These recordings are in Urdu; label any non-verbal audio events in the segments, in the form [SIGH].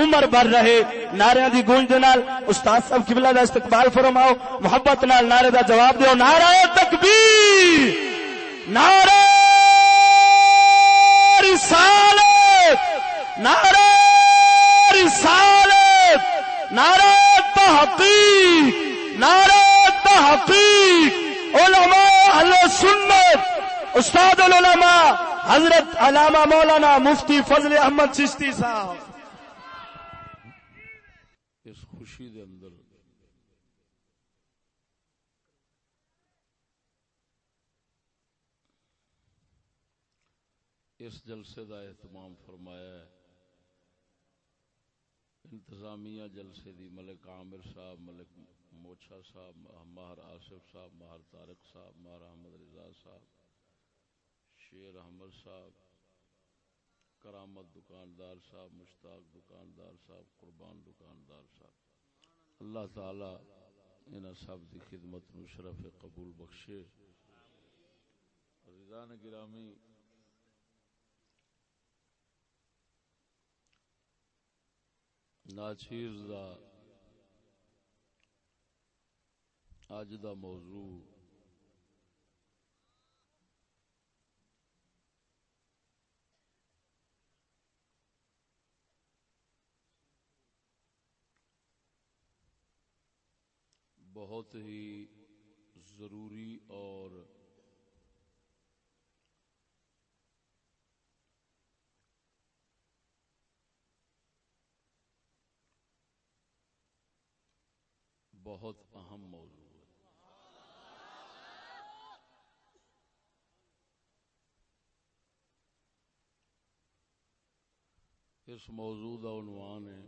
عمر بھر رہے نعرے دی گونج دے نال استاد صاحب قبلہ دا استقبال فرماؤ، محبت نال نعرے دا جواب دیو، نعرہ تکبیر، نعرہ رسالت نعرہ رسالت، نعرہ تحقیق نعرہ تحقیق، علماء اہل سنت، استاد العلماء حضرت علامہ مولانا مفتی فضل احمد چشتی صاحب اس خوشی دے اندر اس جلسے دا اہتمام فرمایا ہے۔ انتظامیہ جلسے دی ملک عامر صاحب، ملک موچا صاحب ماہر آصف صاحب ماہر طارق صاحب ماہر احمد رضا صاحب، شیر احمد صاحب، کرامت دکاندار صاحب، مشتاق دکاندار صاحب، قربان دکاندار صاحب۔ اللہ تعالی ان سب دی خدمت نو شرف قبول بخشے۔ رضا گرامی ناچیز دا اج دا موضوع بہت ہی ضروری اور بہت اہم موضوع ہے۔ اس موضوع کا عنوان ہے،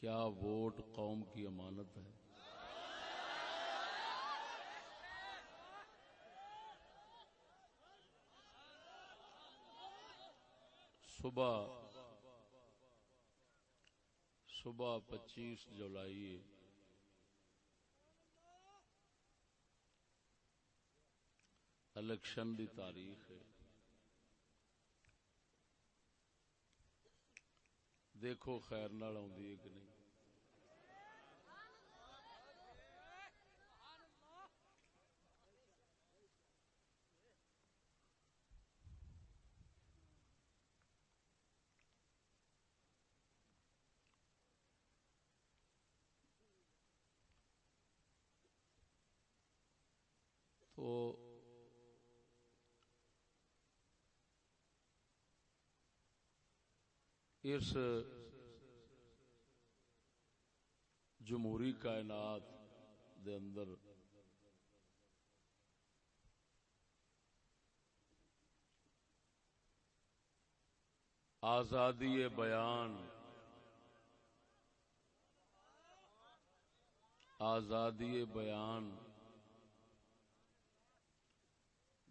کیا ووٹ قوم کی امانت ہے؟ صبح صبح پچیس جولائی الیکشن دی تاریخ ہے۔ دیکھو خیر نال آئی کہ نہیں۔ تو اس جمہوری کائنات دے اندر آزادی بیان آزادی بیان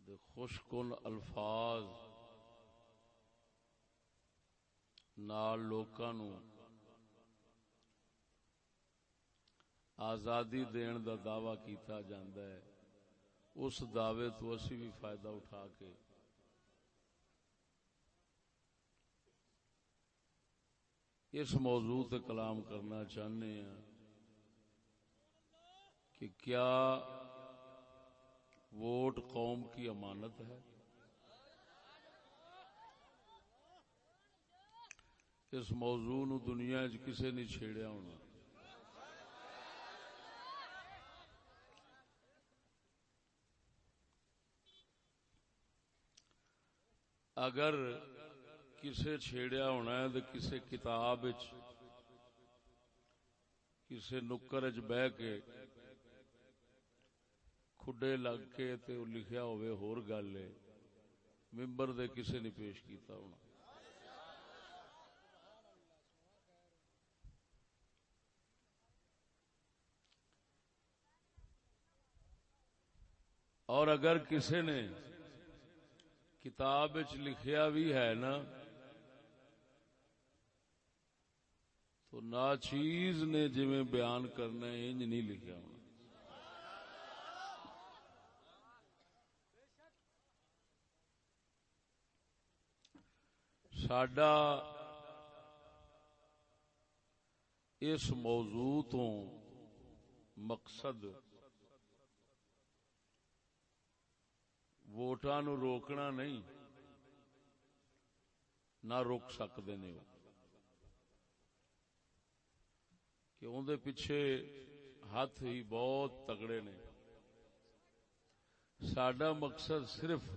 دے خوشکن الفاظ نال لوکاں نو آزادی دین دا دعوی کیتا جاندا ہے۔ اس دعوے تو اسی بھی فائدہ اٹھا کے۔ اس موضوع تے کلام کرنا چاہنے ہیں کہ کیا ووٹ قوم کی امانت ہے۔ اس موضوع نو دنیا کسے نہیں چھیڑیا ہونا۔ اگر کسے چھیڑیا ہونا ہے تو کسے کتاب کسے نکر چ بہ کے کھڈے لگ کے تے لکھیا ہوئے ہور گل ہے ممبر دے کسے نے پیش کیتا ہونا اور اگر کسی نے کتاب لکھیا بھی ہے نا تو ناچیز نے جی بیان کرنا انج نہیں لکھیا ہونا ساڈا اس موضوع تو مقصد ووٹاں نو روکنا نہیں نہ روک سکتے نے کہ اندر پیچھے ہاتھ ہی بہت تگڑے نے سڈا مقصد صرف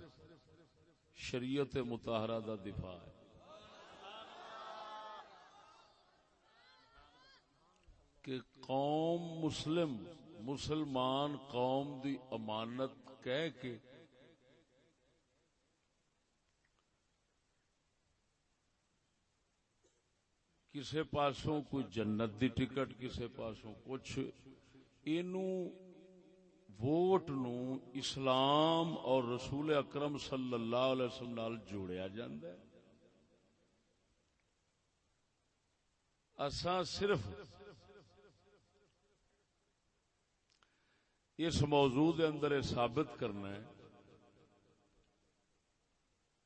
شریعت متحرہ دا دفاع ہے کہ قوم مسلم، مسلمان قوم دی امانت کہہ کے کسے پاسوں کوئی جنت دی ٹکٹ، کسے پاسوں کچھ، اینو ووٹ نو اسلام اور رسول اکرم صلی اللہ علیہ وسلم نال جوڑیا جاندا ہے۔ اساں صرف اس موضوع دے اندر یہ ثابت کرنا ہے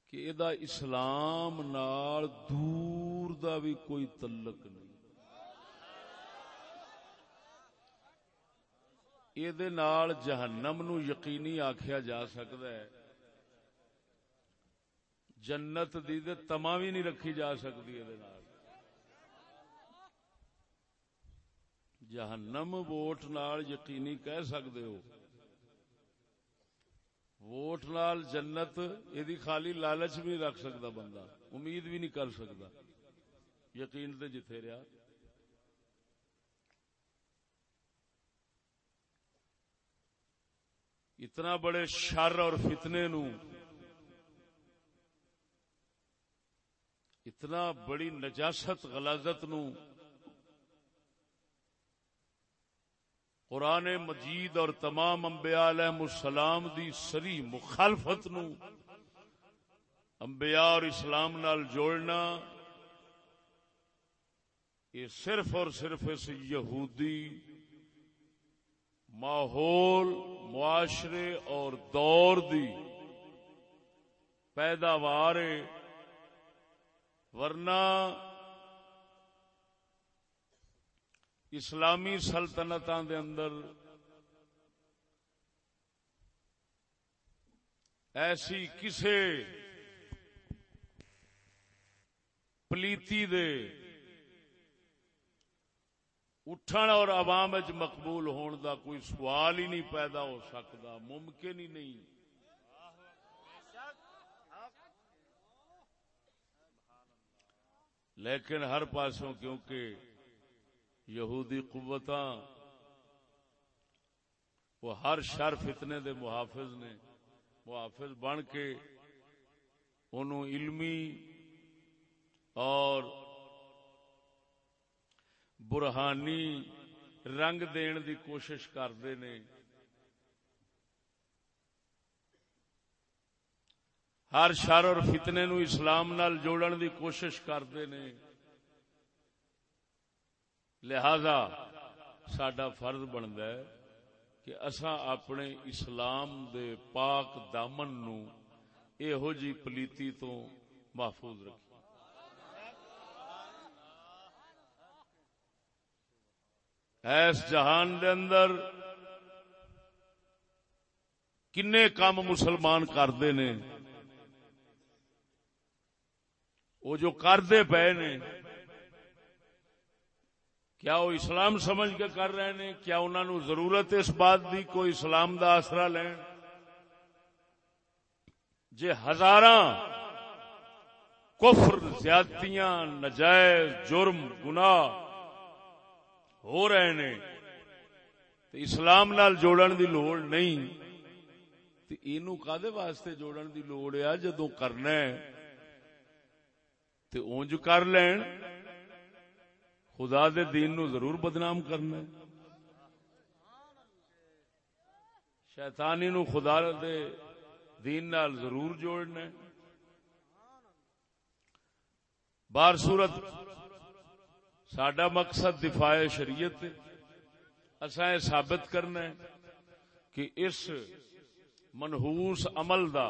کہ ادا اسلام نال دور دا بھی کوئی تعلق نہیں۔ یہ جہنم نو یقینی آخیا جا سکتا ہے۔ جنت دی تما بھی نہیں رکھی جا سکتی یہ جہنم ووٹ نال یقینی کہہ سکتے ہو۔ ووٹ نال جنت یہ خالی لالچ بھی رکھ سکتا بندہ، امید بھی نہیں کر سکتا یقین تے جتھے رہا اتنا بڑے شر اور فتنے نو، اتنا بڑی نجاست، غلازت نو قرآن مجید اور تمام انبیاء علیہ السلام دی سری مخالفت نو انبیاء اور اسلام نال جوڑنا، یہ صرف اور صرف اس یہودی ماحول، معاشرے اور دور دی پیداوار ورنہ اسلامی سلطنت دے اندر ایسی کسے پلیتی دے اٹھن اور عوام مقبول ہون دا کوئی سوال ہی نہیں پیدا ہو سکتا، ممکن ہی نہیں۔ لیکن ہر پاسوں کیونکہ یہودی قوت وہ ہر شر فتنے دے محافظ نے، محافظ بن کے انہوں علمی اور برہانی رنگ دین دی کوشش کرتے نے۔ ہر شر اور فتنے نو اسلام نال جوڑن دی کوشش کرتے نے۔ لہذا سڈا فرض بنتا ہے کہ اسا اپنے اسلام دے پاک دامن نو یہو جی پلیتی تو محفوظ رکھ ایس جہان دے اندر کنے کام مسلمان کرتے نے؟ وہ جو کرتے پے نے کیا وہ اسلام سمجھ کے کر رہے ہیں؟ کیا انہوں نے ضرورت اس بات دی کوئی اسلام دا آسرا لین؟ جی ہزار کفر، زیادتیاں، نجائز، جرم، گناہ ہو رہے نے تو اسلام نال جوڑن دی لوڑ نہیں۔ تو اینو کادے واسطے جوڑن دی لوڑ ہے؟ جدو کرنا ہے تو اونج کر لین۔ خدا دے دین نو ضرور بدنام کرنا ہے۔ شیطانی نو خدا دے دین نال ضرور جوڑنا ہے۔ بار صورت سڈا مقصد دفاع شریعت اصا یہ ثابت کرنا ہے کہ اس منہوس عمل دا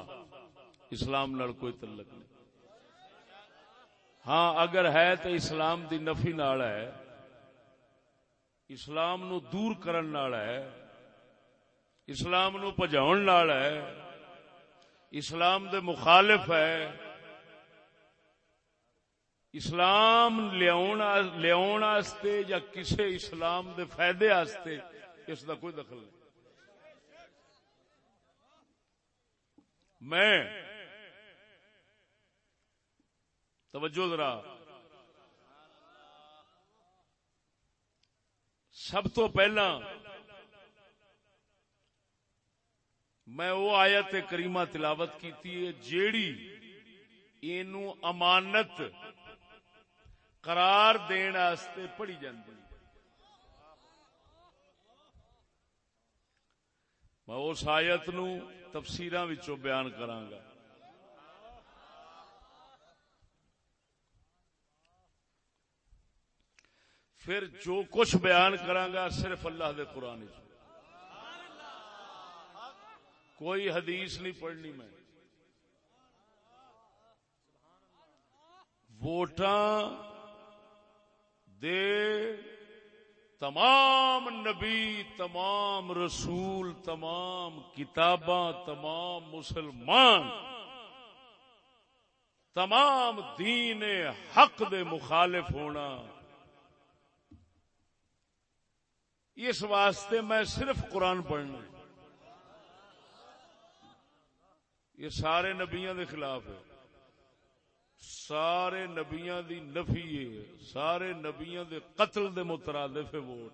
اسلام نال کوئی تعلق نہیں۔ ہاں اگر ہے تو اسلام دی نفی نال ہے۔ اسلام نو دور کرن نال ہے۔ اسلام نو پجاؤن نال ہے۔ اسلام دے مخالف ہے۔ اسلام لیا یا کسے اسلام دے فائدے آستے، اس دا کوئی دخل نہیں۔ میں توجہ ذرا۔ سب تو پہلا میں وہ آیت کریمہ تلاوت کی جیڑی اینو امانت قرار دین آستے پڑھی جاندی میں اس آیت نو تفسیر بیان کرانگا پھر جو کچھ بیان کرانگا صرف اللہ دے قرآن کوئی حدیث نہیں پڑھنی میں۔ ووٹاں دے تمام نبی، تمام رسول، تمام کتاباں، تمام مسلمان، تمام دین حق دے مخالف ہونا۔ اس واسطے میں صرف قرآن پڑھنا یہ سارے نبیاں دے خلاف ہے۔ سارے نبیاں دی نفی ہے۔ سارے نبیاں دے قتل دے مترادف ووٹ۔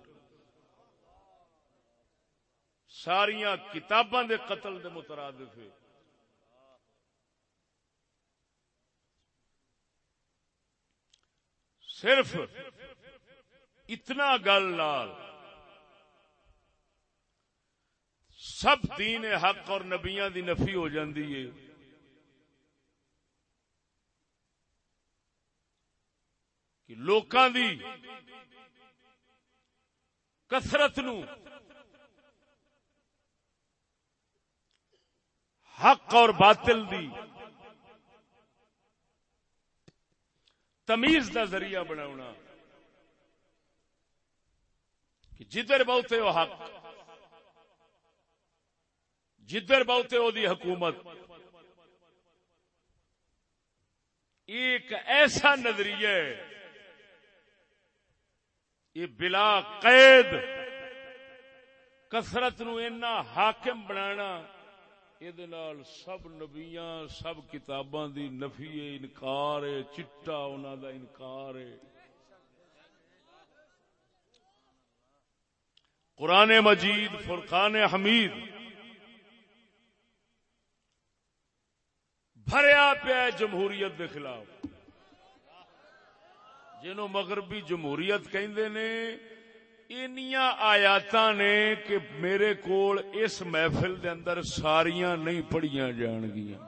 ساریاں کتاباں دے قتل دے مترادف ہے۔ صرف اتنا گل لال۔ سب دین حق اور نبیاں دی نفی ہو جاندی ہے۔ کہ لوکاں دی کثرت نو حق اور باطل دی تمیز دا ذریعہ بنا کہ جدھر بہتے وہ حق جدھر بہتے وہ دی حکومت. ایک ایسا نظریہ یہ بلا قید کسرت نو اینا حاکم بنانا یہ سب نبیاں، سب کتاباں دی نفی انکار ہے، چٹا انہوں دا انکار ہے. قرآن مجید، فرقان حمید بھریا پیا جمہوریت دے خلاف۔ جنہوں مغربی جمہوریت کہندے نے، اینیاں آیاتاں نے کہ میرے کول اس محفل دے اندر ساریاں نہیں پڑھیاں جان گیاں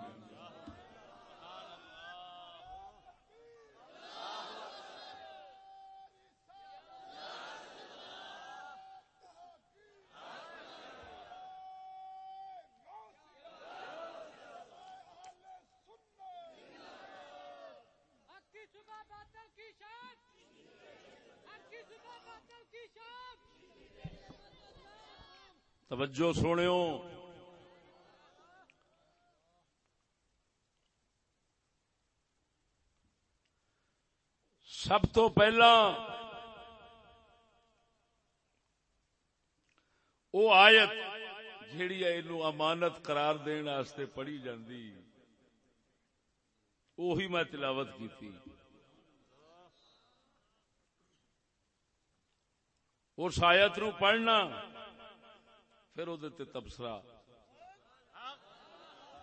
توجہ سونے سب تو پہلا وہ آیت جیڑی ہے یہ امانت قرار دین واسطے پڑھی جاندی۔ وہی میں تلاوت کی تھی اس آیت نو پڑھنا۔ پھر وہ تبصرہ۔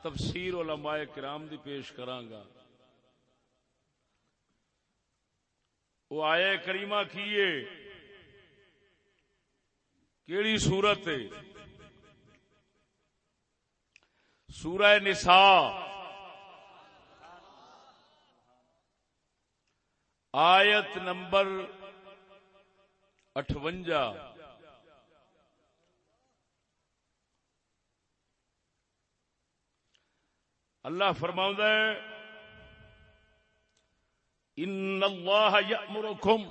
تفسیر علماء کرام دی پیش کرانگا۔ وہ آئے کریمہ کیے۔ کیڑی صورت ہے؟ سورہ نساء۔ آیت نمبر اٹھونجا۔ اللہ فرما ان اللہ یأمرکم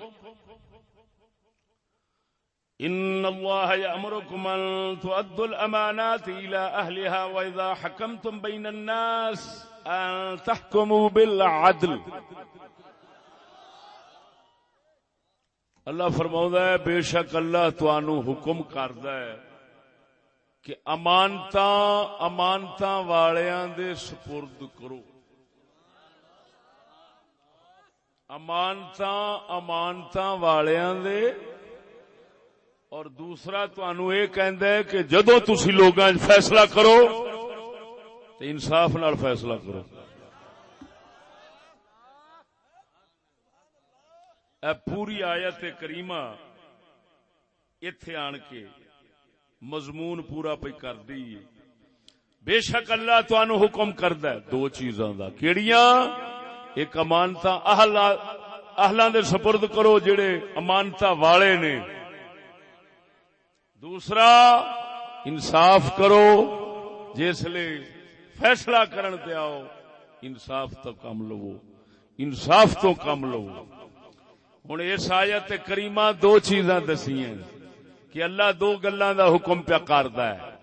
ان اللہ یأمرکم ان تؤدوا الامانات الى اہلها واذا حکمتم بین الناس ان تحکموا بالعدل اللہ فرماؤں ہے، بے شک اللہ توانو حکم کردا ہے۔ کہ امانتا امانتا والیاں دے سپرد کرو۔ امانتا امانتا والیاں دے۔ اور دوسرا تنوع یہ کہندا ہے کہ جدو تسی لوگاں فیصلہ کرو تو انصاف نال فیصلہ کرو۔ اے پوری آیت کریمہ ایتھے آن کے مضمون پورا پہ کر دی بے شک اللہ تو حکم کرد دو چیزاں دا۔ کیڑیاں؟ ایک امانتا اہلاں دے سپرد کرو جڑے امانتا والے نے۔ دوسرا، انصاف کرو۔ جس لیے فیصلہ کرن تے آؤ، انصاف تو کم لو انصاف تو کم لو ہوں اس آیت کریمہ دو چیزاں دسی ہیں۔ کہ اللہ دو گلا دا حکم پیا کردا ہے۔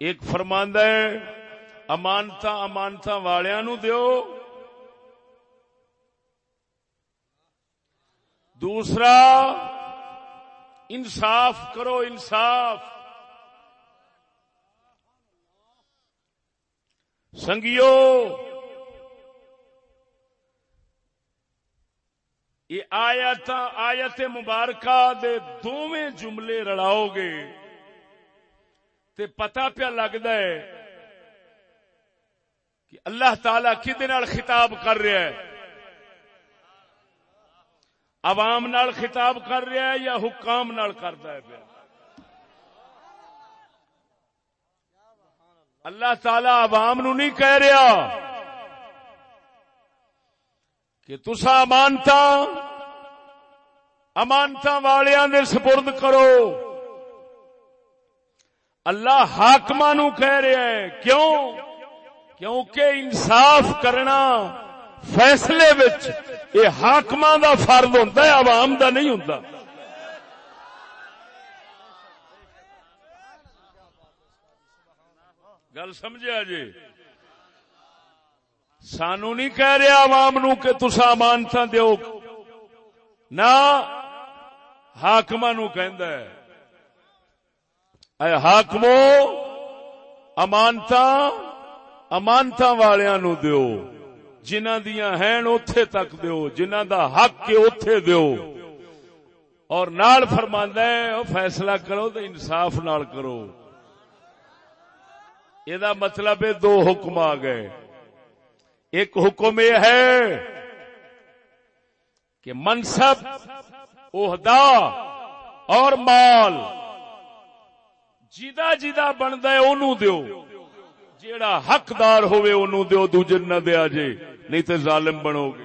ایک فرماندا ہے امانتا امانتا والیاں نو دیو۔ دوسرا، انصاف کرو، انصاف۔ سنگیو یہ آیت آیت مبارکہ دے دوویں جملے رلاؤ گے تے پتہ پیا لگتا ہے کہ اللہ تعالی کدے خطاب کر رہا ہے؟ عوام نال خطاب کر رہا ہے یا حکام نال کرتا ہے پیا؟ اللہ تعالی عوام نو نہیں کہہ رہا۔ کہ تسا امانتا امانتا والیا نے سپرد کرو۔ اللہ حاقم نو کہہ رہے ہیں کیوں؟ کیونکہ انصاف کرنا فیصلے یہ حاقم دا فرد ہوتا ہے، عوام دا نہیں ہوتا گل سمجھا جی سانو نہیں کہہ رہا عوام نو کہ تسا امانتا دیو۔ نہ ہاکم نو کہ ہاکمو امانتا امانتا والیا نو دیو۔ جنہ دیا ہیں اتے تک دیو جنہ دا حق کے اتے دیو۔ اور نال فرماندہ ہے فیصلہ کرو تو انصاف نال کرو۔ یہ مطلب ہے دو حکم آ گئے۔ ایک حکم یہ ہے کہ منصب، عہدہ اور مال جدا جدا بنتا ہے انہوں دیو۔ جیڑا حقدار ہوئے انہوں دیو نہ دیا جے، نہیں تو ظالم بنو گے۔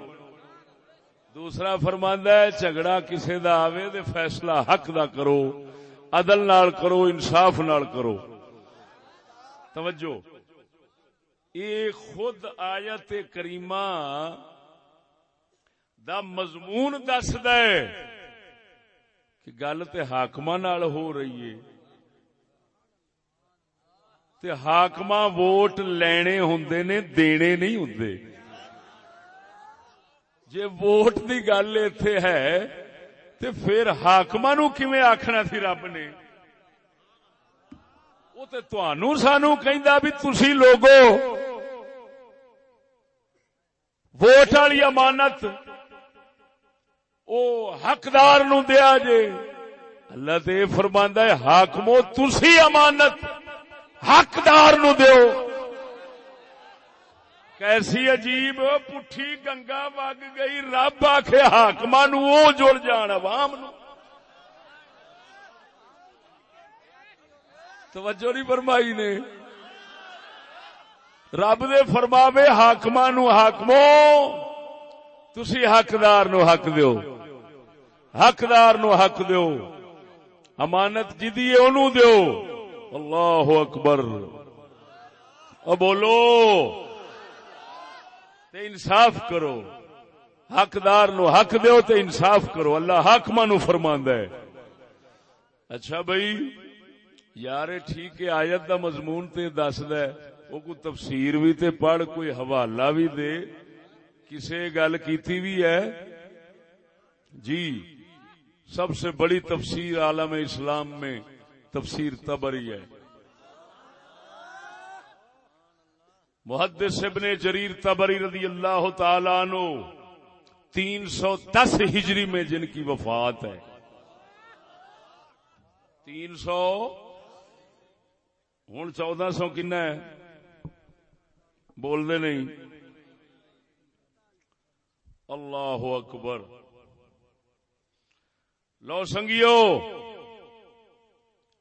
دوسرا فرماندہ ہے، جھگڑا کسے دا آوے دے فیصلہ حق دا کرو، عدل نال کرو، انصاف نال کرو۔ توجہ۔ یہ خود آیت کریمہ دا مضمون دس دے کہ گل تو حاقم ہو رہی ہے۔ تے حاقم ووٹ لینے ہوں نے دینے نہیں ہوں جے ووٹ دی گل اتے ہے، تے پھر حاقم نو کیویں آخنا سی رب نے؟ وہ تو سانو کہ بھی تسی لوگو ووٹ والی امانت او حقدار نو دیا جے اللہ تے فرماندا ہے حاکمو تسی امانت حقدار نو دیو کیسی عجیب پٹھی گنگا وگ گئی رب آخے حاکم نو او جڑ جان عوام نو توجہ نہیں فرمائی نے۔ رب دے فرماوے حاقم نو حاقمو تسی حقدار نو حق دیو۔ حقدار نو حق دیو۔ امانت جی جدی اونوں دیو۔ اللہ اکبر۔ اب بولو، تے انصاف کرو۔ حقدار نو حق دیو تے انصاف کرو۔ اللہ حاکم نو فرماندا ہے۔ اچھا بھائی یار ٹھیک ہے، آیت دا مضمون تے دسدا وہ کوئی تفسیر بھی تے پڑھ، کوئی حوالہ بھی دے۔ کسے گل کیتی بھی ہے؟ جی سب سے بڑی تفسیر عالم اسلام میں تفسیر تبری ہے۔ محدث ابن جریر تبری رضی اللہ تعالی عنہ تین سو دس ہجری میں جن کی وفات ہے۔ تین سو ہوں چودہ سو کن ہے؟ بول دے نہیں۔ اللہ اکبر۔ لو سنگیو۔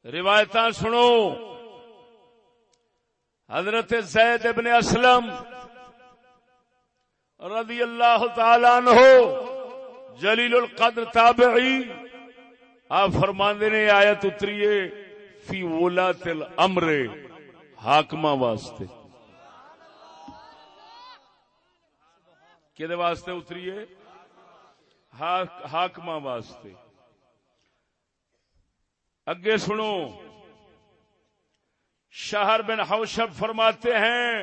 روایت سنو۔ حضرت زید ابن اسلم رضی اللہ تعالی عنہ جلیل القدر تابعی۔ آپ فرماندے نے آیت اتریے۔ فی ولات الامر حاکمہ واسطے۔ کدے واسطے اتریے؟ حاکمہ واسطے۔ اگے سنو۔ شہر بن حوشب فرماتے ہیں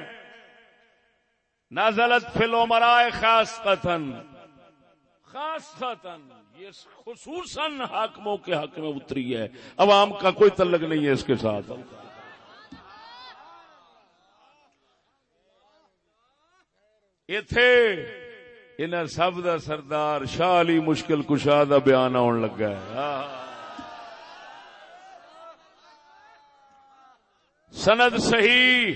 نازلت فلو مرائے خاص قطن خاص قطن یہ خصوصاً حاکموں کے حق میں اتری ہے۔ عوام کا کوئی تعلق نہیں ہے اس کے ساتھ۔ اتے ان سب دا سردار شاہ علی مشکل کشا دا بیان آن لگا ہے۔ سند صحیح۔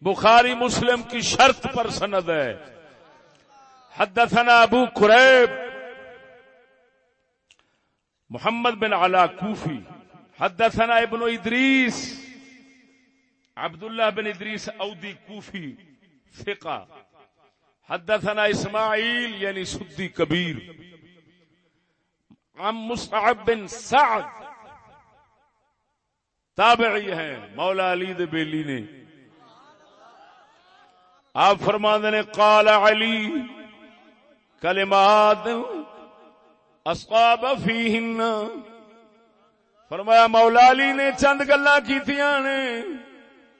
بخاری مسلم کی شرط پر سند ہے۔ حدثنا ابو قریب محمد بن علا کوفی، حدثنا ابن ادریس، عبداللہ بن ادریس اودی کوفی فقہ حدثنا اسماعیل یعنی سدی کبیر۔ عن مصعب بن سعد، تابعی ہیں، مولا علی دے بیلی نے۔ آپ فرما نے، قال علی، کلمات اسقاب فیہن۔ فرمایا، مولا علی نے چند گلا کیتیاں نے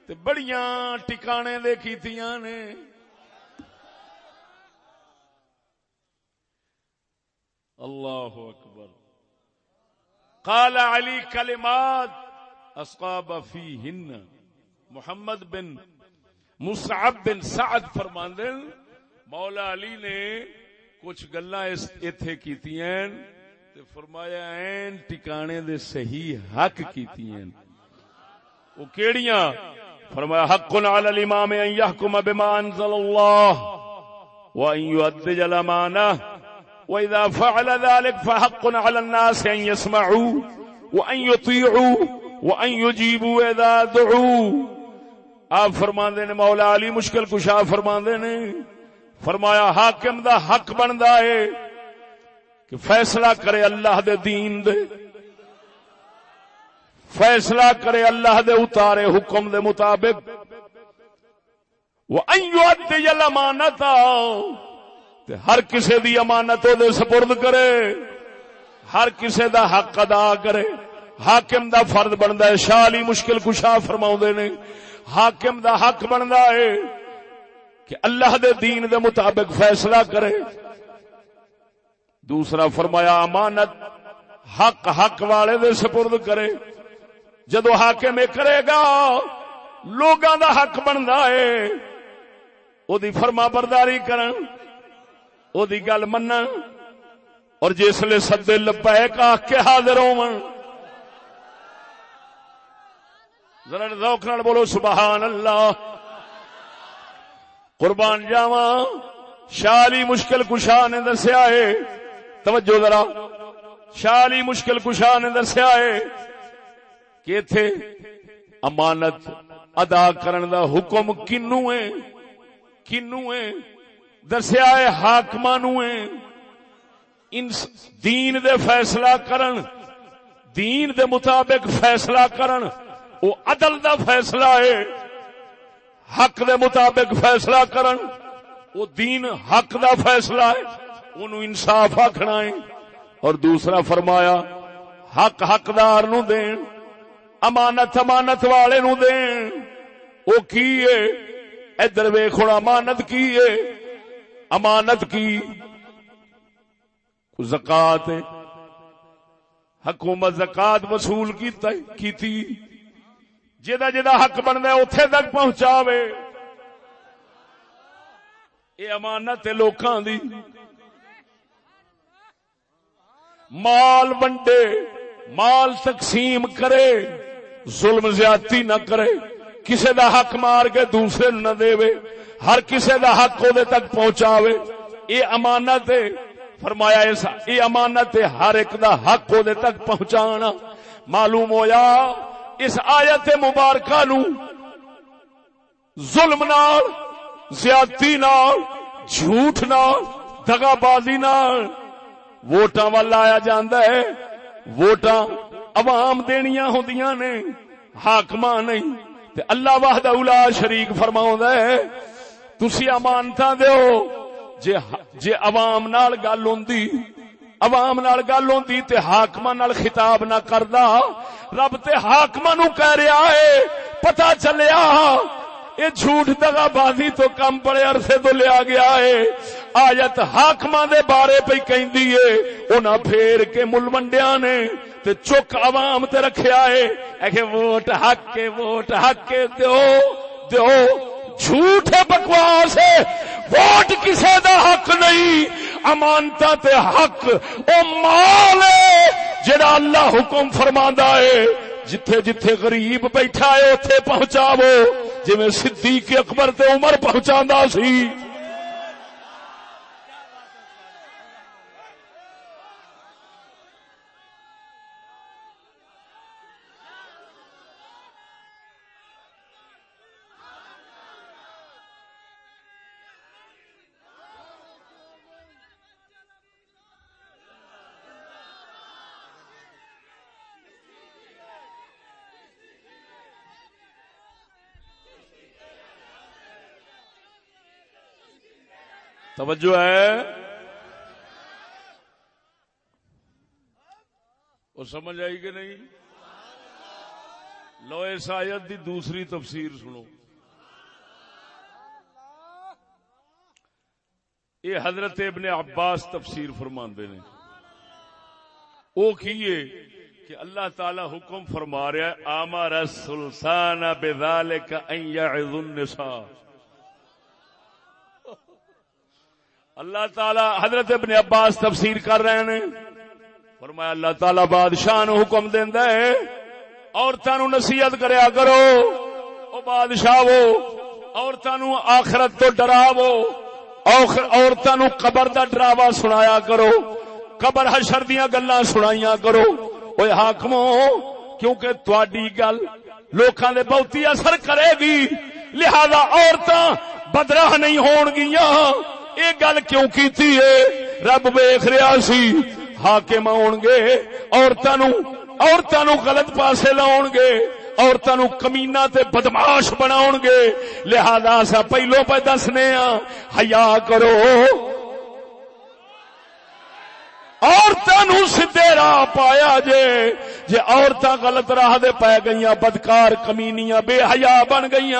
تے بڑیاں ٹکانے دے کیتیاں نے۔ اللہ اکبر۔ قال علی کلمات اسقاب فیہن۔ محمد بن مصعب بن سعد فرماندن مولا علی نے کچھ گلا ایتھے کیتیاں تے فرمایا این ٹکانے دے صحیح حق کیتیاں أو کیڑیاں فرمایا حق علی الامام ان يحكم بما انزل الله وان يؤدي الامانه واذا فعل ذلك فحق على الناس ان يسمعوا وان يطيعوا آپ فرما نے مولا علی مشکل کشا فرما نے فرمایا حاکم دا حق بنتا ہے کہ فیصلہ کرے اللہ دے دین دے۔ فیصلہ کرے اللہ دے اتارے حکم دے مطابق۔ وہ امانت ہر کسے دی امانت دے سپرد کرے۔ ہر کسے دا حق ادا کرے۔ حاکم دا فرد بنتا ہے، شاہ علی مشکل کشا فرما نے۔ حاکم دا حق بنتا ہے۔ کہ اللہ دے دین دے مطابق فیصلہ کرے۔ دوسرا فرمایا، امانت حق حق والے دے سپرد کرے۔ جدو حاکم کرے گا، لوگاں دا حق بنتا ہے۔ او دی فرما برداری کرن، او دی گل من اور جس جسے سدے لپائے کا کے حاضر ہون ذرا ذوق نال بولو، سبحان اللہ۔ قربان جاوا شالی مشکل کشا نے دسیا ہے۔ توجہ ذرا۔ شالی مشکل کشا نے دسیا ہے کہ تھے امانت ادا کرن دا حکم کنو ہے۔ کنو ہے۔ دسیا ہے حاکم نو ہے دین دے فیصلہ کرن۔ دین دے مطابق فیصلہ کرن۔ وہ عدل دا فیصلہ ہے۔ حق دے مطابق فیصلہ کرن۔ وہ دین حق دا فیصلہ ہے انہوں انصاف آخنا ہے۔ اور دوسرا فرمایا، حق حقدار نو دین، امانت امانت والے نو دین۔ وہ کی ہے؟ ادھر ویخ امانت کی ہے؟ امانت کی؟ زکات حکومت زکات وصول کی تھی جا جا حق بنتا اتے تک پہنچاوے۔ یہ امانت لوکاں دی۔ مال ونڈے، مال تقسیم کرے، ظلم زیادتی نہ کرے۔ کسے دا حق مار کے دوسرے نہ دے ہر کسے دا حق وہ تک پہنچاوے۔ یہ امانت ہے۔ فرمایا یہ امانت ہے ہر ایک دا حق وہ تک پہنچانا۔ معلوم ہویا؟ اس آیت مبارکہ نو ظلم نال، زیادتی نال، جھوٹ نال دگا بازی نال ووٹاں وال آیا جاندا ہے۔ ووٹاں عوام دنیا ہوندیاں نے، حاکماں نہیں۔ تے اللہ وحدہ اولا شریک فرماوندا ہے، تسی امانتاں دیو۔ جے جے عوام نال گل ہوندی عوام نال گل ہوندی تے حاکماں نال خطاب نہ کردا، رب تے حاکماں نو کہہ رہا ہے، پتہ چلیا یہ جھوٹ دگا بازی تو کم بڑے عرصے تو لیا گیا ہے۔ آیت حاکماں دے بارے پہ کہندی ہے انہاں پھیر کے ملوڈیا نے تے چک عوام تے رکھیا ہے۔ اے کہ ووٹ حق کے، ووٹ حق کے، دیو دیو۔ جھوٹ ہے بکواس ہے۔ ووٹ کسے دا حق نہیں۔ امانتا تے حق۔ او مال ہے جڑا اللہ حکم فرماندا ہے۔ جتھے جتھے غریب بیٹھا ہے، اوتھے پہنچاو جویں صدیق اکبر تے عمر پہنچاندا سی۔ توجہ ہے؟ وہ سمجھ آئی کہ نہیں؟ لو اس آیت دی دوسری تفسیر سنو۔ یہ حضرت ابن عباس تفسیر فرماندے نے۔ وہ کیے کہ اللہ تعالی حکم فرما رہا ہے آمار سلطان بذالک ان یعظ النساء اللہ تعالی حضرت ابن عباس تفسیر کر رہے ہیں۔ فرمایا اللہ تعالی بادشاہ نو حکم دیندا ہے۔ عورتاں نو نصیحت کریا کرو۔ او بادشاہ وہ عورتاں نو آخرت تو ڈراو۔ عورتاں نو قبر دا ڈراوا سنایا کرو۔ قبر حشر دیاں گلاں سنائیاں کرو۔ اوے حاکمو، کیونکہ تواڈی گل لوکاں دے بہتی اثر کرے گی، لہذا عورتاں بدراہ نہیں ہون گیاں یہ گل کیوں کی رب ویخ رہا سی، حاکم آن گے عورتوں عورتوں غلط پاسے لاؤ گے عورتوں کمینا تے بدماش بنا گے۔ لہذا سا پہلو پہ دسنے ہاں حیا کرو عورتوں سیدے راہ پایا جے۔ جے عورتاں غلط راہ دے پی گئی بدکار کمینیاں، بے حیا بن گئی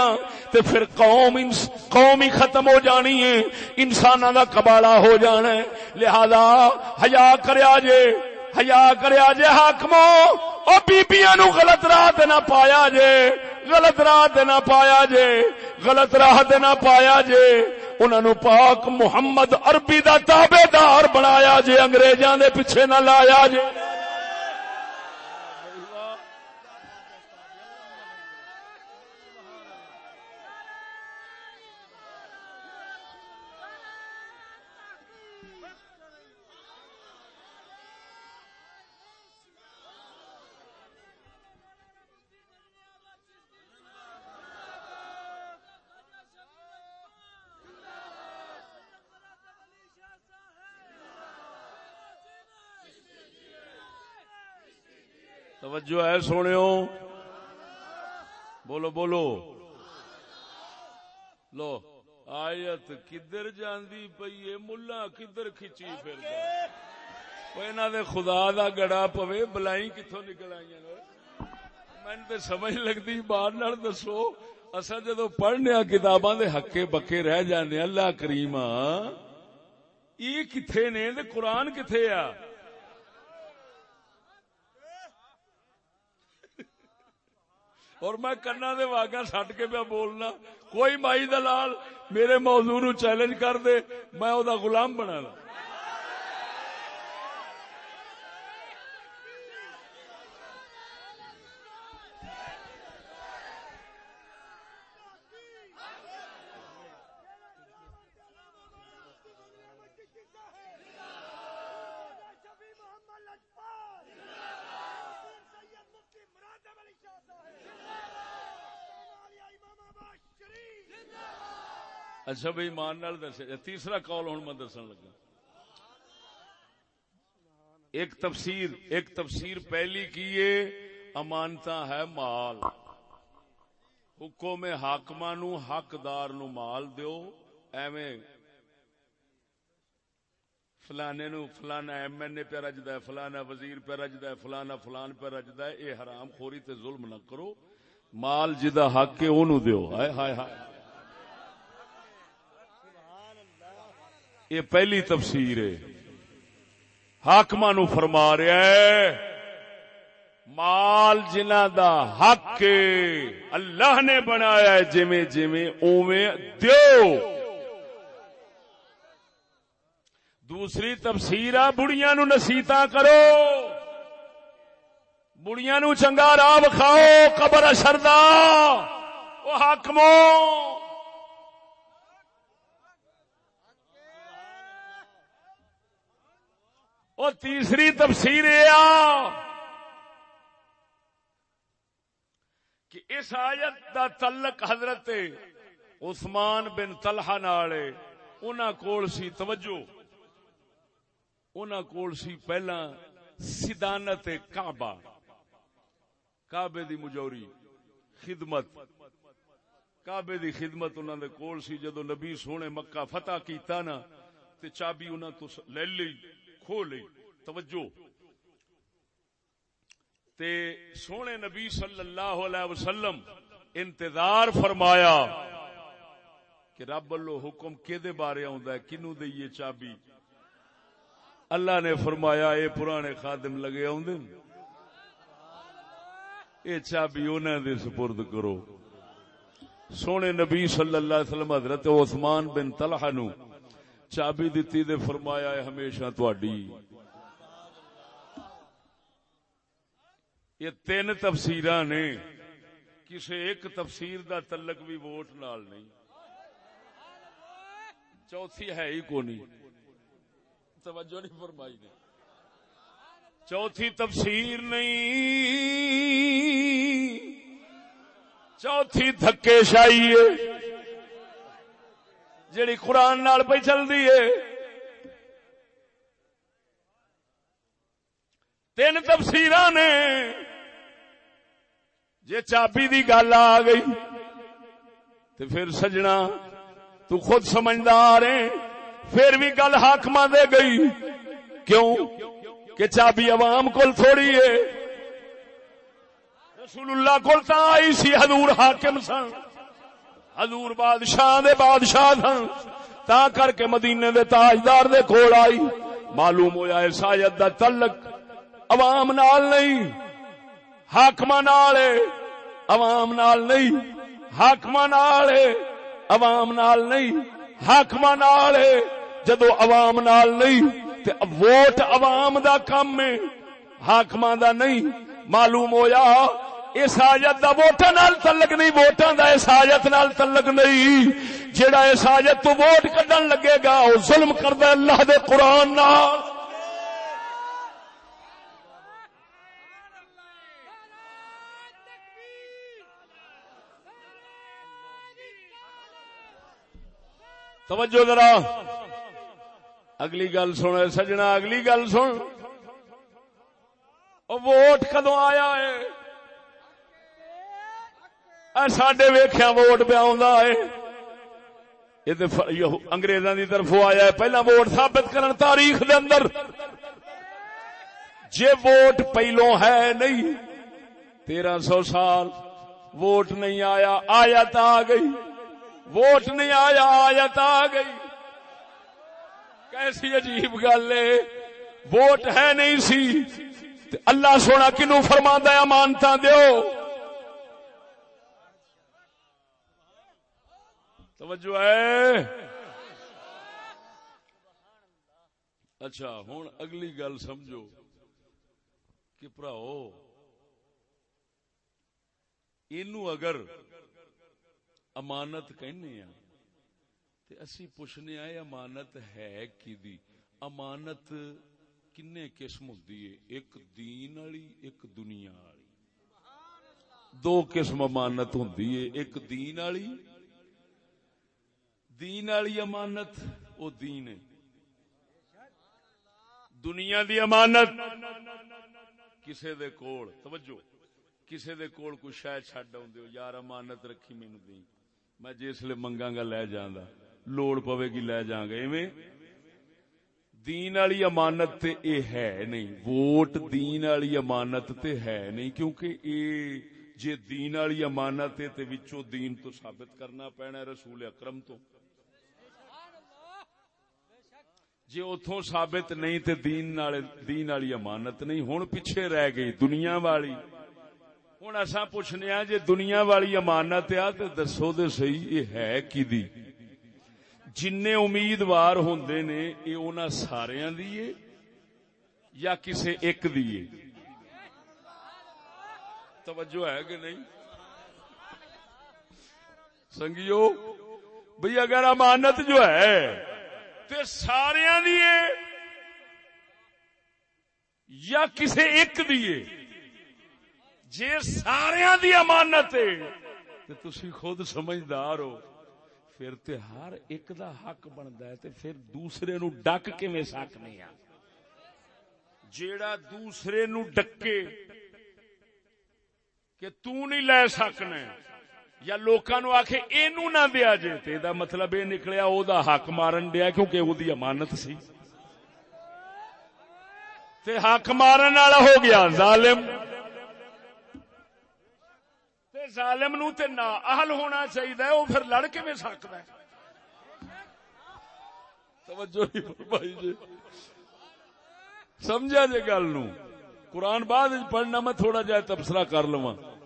تے پھر قوم قوم ہی ختم ہو جانی ہے۔ انساناں دا کباڑا ہو جانا ہے۔ لہذا حیا کریا جے، حیا کریا جے حاکمو۔ او بیبییاں نو غلط راہ تے نہ پایا جے۔ غلط راہ تے نہ پایا جے، غلط راہ تے نہ پایا جے۔ انہوں نے پاک محمد عربی دا تابے دار بنایا جے، انگریزاں دے پیچھے نہ لایا جے۔ توجہ ہے سونے بولو بولو۔ لو، آیت کدھر جاندی پئی ہے؟ ملا کدھر کھچی پھر دے خدا دا گڑا پوے بلائی کتوں نکل آئی مین تو سمجھ لگتی باہر دسو۔ اصا جدو پڑھنے کتاباں دے ہکے بکے رہ جانے اللہ کریم یہ کتنے نے؟ قرآن کتنے آ؟ اور میں کنا دے واگا سٹ کے پہ بولنا۔ کوئی مائی دلال میرے موضوع نو چیلنج کر دے، میں او دا غلام بنا اچھا بھائی مان نال دس تیسرا کال ہوں، میں دسن لگا۔ ایک تفسیر ایک تفسیر پہلی کی یہ امانتا ہے مال۔ حکم حاقم نو، حقدار نو مال دیو۔ ایویں فلانے نو، فلانا ایم این اے پہ رجد ہے، فلانا وزیر پہ رجد ہے، فلانا فلان پہ رجد ہے۔ اے حرام خوری تے ظلم نہ کرو۔ مال جدا حق کے اونوں دیو۔ ہائے ہائے ہائے۔ یہ پہلی تفسیر ہے۔ حاقم نو فرما رہا ہے، مال جنہ دا حق اللہ نے بنایا ہے جویں جویں اوویں دیو۔ دوسری تفسیر آ بڑیاں نو نصیحت کرو۔ بڑیاں نو چنگا راہ بکھاؤ قبر اشردا او حاکمو اور تیسری تفسیر یہ کہ اس آیت دا تعلق حضرت عثمان بن طلحہ نالے انہاں کول سی توجہ، انہاں کول سی پہلا سدانت کعبہ، کعبے دی مجوری، خدمت۔ کعبے دی خدمت انہاں دے کول سی۔ جدو نبی سونے مکہ فتح کیتا نا، تے چابی انہاں تو لے لئی کھو لی۔ توجہ۔ تے سونے نبی صلی اللہ علیہ وسلم انتظار فرمایا کہ رب اللہ حکم کہ بارے آندا ہے کنو دئیے چابی۔ اللہ نے فرمایا، اے پرانے خادم لگے آندے اے چابی انہاں دے سپرد کرو۔ سونے نبی صلی اللہ علیہ وسلم حضرت عثمان بن طلحہ نو چابی دیتی دے فرمایا ہے ہمیشہ تواڈی۔ یہ تین تفسیر نے کسی ایک تفسیر دا تعلق بھی ووٹ نال نہیں۔ چوتھی ہے ہی کو نہیں۔ توجہ نہیں فرمائی نے۔ چوتھی تفسیر نہیں۔ چوتھی دھکے شاہی ہے۔ جیڑی قرآن نال پہ چل دی ہے۔ تین تفسیر نے جے چابی دی گل آ گئی تو پھر سجنا، تو خود سمجھدار ہے پھر بھی گل حاکم دے گئی۔ کیوں؟ کہ چابی عوام کول تھوڑی ہے۔ رسول اللہ کول تا آئی سی، حضور حاکم سن۔ حضور بادشاہ دے بادشاہ سن۔ تا کر کے مدینے دے تاجدار دے کول آئی۔ معلوم ہویا عیسائیت دا تعلق عوام نال نہیں۔ حاکم نال عوام نال نہیں۔ حاکم نال عوام نال نہیں۔ حاکم نال جدو عوام نال نہیں، تے ووٹ عوام دا کم ہے۔ حاکم دا نہیں۔ معلوم ہویا اس آیت دا ووٹاں نال تعلق نہیں، ووٹاں دا اس آیت نال تعلق نہیں۔ جیڑا اس آیت تو ووٹ کڈن لگے گا، او ظلم کردا اللہ دے قرآن نال۔ توجہ ذرا۔ اگلی گل سن سجنا، اگلی گل سن۔ ووٹ کدو آیا ہے؟ سڈے ویخیا ووٹ پہ ہے۔ یہ انگریزاں دی طرف آیا ہے۔ پہلا ووٹ ثابت کرن تاریخ دے اندر۔ جے ووٹ پہلو ہے نہیں، تیرہ سو سال ووٹ نہیں آیا، آیت آ گئی۔ ووٹ نہیں آیا، آیت آ گئی۔ کیسی عجیب گل ہے۔ ووٹ ہے نہیں سی۔ اللہ سونا کنو فرما ہے امانتا دیو۔ توجہ ہے؟ اچھا ہوں اگلی گل سمجھو کہ پراؤ، اینو اگر امانت کہنے ہیں، تے اسی پوچھنے آئے امانت ہے کی دی؟ امانت کنے قسم ہوندی ہے؟ ایک دین والی، ایک دنیا والی۔ دو قسم امانت ہوندی ہے، ایک دین والی دین والی امانت او دین ہے۔ دنیا دی امانت کسے دے کول، توجہ، کسے دے کول کوئی شاید چھڈ آوندے یار امانت رکھی مینوں دیں میں جس لے منگاں گا لے جاندا لوڑ پوے گی لے جاں گا ایویں۔ دین والی امانت تے اے ہے نہیں، ووٹ دین والی امانت تے ہے نہیں، کیونکہ اے جے دین والی امانت ہے تے وچوں دین تو ثابت کرنا پینا ہے رسول اکرم تو۔ جے اتوں ثابت نہیں تے دین دین والی امانت نہیں، ہن پیچھے رہ گئی دنیا والی۔ ہن اساں پوچھنے آ جے دنیا والی امانت آ تے دسو تے صحیح، یہ ہے کی دی؟ جن امیدوار ہوندے نے، اے انہاں ساریاں دی ہے یا کسے ایک دی ہے توجہ ہے کہ نہیں؟ سنگیو، بھئی اگر امانت جو ہے تے ساریاں دی ہے یا کسے ایک دی ہے جے ساریاں دی امانت ہے، تے تسی خود سمجھدار ہو، پھر تے ہر ایک دا حق بندا ہے، تے پھر دوسرے نو ڈک کیویں سکنے آ؟ جیڑا دوسرے نو ڈکے کہ تو نہیں لے سکنا یا لوکاں نو آکھے اینو نہ دیا جے تے دا مطلب یہ نکلیا او دا حق مارن دیا کیونکہ او دی امانت سی۔ تے حق مارن والا ہو گیا ظالم۔ تے ظالم نو تے نا اہل ہونا چاہیے او پھر لڑ کے میں سکتا ہے۔ توجہ نہیں فرمائی جی۔ سمجھا جے گل نو۔ قرآن بعد وچ پڑھنا میں تھوڑا جا تبصرہ کر لواں۔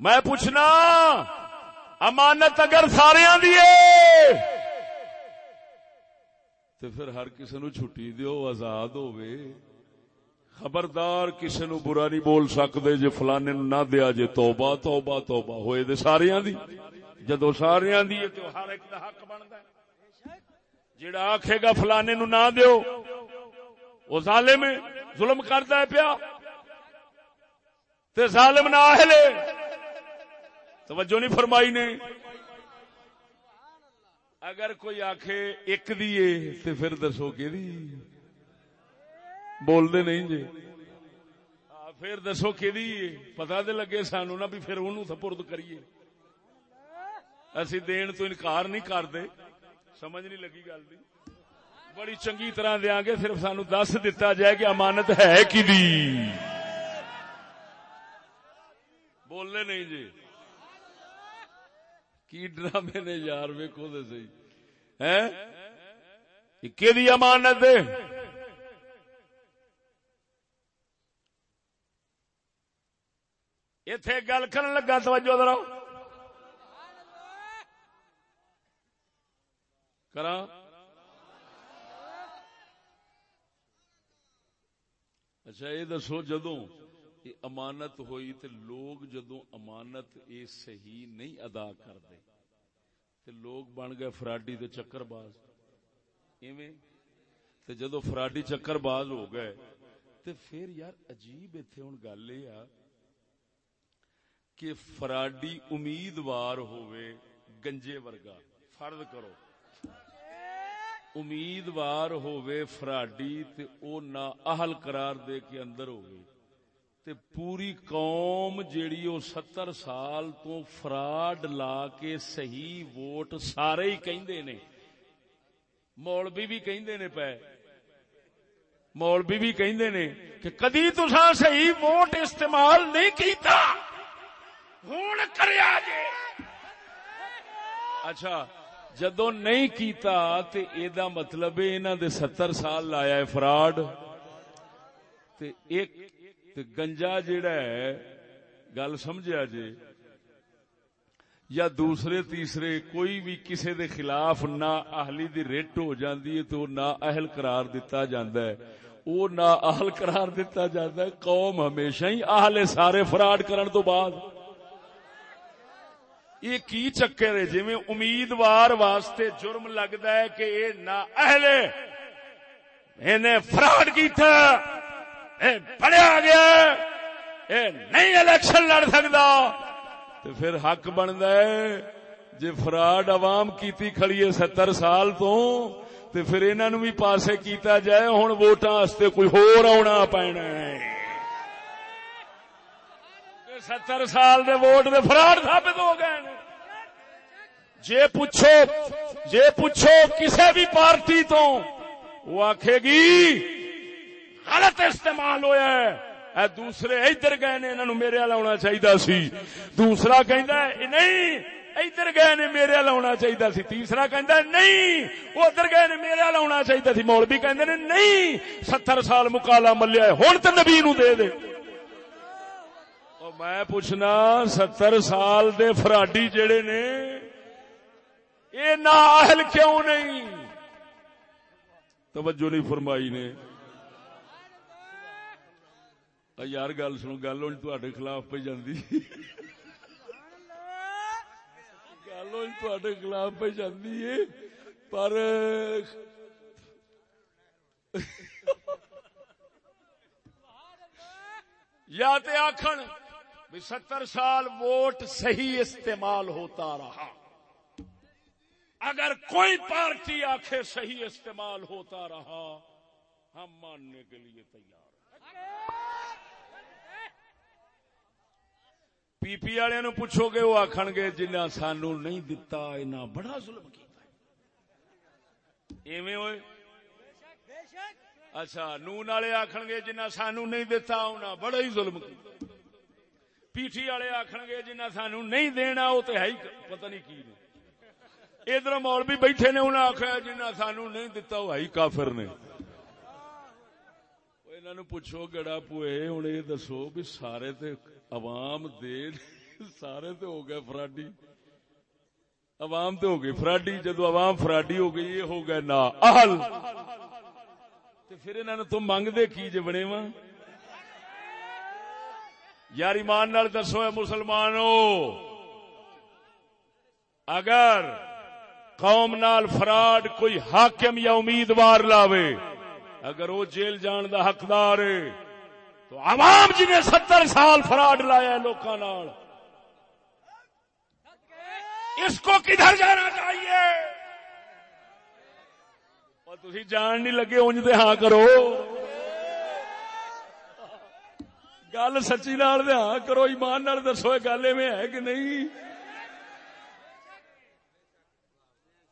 میں پوچھنا، امانت اگر سارے دیے تو پھر ہر کسی نو چھٹی دیو، آزاد ہوئے خبردار کسی نو برا نہیں بول سکتے جے فلانے نو نہ دیا، جے توبہ توبہ توبہ ہوئے دے سارے دی۔ جدو سارے دی تو ہر ایک دا حق بنتا ہے۔ جیڑا آکھے گا فلانے نو نہ دیو وہ ظالم ظلم کرتا ہے پیا۔ تے ظالم نہ اہلے توجہ نہیں فرمائی نے۔ اگر کوئی آخے ایک دیے تو پھر دسو کہ بولتے نہیں جی پھر دسو کہ پتا تو لگے سانو نا بھی پھر انہوں سپرد کریے۔ اسی دین تو انکار نہیں کرتے سمجھ نہیں لگی گل دی۔ بڑی چنگی طرح دیا گے صرف سانو دس دتا جائے کہ امانت ہے کی دی۔ بولنے نہیں جی کی ڈرامے نے یار ویکو دے سی کہ امانت ہے؟ اتے گل کر لگا، توجہ ذرا۔ کرا اچھا یہ دسو جدوں یہ امانت ہوئی تے لوگ جدو امانت یہ صحیح نہیں ادا کرتے تے لوگ بن گئے فراڈی تے چکر باز۔ ایویں؟ تے جدو فراڈی چکر باز ہو گئے، تے پھر یار عجیب اتنے ہوں گل یہ کہ فراڈی امیدوار ہوئے گنجے ورگا۔ فرض کرو، امیدوار ہوئے فراڈی تے او نا اہل قرار دے کے اندر ہوئے تے پوری قوم جیڑی او ستر سال تو فراڈ لا کے صحیح ووٹ سارے ہی کہندے نے۔ مولوی بھی کہندے نے پے۔ مولوی بھی کہندے نے کہ کدی تساں صحیح ووٹ استعمال نہیں کیتا۔ ہن کریا جے۔ اچھا جدو نہیں کیتا تے اے دا مطلب ہے انہاں دے ستر سال لایا ہے فراڈ۔ تے ایک تے گنجا جیڑا ہے، گل سمجھا جے، یا دوسرے تیسرے کوئی بھی کسے دے خلاف نہ اہلی دی ریٹ ہو جاندی ہے تو نہ اہل قرار دیتا جاندا ہے۔ او نہ اہل قرار دیتا جاندا ہے، قوم ہمیشہ ہی اہل سارے فراڈ کرن تو بعد۔ یہ کی چکر ہے؟ جی امیدوار واسطے جرم لگتا ہے کہ یہ نہ اہل انہیں فراڈ کیتا۔ پڑیا گیا اے نہیں الیکشن لڑ سکتا۔ تو پھر حق بنتا ہے۔ جی فراڈ عوام کیتی کھڑی ہے ستر سال تو، تے پھر انہوں بھی پاسے کیتا جائے۔ ہوں ووٹاں واسطے کوئی ہور آنا پینا ہے۔ ستر سال دے ووٹ دے فراڈ ثابت ہو گئے جے پوچھو جے پوچھو کسے بھی پارٹی تو، وہ آکھے گی غلط استعمال ہویا ہے۔ اے دوسرے ادھر گئے نے انہوں میرے والا ہونا چاہیے سی۔ دوسرا کہندا ہے نہیں، ادھر گئے نے میرے والا ہونا چاہیے سی۔ تیسرا کہندا ہے، نہیں، وہ ادھر گئے نے میرے والا ہونا چاہیے سی۔ مولوی کہندے نے، نہیں، ستر سال مکالا ملیا ہے، ہن تے نبی نو دے دے۔ او میں پوچھنا، ستر سال دے فراڈی جڑے نے یہ نااہل کیوں نہیں؟ توجہ نہیں فرمائی نے۔ یار گل سنو گل ہوں تے خلاف پہ جاندی گل ہوں تے خلاف پہ جاندی ہے پر یا تے آخر ستر سال ووٹ صحیح استعمال ہوتا رہا اگر کوئی پارٹی آخے صحیح استعمال ہوتا رہا ہم ماننے کے لیے تیار پی پی والے نو پوچھو گے وہ آخ گے جنہ سانو نہیں دتا انہیں بڑا ظلم کیا ایویں ہوئے؟ اچھا نون والے آخ گے جنہ سانو نہیں دتا انہیں بڑا ہی ظلم کیا پیٹھی والے آخ گے جنہ سانو نہیں دینا، وہ تو ہے ہی پتہ نہیں کی نے۔ ادھر مول بھی بیٹھے نے انہیں آخیا جنہ سانو نہیں دتا، وہ ہے کافر نے۔ انہوں پوچھو گڑا پوئے ہوں یہ دسو بھی سارے تے عوام دے سارے تے ہو گئے فراڈی۔ عوام تے ہو گئی فراڈی جدو عوام فراڈی ہو گئی، یہ ہو گئے نا اہل۔ پھر انہوں نے تم منگ دے کی جے بنے وا یار ایمان نال دسو ہے مسلمانوں اگر قوم نال فراڈ کوئی حاکم یا امیدوار لاوے اگر وہ جیل جان دا حقدار ہے، تو عوام جی جنہیں ستر سال فراڈ لایا لوکاں نال۔ اس کو کدھر جانا چاہیے؟ اور تھی جان نہیں لگے انج دے ہاں کرو۔ گل سچی نال دے ہاں کرو، ایمان نال دسو گل میں ہے کہ نہیں۔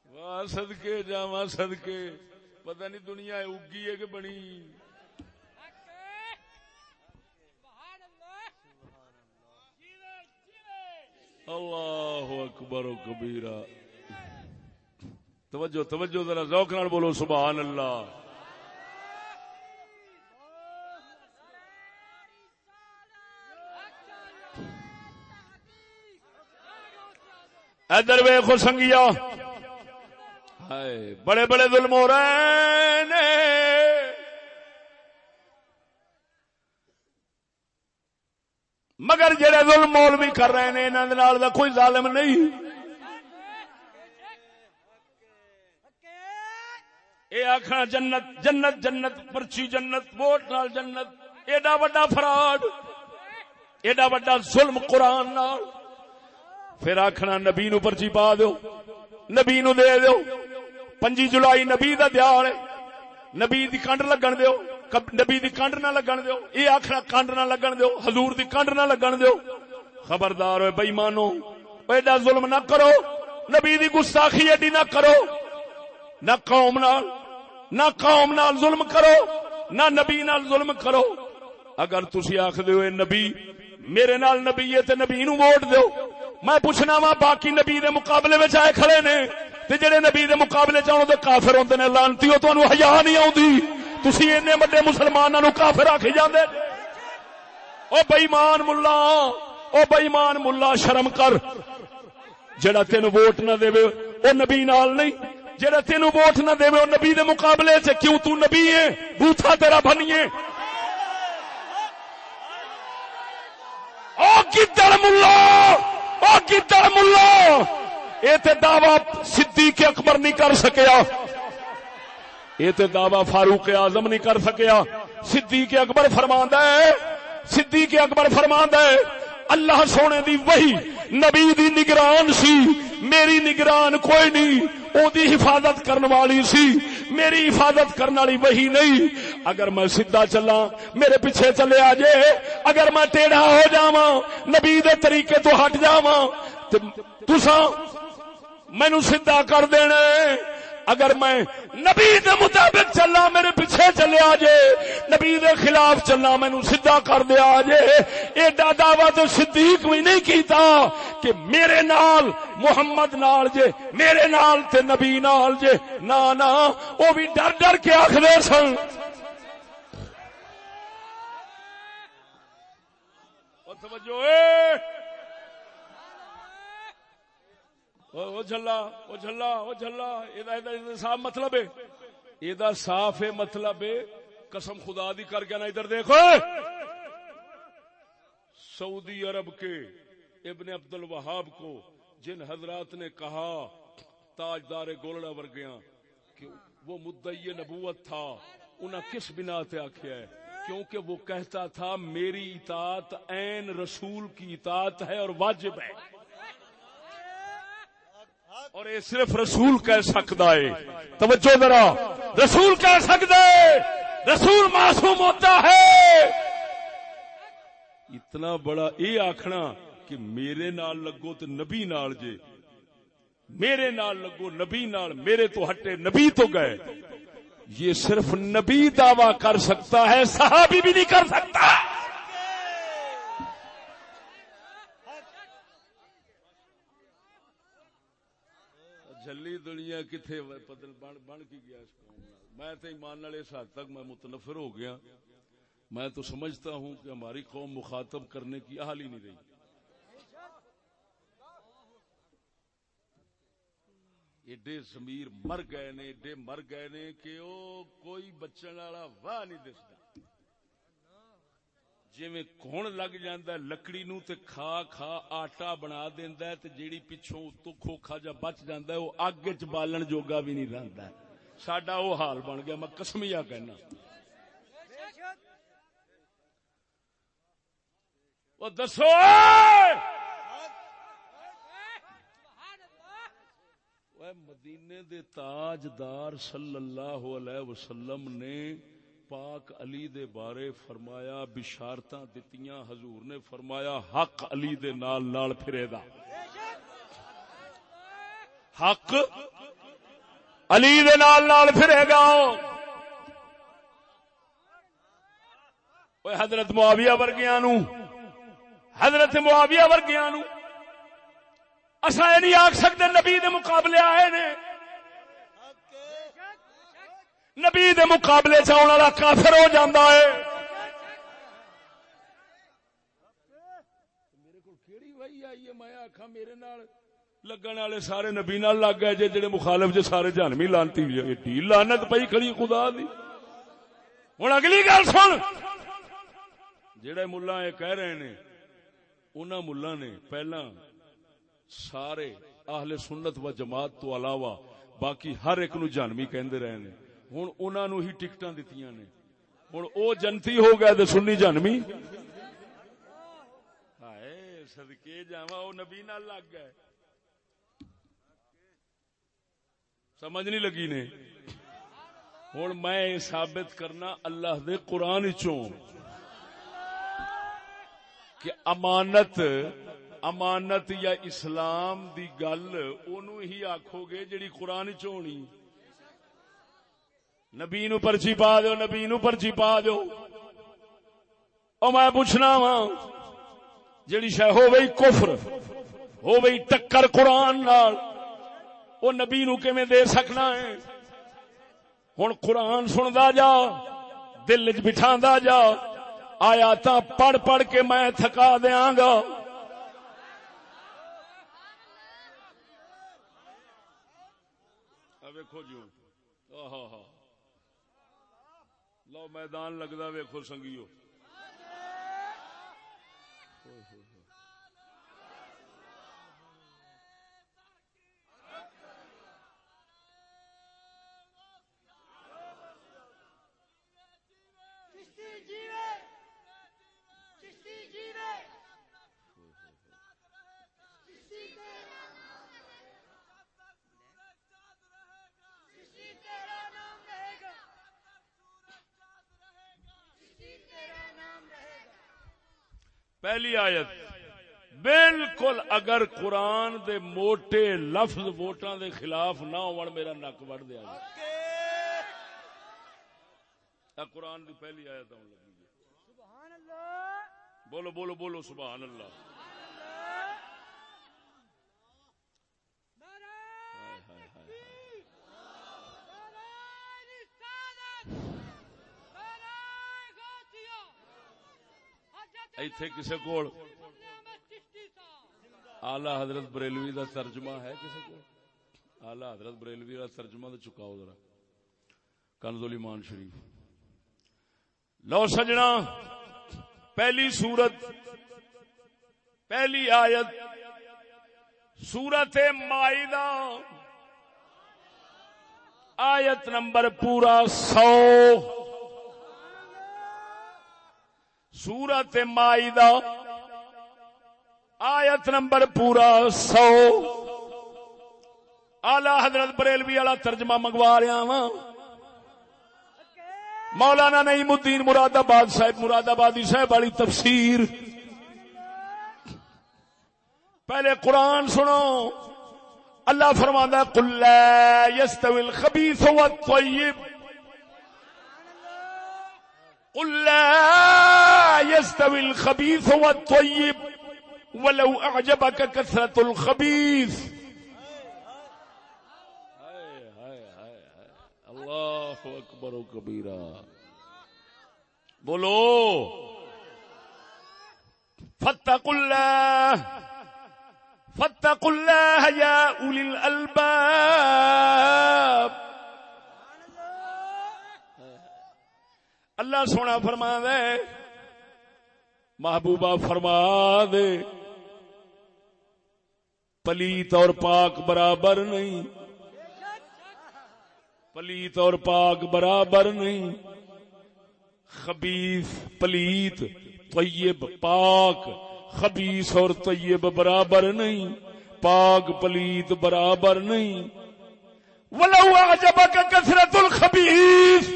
واہ سدکے جا سدکے پتہ نہیں دنیا اگی ہے کہ بنی اللہ اکبر و کبیرہ توجہ توجہ ذرا ذوق نال بولو سبحان اللہ ادھر ویخو سنگیا بڑے بڑے ظلم ہو رہے نے مگر جڑے ظلم مول بھی کر رہے ہیں انہوں دا کوئی ظالم نہیں۔ یہ آخر جنت جنت جنت پرچی جنت، ووٹ نال جنت۔ ایڈا وڈا فراڈ، ایڈا وڈا ظلم قرآن نال۔ پھر آخنا نبی نو پرچی پا دو نبی نو دے دو پنجی جولائی نبی دا دیار ہے۔ نبی دی کنڈ لگن دیو نبی دی کنڈ نہ لگن دیو، یہ آخر کنڈ نہ لگن دیو، حضور دی کنڈ نہ لگن دیو۔ خبردار ہوئے بئی مانو ایڈا ظلم نہ کرو، نبی دی گستاخی ایڈی نہ کرو۔ نہ قوم نال، نہ قوم نال ظلم کرو، نہ نبی نال ظلم کرو۔ اگر تسی آخ دیو اے نبی، میرے نال نبی ہے تے نبی نو ووٹ دیو۔ میں پوچھنا وا، باقی نبی دے مقابلے وچ آئے کھڑے نے؟ تے جڑے نبی دے مقابلے چ آن تے کافر ہوندے نے، لعنتی او تانوں حیا نہیں آوندی۔ تسی اینے بڑے مسلماناں نو کافر آکھی جاندے او بے ایمان ملا، او بے ایمان ملا، شرم کر۔ جڑا تین ووٹ نہ دے او نبی نال نہیں۔ جڑا تین ووٹ نہ دے او نبی دے مقابلے چ کیوں تو نبی ہے؟ بوتھا تیرا بنیے او گدڑ ملا! او گدڑ ملا! اے تے دعوی صدیق اکبر نہیں کر سکیا۔ یہ تے دعوی فاروق اعظم نہیں کر سکیا۔ صدیق اکبر فرماندا ہے۔ صدیق اکبر فرماندا ہے۔ اللہ سونے دی وہی نبی دی نگران سی، میری نگران کوئی نہیں او دی حفاظت کرن والی سی، میری حفاظت کرن والی وہی نہیں اگر میں سیدھا چلا میرے پیچھے چلے آ جے، اگر میں ٹیڑھا ہو جاواں، نبی دے طریقے تو ہٹ جاواں تساں مینو سیدھا کر دینا ہے۔ اگر میں نبی دے مطابق چلنا، میرے پیچھے چلے آجے نبی دے خلاف چلنا مینو سیدھا کر دیا آجے ایڈا دعوی تو صدیق بھی نہیں کیتا کہ میرے نال محمد نال جے، میرے نال تے نبی نال جے۔ نا نا وہ بھی ڈر ڈر کے آخر سن۔ توجہ اے او جھلا او جھلا او جھلا ایدا ایدا صاف مطلب ہے ایدا صاف ہے مطلب ہے قسم خدا دی کر کے نا ادھر دیکھو سعودی عرب کے ابن عبد الوہاب کو جن حضرات نے کہا تاجدار گولڑا ورگیاں کہ وہ مدعی نبوت تھا انہیں کس بنا تے آخیا ہے کیونکہ وہ کہتا تھا میری اطاعت عین رسول کی اطاعت ہے اور واجب ہے اور یہ صرف رسول کہہ سکتا ہے۔ توجہ ذرا۔ رسول کہہ سکتا ہے۔ رسول معصوم ہوتا ہے۔ اتنا بڑا یہ آخنا کہ میرے نال لگو تو نبی نال جے۔ میرے نال لگو نبی نال، میرے تو ہٹے نبی تو گئے۔ یہ صرف نبی دعوی کر سکتا ہے، صحابی بھی نہیں کر سکتا۔ جلی دنیا کتنے بدل بن بن کی گیا اس قوم میں تو ایمان والے اس حد تک میں متنفر ہو گیا۔ میں تو سمجھتا ہوں کہ ہماری قوم مخاطب کرنے کی اہل ہی نہیں رہی۔ ایڈے زمیر مر گئے نے، ایڈے مر گئے نے کہ او کوئی بچن والا واہ نہیں دستا۔ جویں کون لگ جاندا ہے، لکڑی نو تے کھا کھا آٹا بنا دیندا ہے تے جیڑی پچھوں اتوں کھوکھا جا بچ جاندا ہے او اگ وچ بالن جوگا بھی نہیں رہندا ہے۔ ساڈا او حال بن گیا، میں قسمیا کہنا۔ او دسو! مدینے دے تاجدار صلی اللہ علیہ وسلم نے پاک علی دے بارے فرمایا، بشارتاں دتیاں حضور نے فرمایا، حق علی دے نال نال پھرے دا۔ حق علی دے نال نال پھرے گا۔ اوے حضرت معاویہ ورگیاں نو، حضرت معاویہ ورگیاں نو اسا یہ نہیں آخ سکتے نبی دے مقابلے آئے نے۔ نبی دے مقابلے چ والا کافر ہو جاتا ہے۔ میرے کو کیڑی وہی آئی ہے؟ میں آخا میرے نال لگن والے سارے نبی نال لگ گئے جے جڑے مخالف جے سارے جہنمی لانتی ایڈی لانت پئی کھڑی خدا دی۔ ہن اگلی گل سن۔ جڑے ملا یہ کہہ رہے نے، انہاں ملا نے پہلا سارے اہل سنت و جماعت تو علاوہ باقی ہر ایک نو جانوی کہندے رہے نے۔ ہن انہاں نو ہی ٹکٹاں دتیاں نے۔ ہن او جنتی ہو گیا تے سنی جانوی ہائے صدکے نبی نال لگ گئے۔ سمجھ نہیں لگی نے۔ ہوں میں ثابت کرنا اللہ دے قرآن چوں کہ امانت امانت یا اسلام دی گل، اونوں ہی آکھو گے جڑی قرآن چونی نبی نو پرچی پا دو نبی نو پرچی پا دو او میں پوچھنا وا جڑی شے ہو گئی کفر، ہو گئی ٹکر قرآن نال، او نبی نو کیویں دے سکنا ہے؟ ہن قرآن سندا جا، دل وچ بٹھاندا جا، آیاتاں پڑھ پڑھ کے میں تھکا دیاں گا۔ ویکھو جی ہاں ہاں لو میدان لگتا ویکھو سنگیو۔ جیوے۔ پہلی آیت بالکل اگر قرآن دے موٹے لفظ ووٹاں دے خلاف نہ ہون میرا نک وڑ دیا جائے۔ قرآن دی پہلی آیت آن لگی۔ بولو بولو بولو سبحان اللہ۔ ایتھے کسے کول؟ آلہ حضرت بریلوی دا ترجمہ ہے کسے کول؟ آلہ حضرت بریلوی دا ترجمہ تو چکاؤ ذرا۔ کنز ایمان شریف۔ لو سجنا، پہلی سورت، پہلی آیت، سورت مائدہ۔ آیت نمبر پورا سو۔ سورت مائدہ، آیت نمبر پورا سو۔ آلہ حضرت بریلوی والا ترجمہ منگوا رہا وا مولانا نعیم الدین مراد آباد صاحب، مراد آبادی صاحب والی تفسیر۔ پہلے قرآن سنو۔ اللہ فرماندہ قل لا يستوي الخبيث والطيب۔ قل لا يستوي الخبيث والطيب ولو أعجبك كثرة الخبيث. الله أكبر كبيرا. بولو. فاتقوا الله. فاتقوا الله يا أولي الألباب. اللہ سونا فرما دے محبوبہ فرما دے۔ پلیت اور پاک برابر نہیں۔ پلیت اور پاک برابر نہیں۔ خبیث، پلیت، طیب، پاک۔ خبیث اور طیب برابر نہیں۔ پاک، پلیت برابر نہیں۔ ولو اعجبك كثرة الخبیث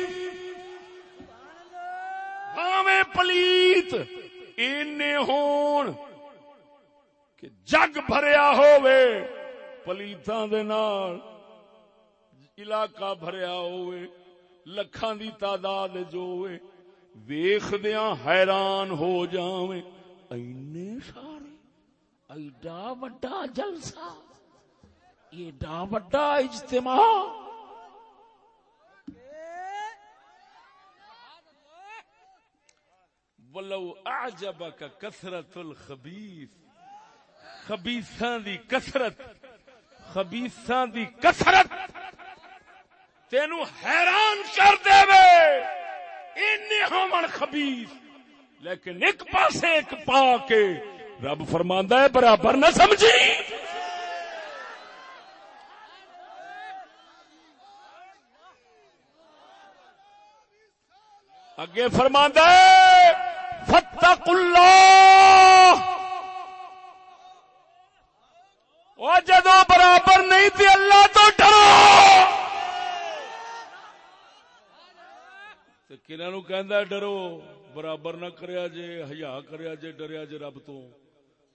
بھاویں پلیت اینے ہون کہ جگ بھریا ہووے پلیتاں دے نال علاقہ بھریا ہووے لکھاں دی تعداد جو ہوئے ویکھدیاں حیران ہو جاویں اینے سارے ایڈا وڈا جلسہ ایڈا وڈا اجتماع ولو اعجبك كثرت الخبيث خبیثاں دی کثرت، خبیثاں دی کثرت تینو حیران کر دے وے۔ انی ہومن خبیث، لیکن ایک پاسے ایک پا کے رب فرماندا ہے، برابر نہ سمجھی۔ اگے فرماندا ہے فتقوا اللہ وہ جدو برابر نہیں تھی، اللہ تو ڈرو. کنہاں نو کہندا ڈرو، برابر نہ کریا جے، حیا کریا جے، ڈریا جے رب تو.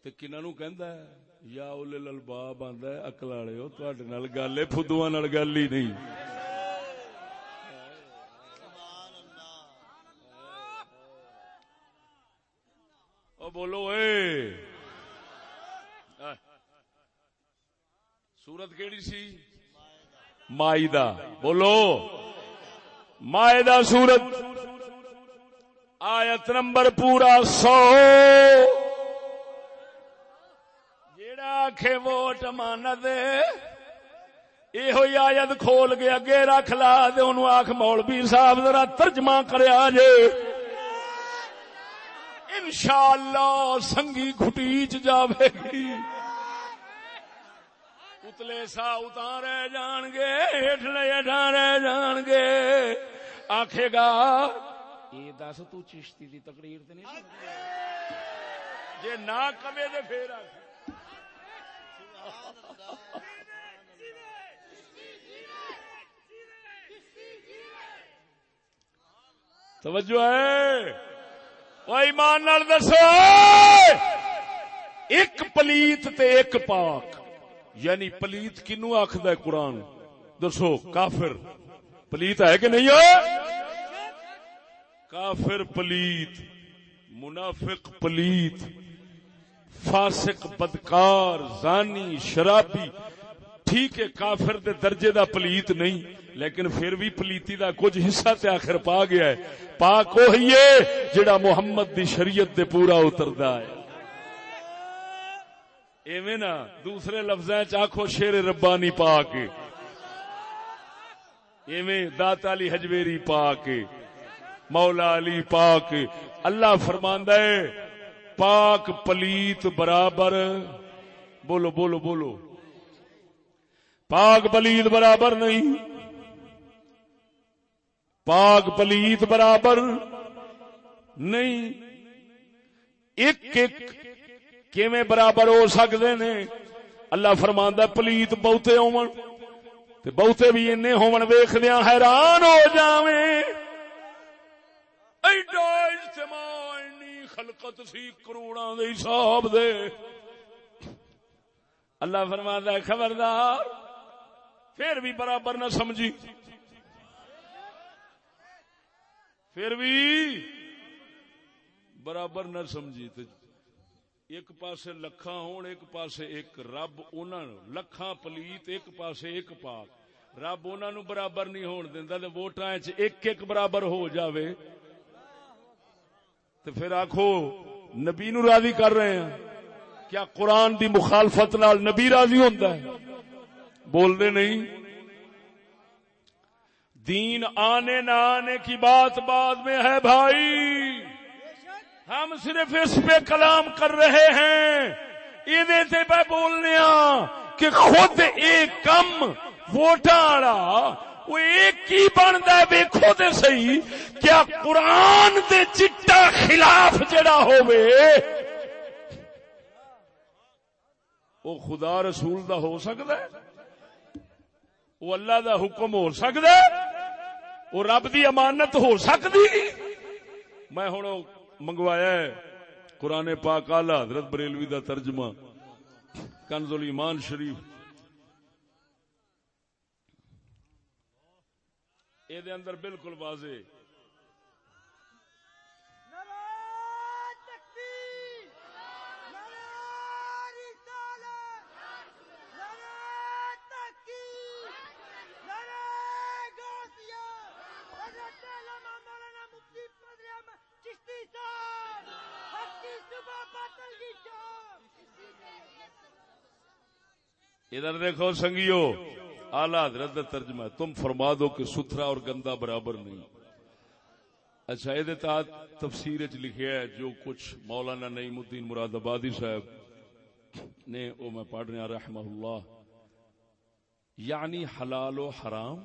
تے کنہاں نو یا اولل الباب آندا ہے، عقل والےو تواڈے نال گل ہے، فدواں نال گل ہی نہیں او بولو اے سورت کیڑی سی؟ مائدہ۔ بولو۔ مائدہ سورت۔ آیت نمبر پورا سو۔ جیڑا آخے ووٹ مان دے یہ آیت کھول کے اگے رکھ لا دے انہوں آخ مولوی صاحب ذرا ترجمہ کریا جے انشاءاللہ سنگی گھٹی چ جاوے گی۔ اتلے سا اتارے جان گے ہٹلے اٹھارے جان گے آخے گا یہ دس تو چشتی دی تقریر تے نہیں جے نہ کمے دے پھر توجہ ہے وہ ایمان نال دسو ایک پلیت تے ایک پاک یعنی پلیت کنو آخد ہے قرآن؟ دسو، کافر پلیت ہے کہ نہیں کافر پلیت، منافق پلیت، فاسق، بدکار، زانی، شرابی، ٹھیک ہے، کافر دے درجے دا پلیت نہیں، لیکن پھر بھی پلیتی دا کچھ حصہ تے آخر پا گیا ہے۔ پاک وہی ہے جڑا محمد دی شریعت دے پورا اتردا ہے۔ ایویں نا دوسرے لفظ آخو شیر ربانی پا کے ایویں دات علی حجویری پا کے مولا علی پاک۔ اللہ فرماندا ہے، پاک پلیت برابر۔ بولو بولو بولو۔ پاک پلیت برابر نہیں۔ پاک پلیت برابر نہیں۔ ایک ایک کیویں برابر ہو سکتے نے؟ اللہ فرماندا پلیت بہتے ہون۔ تے بہتے بھی اینے ہون، ویکھدیاں حیران ہو جاویں۔ ایڈا اجتماع انی خلقت سی کروڑاں دے حساب دے۔ اللہ فرماندا ہے، خبردار، پھر بھی برابر نہ سمجھی۔ پھر بھی برابر نہ سمجھی تے ایک پاسے لکھاں ہون، ایک پاسے ایک رب، انہاں لکھاں پلیت، ایک پاسے ایک پاک۔ رب انہاں نو برابر نہیں ہون دیندا تے ووٹاں وچ ایک ایک برابر ہو جاوے۔ تے پھر آکھو، نبی نو راضی کر رہے ہیں کیا قرآن دی مخالفت نال نبی راضی ہوندا ہے؟ بول دے نہیں۔ دین آنے نہ آنے کی بات بعد میں ہے بھائی۔ ہم صرف اس پہ کلام کر رہے ہیں۔ یہ پہ بولنے کہ خود ایک کم ووٹا وہ ایک کی بنتا ہے؟ ویکو تے صحیح۔ کیا قرآن دے چٹا خلاف جڑا ہوئے وہ خدا رسول دا ہو سکتا ہے؟ وہ اللہ دا حکم ہو سکتا ہے؟ وہ رب دی امانت ہو سکتی؟ میں ہوں منگوایا ہے۔ قرآن پاک آلہ حضرت بریلوی دا ترجمہ۔ کنز ایمان شریف۔ یہ اندر بالکل واضح۔ ادھر دیکھو سنگیو آلہ حضرت ترجمہ تم فرما دو کہ ستھرا اور گندا برابر نہیں۔ اچھا یہ تفسیر چ لکھیا ہے جو کچھ مولانا نعیم الدین مراد آبادی صاحب نے وہ میں پڑھ رہا رحمہ اللہ۔ یعنی حلال و حرام،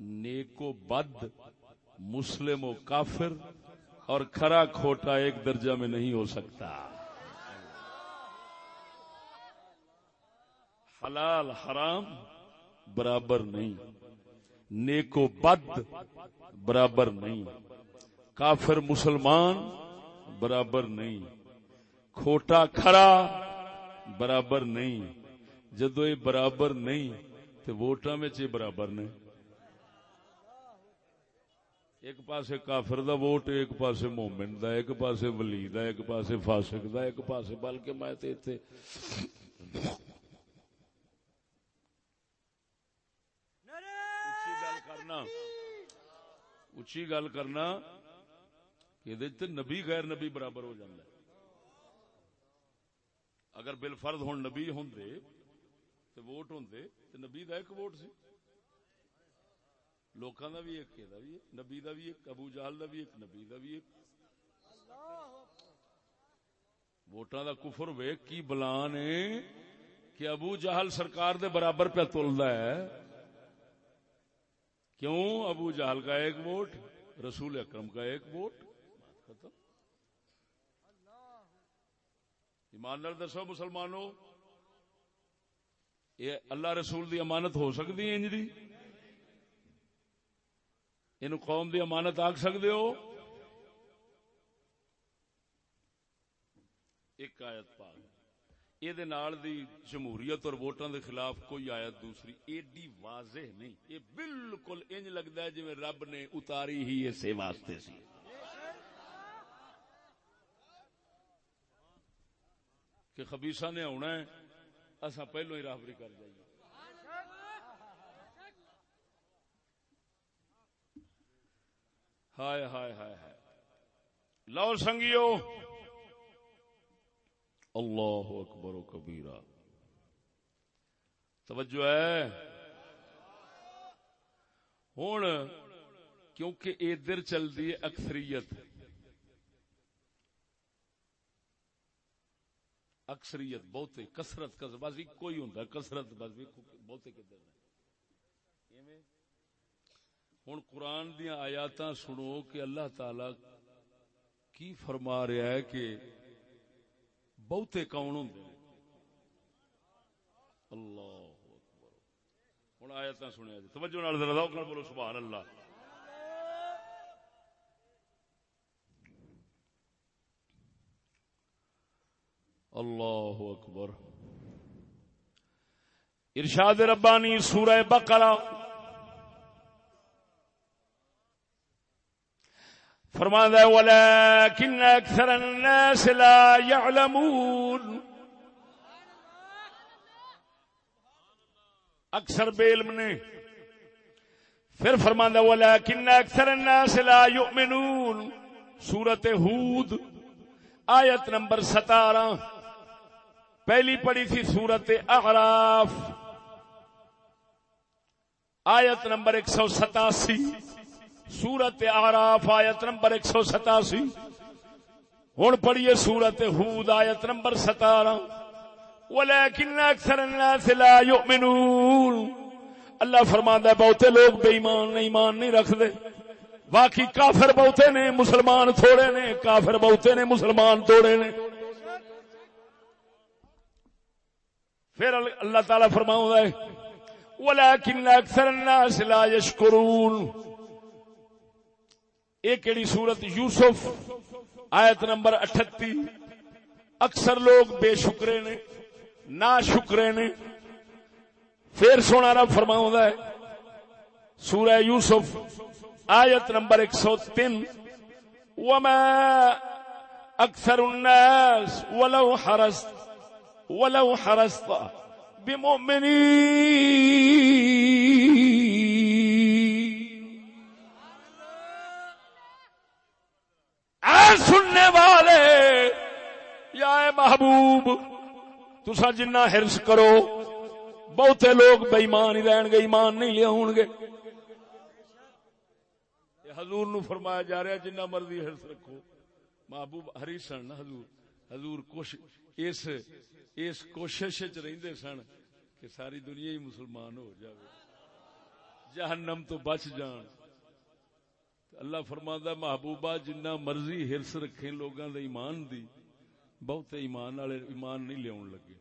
نیک و بد، مسلم و کافر اور کھرا کھوٹا ایک درجہ میں نہیں ہو سکتا۔ حلال حرام برابر نہیں۔ نیکو بد برابر نہیں۔ کافر مسلمان برابر نہیں۔ کھوٹا کھرا برابر نہیں۔ جدو یہ برابر نہیں، تو ووٹاں میں برابر نہیں۔ ایک پاسے کافر دا ووٹ، ایک پاسے مومن دا، ایک پاسے ولی دا، ایک پاسے فاسق دا، ایک پاسے، بلکہ میں تے تے اچھی گل کرنا۔ اچھی گل کرنا کہ دے تے نبی غیر نبی برابر ہو جاندا ہے۔ اگر بالفرض ہون نبی ہوندے تے ووٹ ہوندے تے نبی دا ایک ووٹ سی۔ لوکاں دا بھی ایک دا بھی ایک، نبی دا بھی ایک، ابو جہل دا بھی ایک، نبی دا بھی ایک۔ ووٹاں دا کفر ویک کی بلان ہے کہ ابو جہل سرکار دے برابر پہ تلدا ہے۔ کیوں؟ ابو جہل کا ایک ووٹ، رسول اکرم کا ایک ووٹ۔ ختم۔ ایمان نال دسو مسلمانوں، یہ اللہ رسول دی امانت ہو سکتی ہے انج دی؟ یہ قوم دی امانت آخ سکتے ہو ایک آیت پاک یہ جمہوریت اور ووٹاں دے خلاف کوئی آیت دوسری ایڈی واضح نہیں یہ بالکل انج لگتا ہے جی رب نے اتاری ہی اسے واسطے سی کہ خبیسا نے آنا ہے اصا پہلو ہی راہبری کر جائیے ہائے ہائے ہائے ہائے۔ لو سنگیو۔ اللہ اکبر و کبیرہ۔ توجہ ہے۔ ہوں کیونکہ ادھر چلتی ہے اکثریت۔ اکثریت بہتے کسرت بس ایک ہی ہوں کسرت بس بہتے کدھر ہوں قرآن دیا آیات سنو کہ اللہ تعالی کی فرما رہا ہے کہ بہتے کون ہوں اللہ ہوں آیات سنیا جی۔ توجہ نال ذرا بولو، سبحان اللہ۔ اللہ اکبر۔ ارشاد ربانی سورہ بقرہ۔ فرماندہ ولكن اکثر الناس لا يعلمون۔ اکثر بے علم نے پھر فرماندہ ولكن اکثر الناس لا يؤمنون۔ سورت ہود، آیت نمبر ستارہ۔ پہلی پڑی تھی سورت اعراف۔ آیت نمبر ایک سو ستاسی۔ سورت آراف آیت نمبر ایک سو ستاسی۔ ہوں پڑھیے سورت ہود آیت نمبر ستارہ۔ ولیکن اکثر الناس لا یؤمنون۔ اللہ فرماندا ہے، بہتے لوگ بے ایمان نہیں ایمان نہیں رکھ دے باقی کافر بہتے نے، مسلمان تھوڑے نے، کافر بہتے نے، مسلمان تھوڑے نے۔ پھر اللہ تعالی فرماؤں ہے، ولیکن اکثر الناس لا یشکرون۔ یہ کہڑی سورت یوسف، آیت نمبر اٹھتی۔ اکثر لوگ بے شکرے نے نہ شکرے نے۔ پھر سونا رب فرماؤں ہے، سورہ یوسف، آیت نمبر ایک سو تین۔ وما اکثر الناس ولو حرست ولو حرست بمؤمنین۔ تسا جنہ ہرس کرو، بہتے لوگ بےمان ہی رہن گے، ایمان نہیں لیا ہون گے۔ حضور نو فرمایا جا رہا جنہ مرضی ہرس رکھو۔ محبوب ہری سن حضور حضور اس اس کوشش رہندے سن کہ ساری دنیا ہی مسلمان ہو جائے جہنم تو بچ جان۔ اللہ فرماندا محبوبہ، جنہ مرضی ہرس رکھیں، لوگاں دے ایمان دی۔ بہت ایمان والے ایمان نہیں لیاون لگے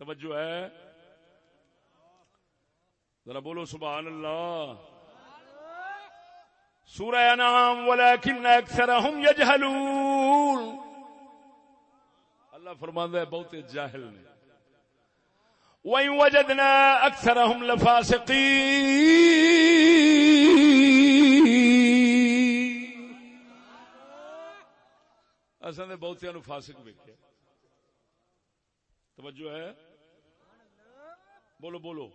توجہ ہے ذرا بولو سبحان اللہ سورہ انعام ولیکن اکثرہم یجہلون اللہ فرماندا ہے بہت جاہل نے وَإِن وَجَدْنَا أَكْثَرَهُمْ لَفَاسِقِينَ اساں نے بہتیاں نو فاسق ویکھیا۔ توجہ ہے۔ بولو بولو۔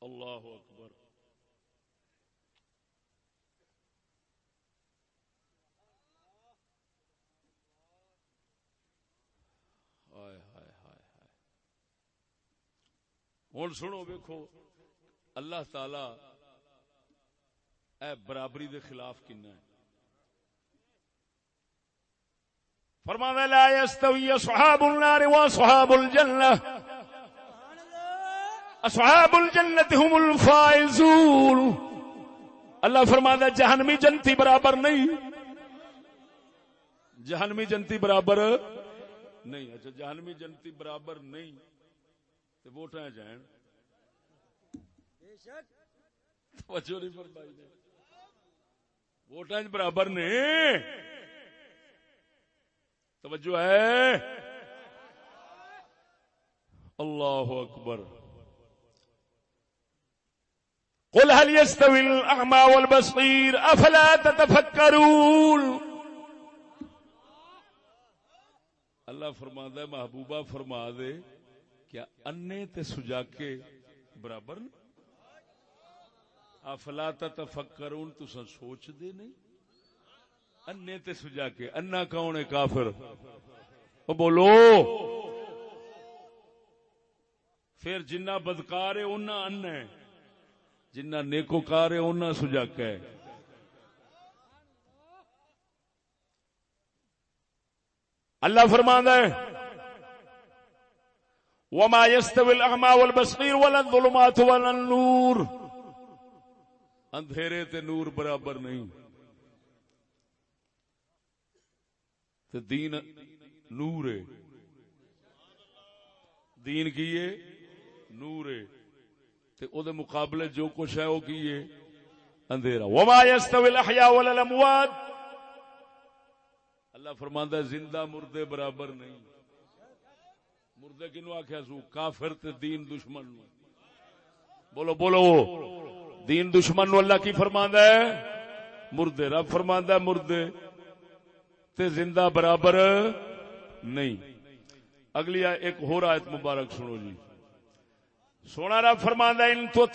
اللہ اکبر۔ ہائے ہائے ہائے ہائے۔ ہوں سنو ویکھو۔ اللہ تعالی اے برابری دے خلاف کنا ہے؟ فرمانا لا يستوي اصحاب النار واصحاب الجنه اصحاب الجنت هم الفائزون. اللہ فرماتا جہنمی جنتی برابر نہیں. جہنمی جنتی برابر نہیں. اچھا جہنمی جنتی برابر نہیں. تو ووٹ جائن توجہ نہیں فرمائی جی۔ نے ووٹ برابر نے۔ توجہ ہے۔ اللہ اکبر۔ قل هل يستوي الأعمى والبصير؟ أفلا تتفكرون؟ اللہ فرما ہے محبوبہ فرما دے، کیا انے تے سجاکے برابر نے افلا تتفکرون تسا سوچ دے نہیں؟ انے تے سجا کے، انا کون ہے کافر؟ او بولو! پھر جنہ بدکار ہے انہ ان ہے۔ جنہ نیکوکار ہے انہ سجا کے۔ اللہ فرماندا ہے، وما يستوي الاعمى والبصير ولا الظلمات ولا النور۔ اندھیرے تے نور برابر نہیں۔ تے دین نور ہے۔ دین کی ہے؟ نور ہے۔ تے او دے مقابلے جو کچھ ہے وہ کی ہے؟ اندھیرا۔ وما يستوي الاحياء ولا الاموات اللہ فرماندا ہے، زندہ مردے برابر نہیں۔ مردے کنو آکھیا سو؟ کافر تے دین دشمن نو۔ بولو بولو۔ دین دشمن نو اللہ کی فرماندا ہے؟ مردے رب فرماندا ہے مردے۔ تے زندہ برابر نہیں۔ اگلی ایک اور آیت مبارک سنو جی۔ سونا رب فرماندا ہے، ان تو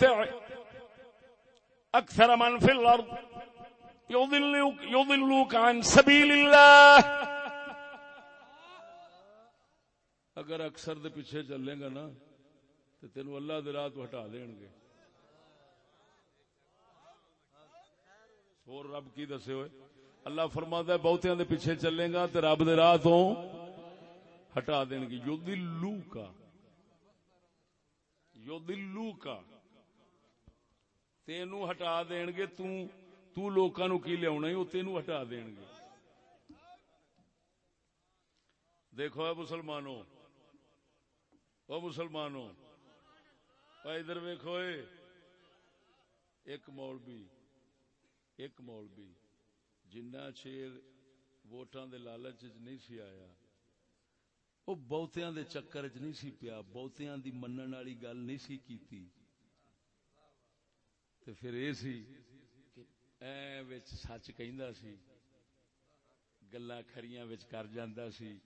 اکثر من فی الارض یضلوک یضلوک عن سبیل اللہ۔ اگر اکثر دے پیچھے چلے گا نا تو تینو اللہ دے راہ تو ہٹا دین گے۔ اور رب کی دسے ہوئے۔ اللہ فرماتا ہے، بہتیاں دے پیچھے چلے گا تو رب دے راہ تو ہٹا دین گے یو دلو کا۔ یو دلو کا۔ تینو ہٹا دین گے۔ تو تو لوکاں نو کی لیاونا ہی او تینو ہٹا دین گے۔ دیکھو اے مسلمانوں او مسلمانوں اے ادھر ویکھو اے، ایک مولوی ایک مولوی جنہ چیر ووٹاں دے لالچ وچ نہیں سی آیا او بہتیاں دے چکر وچ نہیں سی پیا بہتیاں دی منن والی گل نہیں سی کیتی تے پھر اے سی کہ اے وچ سچ کہندا سی گلاں کھریاں وچ کر جاندا سی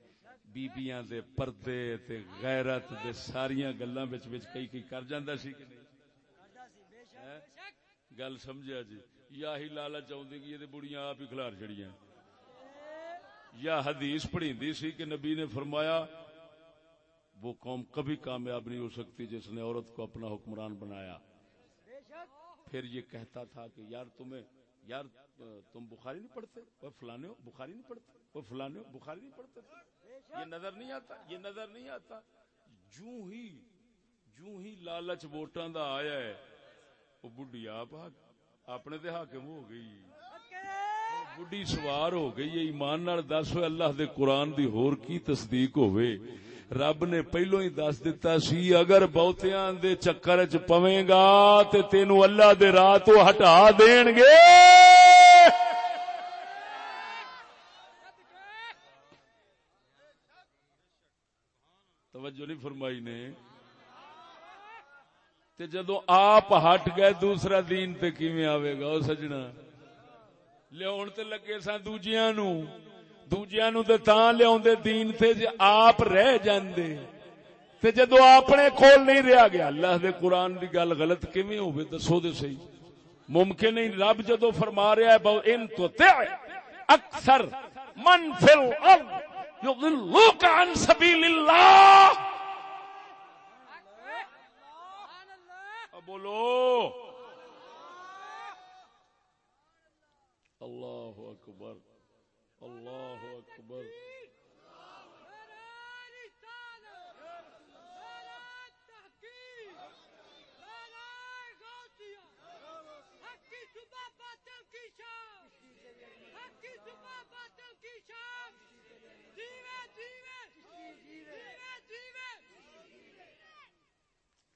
بیبییاں دے پردے تے غیرت دے ساریاں گلاں وچ وچ کئی کئی کر جاندا سی کہ نہیں؟ گل سمجھا جی یا ہی لالچ آدھی کہ یہ بڑیاں آپ ہی کھلار چڑیاں۔ یا حدیث پڑھی سی کہ نبی نے فرمایا، وہ قوم کبھی کامیاب نہیں ہو سکتی جس نے عورت کو اپنا حکمران بنایا۔ پھر یہ کہتا تھا کہ یار تمہیں، یار، تم بخاری نہیں پڑھتے؟ وہ فلانے ہو، بخاری نہیں پڑھتے؟ وہ فلانے ہو، بخاری نہیں پڑھتے؟ یہ نظر نہیں آتا، یہ نظر نہیں آتا۔ جو ہی جو ہی لالچ ووٹاں دا آیا ہے، وہ بڈی آپ اپنے تے حاکم ہو گئی۔ بڈی سوار ہو گئی ہے ایمان نال دس اللہ دے قرآن دی ہور کی تصدیق ہوئے۔ رب نے پہلو ہی دس دتا سی اگر بہتیاں دے چکر چ پویں گا تے تینو اللہ دے راہ تو ہٹا دین گے۔ توجہ نہیں فرمائی نے۔ تے جدو آپ ہٹ گئے دوسرا دین تے کیویں آوے گا؟ او سجنا۔ لیاون تے لگے سا دوجیاں نو۔ دوجیاں نو تے تاں لیاوندے دین تے جے آپ رہ جاندے۔ تے جدو اپنے کول نہیں رہیا گیا، اللہ دے قرآن دی گل غلط کیویں ہوے دسو دے صحیح۔ ممکن نہیں، رب جدو فرما رہا ہے بہو ان تو تے اکثر من فی الارض یضلوک عن سبیل اللہ۔ بولو۔ اللہ اکبر۔ اللہ اکبر۔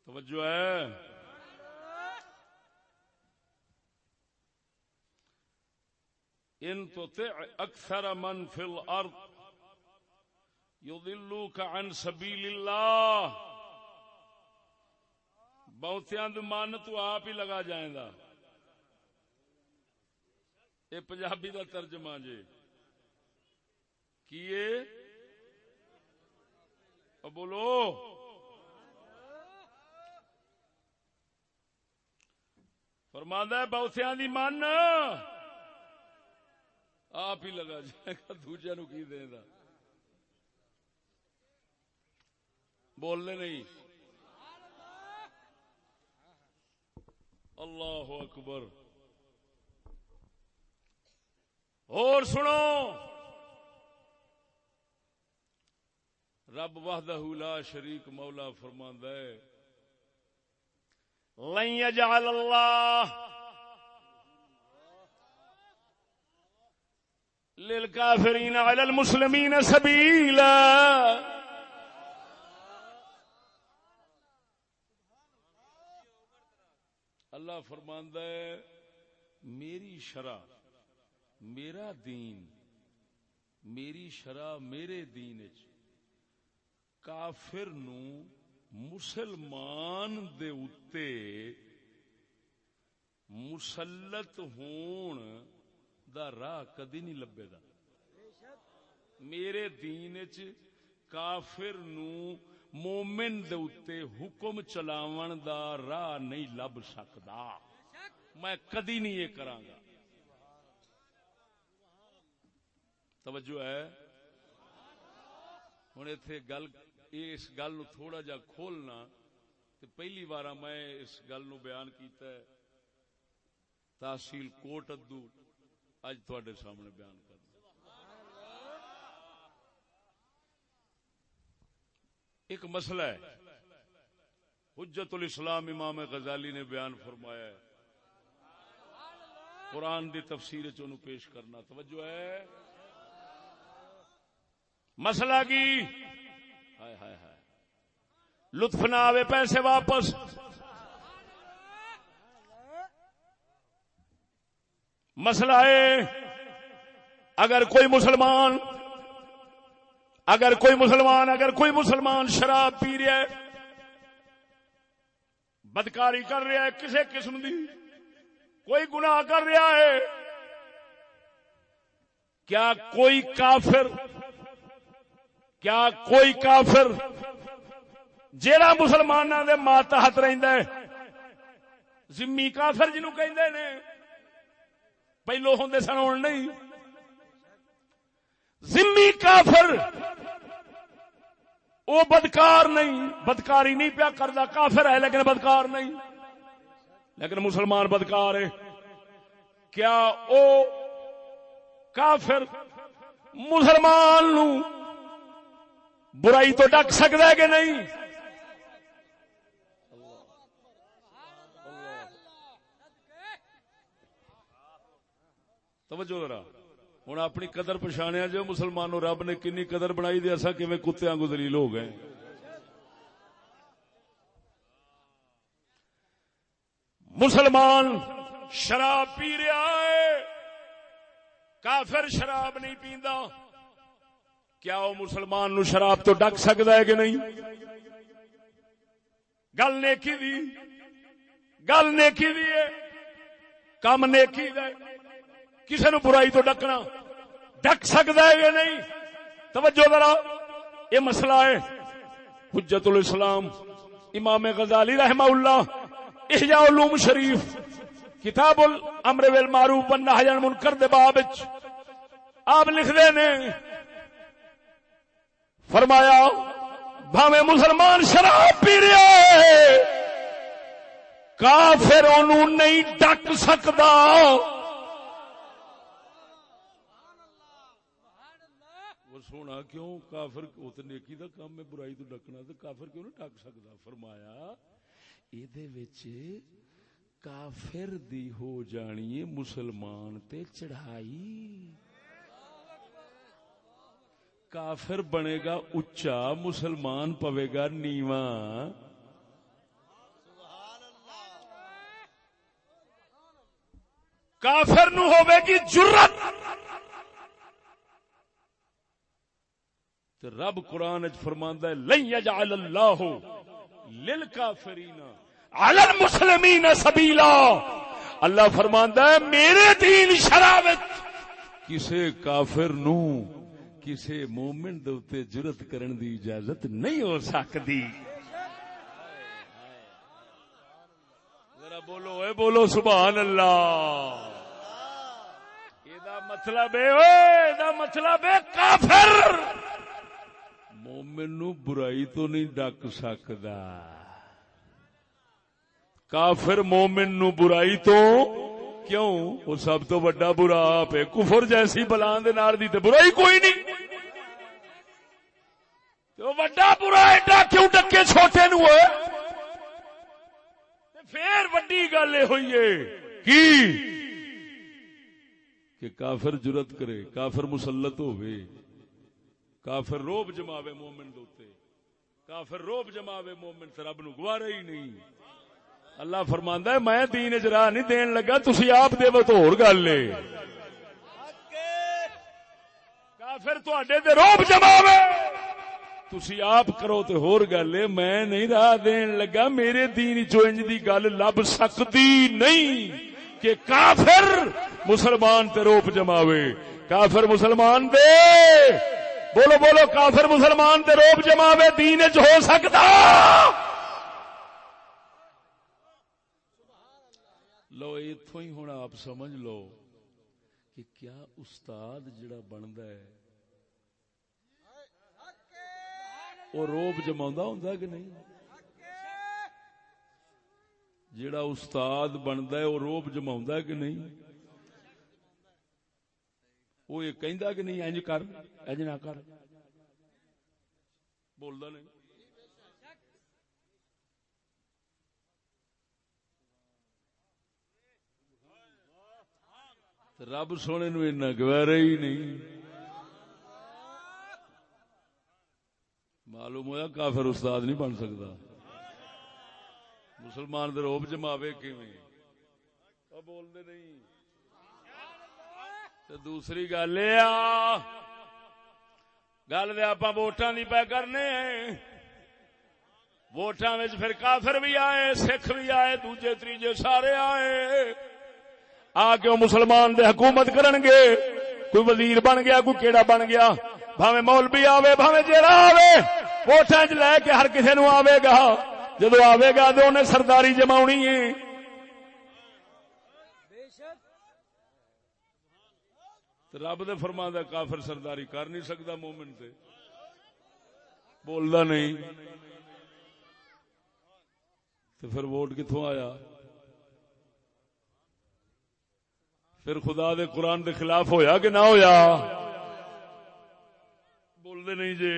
توجہ ہے۔ ان تطع اکثر من فی الارض یضلوک عن سبیل اللہ۔ بہتیاں من تو آپ ہی لگا جائیں گا یہ پنجابی کا ترجمہ جی۔ کیے؟ بولو۔ فرماندہ ہے بہتیاں دی من آپ ہی لگا جائے گا، دوجے نو کی دے بولنے نہیں۔ اللہ اکبر۔ اور سنو۔ رب وحدہ لا شریک مولا فرماندہ ہے۔ لن يجعل اللہ للكافرين على المسلمين سبيلا. اللہ فرماندہ ہے، میری شرح میرا دین، میری شرح میرے دین کافر نو مسلمان دے اتے مسلط ہون دا راہ کدی نہیں لبے دا۔ میرے دین چ کافر نو مومن دے اتے حکم چلاون دا راہ نہیں لب سکدا۔ میں کدی نہیں یہ کراں گا۔ توجہ ہے۔ ہوں اتے گل، اس گل نو تھوڑا جا کھولنا۔ تے پہلی بار میں اس گل نو بیان کیتا ہے۔ تحصیل کوٹ ادو۔ اج تھوڑے سامنے بیان کرنا ایک مسئلہ ہے۔ حجت الاسلام امام غزالی نے بیان فرمایا ہے۔ قرآن دی تفسیر چونو پیش کرنا۔ توجہ ہے۔ مسئلہ کی۔ ہائے ہائے ہائے۔ لطف نہ آوے پیسے واپس۔ مسئلہ ہے، اگر کوئی مسلمان، اگر کوئی مسلمان، اگر کوئی مسلمان شراب پی رہا ہے، بدکاری کر رہا ہے کسی قسم دی، کوئی گناہ کر رہا ہے، کیا کوئی کافر، کیا کوئی کافر جیڑا مسلمانوں دے ماتحت رہندا ہے ذمی کافر جنوں کہندے نے پہلو ہوں سن ہوں نہیں۔ زمی کافر۔ وہ بدکار نہیں، بدکاری نہیں پیا کرتا کافر ہے لیکن بدکار نہیں۔ لیکن مسلمان بدکار ہے۔ کیا او کافر مسلمان نو برائی تو ڈک سکتا ہے کہ نہیں؟ توجہ ذرا۔ ہوں اپنی قدر پچھاڑیا جو مسلمانوں رب نے کنی قدر بنائی دی اصا کیون کتیا گزریل ہو گئے۔ مسلمان شراب پی رہا ہے، کافر شراب نہیں پیندا۔ کیا وہ مسلمان نو شراب تو ڈک سکتا ہے کہ نہیں؟ گل نیکی دی، گل نیکی دی کم نیکی دا کسی نو برائی تو ڈکنا۔ ڈک سکتا ہے کہ نہیں؟ توجہ ذرا، یہ مسئلہ ہے۔ حجت الاسلام، امام غزالی رحمہ اللہ، احیاء علوم شریف، کتاب الامر بالمعروف والنہی عن المنکر دے باب وچ۔ آپ لکھ دے نے، فرمایا بھاوے مسلمان شراب پی رہا ہے کافر انہوں نہیں ڈک سکتا وہ سونا کیوں؟ کافر وہ تو نیکی دا کام ہے؟ برائی تو ڈکنا تو کافر کیوں نہیں ڈک سکتا؟ فرمایا کافر دی ہو جانی ہے مسلمان تے چڑھائی۔ کافر بنے گا اچا مسلمان پوے گا نیواں۔ کافر نو ہوے گی جرت تے رب قرآن اچ فرماندا ہے، لن یجعل اللہ للکافرین علی المسلمین سبیلا. اللہ فرماندا ہے، میرے دین شرع وچ کسے کافر نو کسے مومن دے اوتے جرت کرن دی اجازت نہیں ہو سکتی۔ ذرا بولو، اے بولو، سبحان اللہ۔ مطلب مطلب کافر۔ مومن نو برائی تو نہیں ڈک سکتا کافر مومن نو برائی تو کیوں؟ وہ سب تو بڑا برا آپ ہے۔ کفر جیسی بلان دے نار دی تے برائی کوئی نہیں۔ تو بڑا برا ایڈا کیوں ڈکے چھوٹے نو ہے؟ پھر وڈی گل ہوئی ہے۔ کی؟ کہ کافر جرت کرے، کافر مسلط ہوئے کافر روب جماوے مومن دوتے کافر روب جماوے مومن تے رب نو گوارا ہی نہیں. اللہ فرماندا ہے میں دین اجرا نہیں دین لگا تسی آپ دے تو ہور گل لے کافر تواڈے تے روب جماوے! تسی آپ کرو تے ہور گل لے میں نہیں راہ دین لگا میرے دین چ انج دی گل لب سکتی نہیں کہ کافر مسلمان تے روپ جماوے. کافر مسلمان دے! بولو بولو، کافر مسلمان تے روپ جماوے دین چ ہو سکتا۔ لو اتو ہی ہوں آپ سمجھ لو کہ کیا استاد جڑا بنتا ہے، وہ روپ جما ہوں کہ نہیں؟ جڑا استاد بنتا ہے، وہ روب جما کہ نہیں؟ وہ یہ کہ نہیں اج کر اج نہ کر بولتا نہیں رب سونے نو ایسا گوارا ہی نہیں معلوم ہوا کافر استاد نہیں بن سکتا مسلمان دے روب جماوے کیویں بول نہیں تے دوسری گل یہ گل دے آپ ووٹاں دی پہ کرنے ووٹاں پھر کافر بھی آئے، سکھ بھی آئے، دوجے تیجے سارے آئے۔ آ کے وہ مسلمان دے حکومت کرن گے۔ کوئی وزیر بن گیا، کوئی کیڑا بن گیا۔ بھاوے مولوی آوے بھاوے جیڑا آوے۔ ووٹاں چ لے کے ہر کسی نو آوے گا۔ جدو آئے گا تو انہیں سرداری جما ہے۔ رب دے فرما دا کافر سرداری کر نہیں سکتا مومن تے۔ بولدا نہیں۔ تو پھر ووٹ کتوں آیا؟ پھر خدا دے قرآن دے خلاف ہویا کہ نہ ہویا؟ بولتے نہیں جی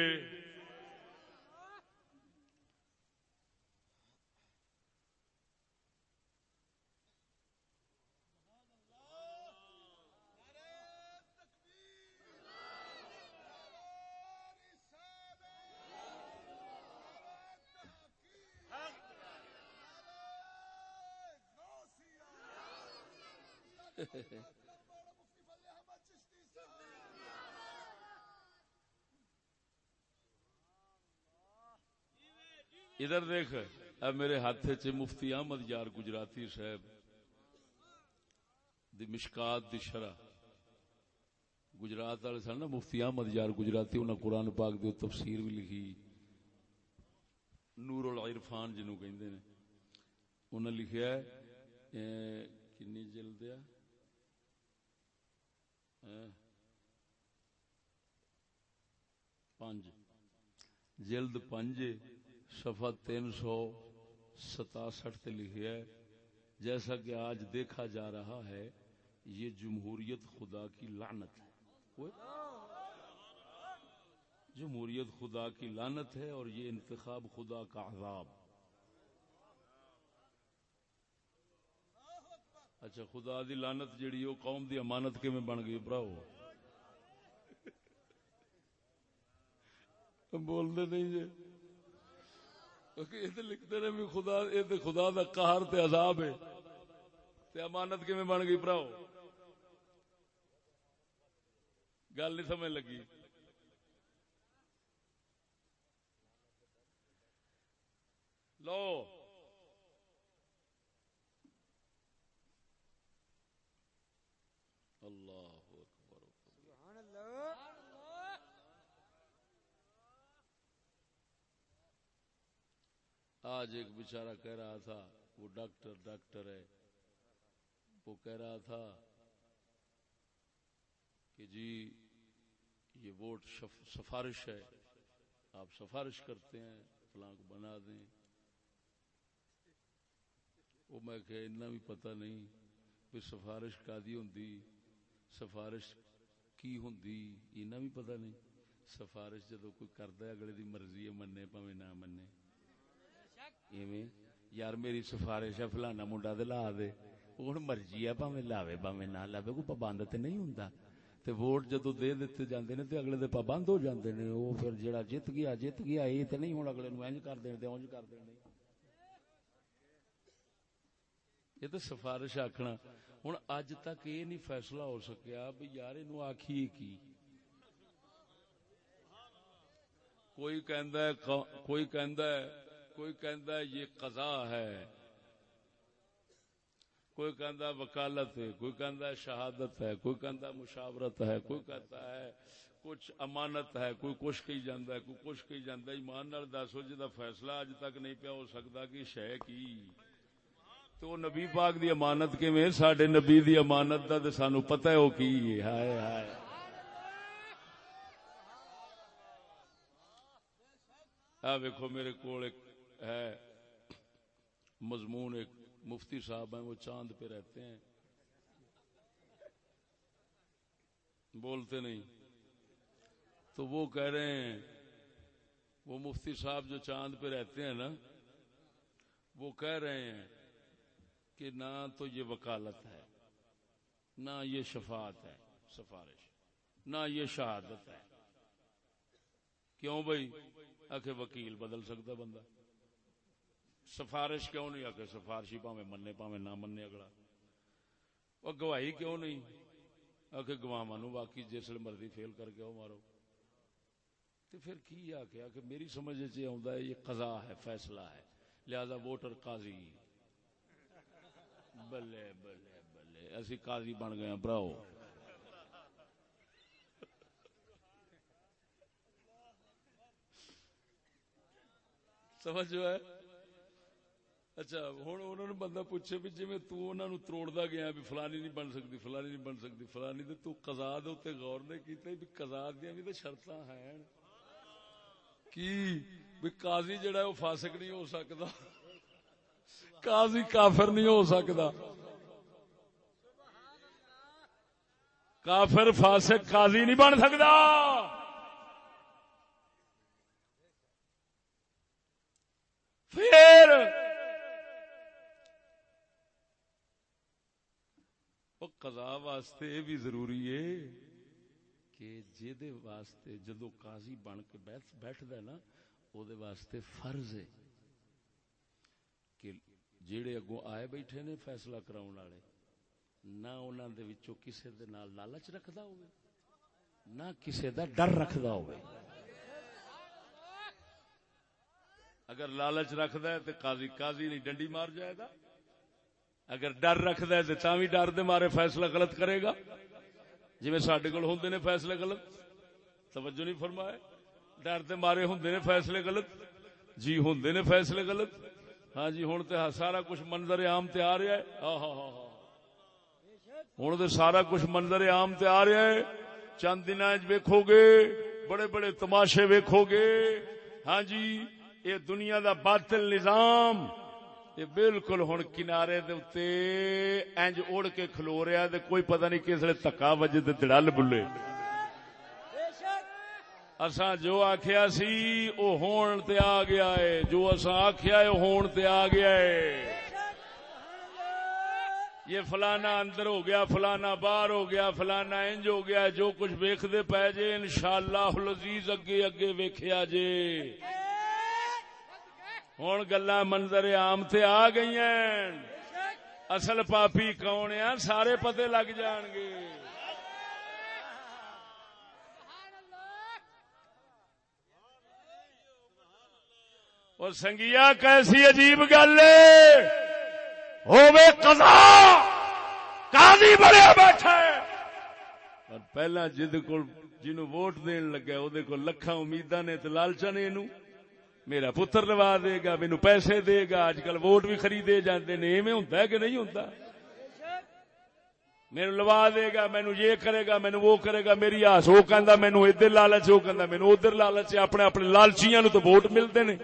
[LAUGHS] ادھر دیکھ، اب میرے ہاتھ چ مفتی احمد یار گجراتی صاحب، دی مشکات دی شرح۔ گجرات والے سن نا، مفتی احمد یار گجراتی، انہاں قرآن پاک دی تفسیر بھی لکھی۔ نور العرفان جنوں کہندے نے۔ انہاں لکھیا ہے کنی جلد ہے؟ پانچ۔ جلد پنج صفحہ تین سو ستاسٹھ لکھیا ہے، جیسا کہ آج دیکھا جا رہا ہے، یہ جمہوریت خدا کی لعنت ہے۔ جمہوریت خدا کی لعنت ہے اور یہ انتخاب خدا کا عذاب۔ اچھا خدا دی لعنت جڑی وہ قوم دی امانت کے میں بن گئی براؤ بول دے نہیں جی۔ یہ لکھتے رہے بھی خدا، یہ خدا دا قہر تے عذاب ہے۔ تے امانت کے میں بن گئی براؤ گل نہیں سمجھ لگی۔ لو اللہ اکبر آج ایک بیچارہ کہہ رہا تھا، وہ ڈاکٹر ڈاکٹر ہے۔ وہ کہہ رہا تھا کہ جی یہ ووٹ سفارش ہے۔ آپ سفارش کرتے ہیں، فلاں کو بنا دیں۔ وہ میں کہ اتنا بھی پتہ نہیں بھی سفارش کا دی ہوں سفارش کی ہوں اینا بھی پتہ نہیں۔ سفارش جدو کوئی کرتا ہے، اگلے دی مرضی ہے، مننے پاوے نہ مننے۔ ایویں یار میری سفارش ہے فلانا منڈا دے لا دے ہوں مرضی ہے پاوے لاوے پاوے نہ لاوے کوئی پابند تے نہیں ہوں تے ووٹ جدو دے دیتے جاندے نے تے اگلے دے پابند ہو جاندے نے وہ پھر جڑا جت گیا جت گیا یہ تے نہیں ہوں اگلے نو انج کر دین تے اونج کر دین یہ تو سفارش آخنا ہوں اج تک یہ نہیں فیصلہ ہو سکیا بھی یار یہ آخی کی کوئی کہندا ہے کوئی کہندا ہے کوئی ہے یہ قضا ہے، کوئی کہندا وکالت ہے، کوئی کہندا شہادت ہے، کوئی کہندا مشاورت ہے، کوئی کہتا ہے کچھ امانت ہے، کوئی کچھ کہی جاندا ہے، کوئی کچھ کہی جاندا ہے۔ ایمان نال دسو جدا فیصلہ اج تک نہیں پیا، ہو سکتا کہ شے کی؟ تو نبی پاک دی امانت کے میں ساڈے نبی دی امانت دا تے سانو پتہ ہے او کی؟ ہے ہائے ہائے۔ آ ویکھو میرے کول ایک ہے، مضمون ایک مفتی صاحب ہیں، وہ چاند پہ رہتے ہیں۔ بولتے نہیں۔ تو وہ کہہ رہے ہیں، وہ مفتی صاحب جو چاند پہ رہتے ہیں نا، وہ کہہ رہے ہیں کہ نہ تو یہ وکالت ہے، نہ یہ شفاعت ہے، سفارش، نہ یہ شہادت ہے۔ کیوں بھائی؟ آخر وکیل بدل سکتا بندہ۔ سفارش کیوں نہیں؟ آ سفارشی پاوے مننے پاوے نہ مننے اگلا۔ وہ گواہی کیوں نہیں؟ آ کے گواہ نو باقی جس مرضی فیل کر کے مارو۔ تو پھر کی آ کے کہ میری سمجھ سے آتا ہے، یہ قضا ہے، فیصلہ ہے۔ لہذا ووٹر قاضی۔ بلے بلے بلے۔ اسی قاضی بن گئے براؤ۔ سمجھ جو ہے؟ اچھا ہوں انہوں نے بندہ پوچھے بھی جی میں تروڑتا گیا بھی فلانی نہیں بن سکتی فلانی نہیں بن سکتی فلانی تو کزا دے غور نے کیتے بھی کزا دیا بھی تو شرط ہیں کی بھی قاضی جڑا ہے وہ فاسق نہیں ہو سکتا قاضی کافر نہیں ہو سکتا کافر فاسق قاضی نہیں بن سکتا پھر قضا واسطے یہ بھی ضروری ہے کہ جے واسطے جدو قاضی بن کے بیٹھ نا او دے واسطے فرض ہے کہ جیڑے اگوں آئے بیٹھے نے فیصلہ کراؤن والے، نہ انہوں دے وچوں کسے دے نال لالچ رکھدا ہوئے نہ کسے دا ڈر رکھدا ہوئے اگر لالچ رکھدا ہے تے قاضی قاضی نہیں، ڈنڈی مار جائے گا۔ اگر ڈر رکھدا ہے تے تاں وی ڈر دے مارے فیصلہ غلط کرے گا۔ جویں ساڈے کول ہوندے نے فیصلے غلط، توجہ نہیں فرمائے؟ ڈر دے مارے ہوندے نے فیصلے غلط جی ہوندے نے فیصلے غلط۔ ہاں جی ہن تے سارا کچھ منظر عام تے آ رہا ہے۔ ہاں ہاں ہاں ہوں تو سارا کچھ منظر عام تے آ رہا ہے۔ چند دن ویکو گے، بڑے بڑے تماشے ویکو گے۔ ہاں جی یہ دنیا دا باطل نظام یہ بالکل ہوں کنارے انج اڑ کے کھلو رہا تے کوئی پتہ نہیں کس لیے تکا وجے دڑل بلے۔ اساں جو آخیا سی او ہون تے آ گیا ہے، جو اساں آخیا ہے ہون تے آ گیا ہے۔ یہ فلانا اندر ہو گیا، فلانا باہر ہو گیا، فلانا انج ہو گیا، جو کچھ ویکھدے پے جے، انشاءاللہ العزیز اگے اگے ویکھیا جے۔ ہن گلاں منظر عام تے آ گئی ہیں۔ اصل پاپی کون ہے سارے پتے لگ جان گے۔ اور سنگیا، کیسی عجیب گل ہوے قضا۔ قاضی بڑے بیٹھا ہے۔ اور پہلا جد کو جنو ووٹ دین لگا وہ کو لکھا امیداں نے تے لالچا نے اینو میرا پتر لوا دے گا مینو پیسے دے گا اج کل ووٹ بھی خریدے جاندے نے، ایویں ہوندا ہے کہ نہیں ہوندا؟ میرے لوا دے گا مینو یہ کرے گا مینو وہ کرے گا، میری آس وہ کہندا مینو ادھر لالچ وہ کہندا مینو ادھر لالچ اپنے اپنے لالچیاں نو تو ووٹ ملتے نے۔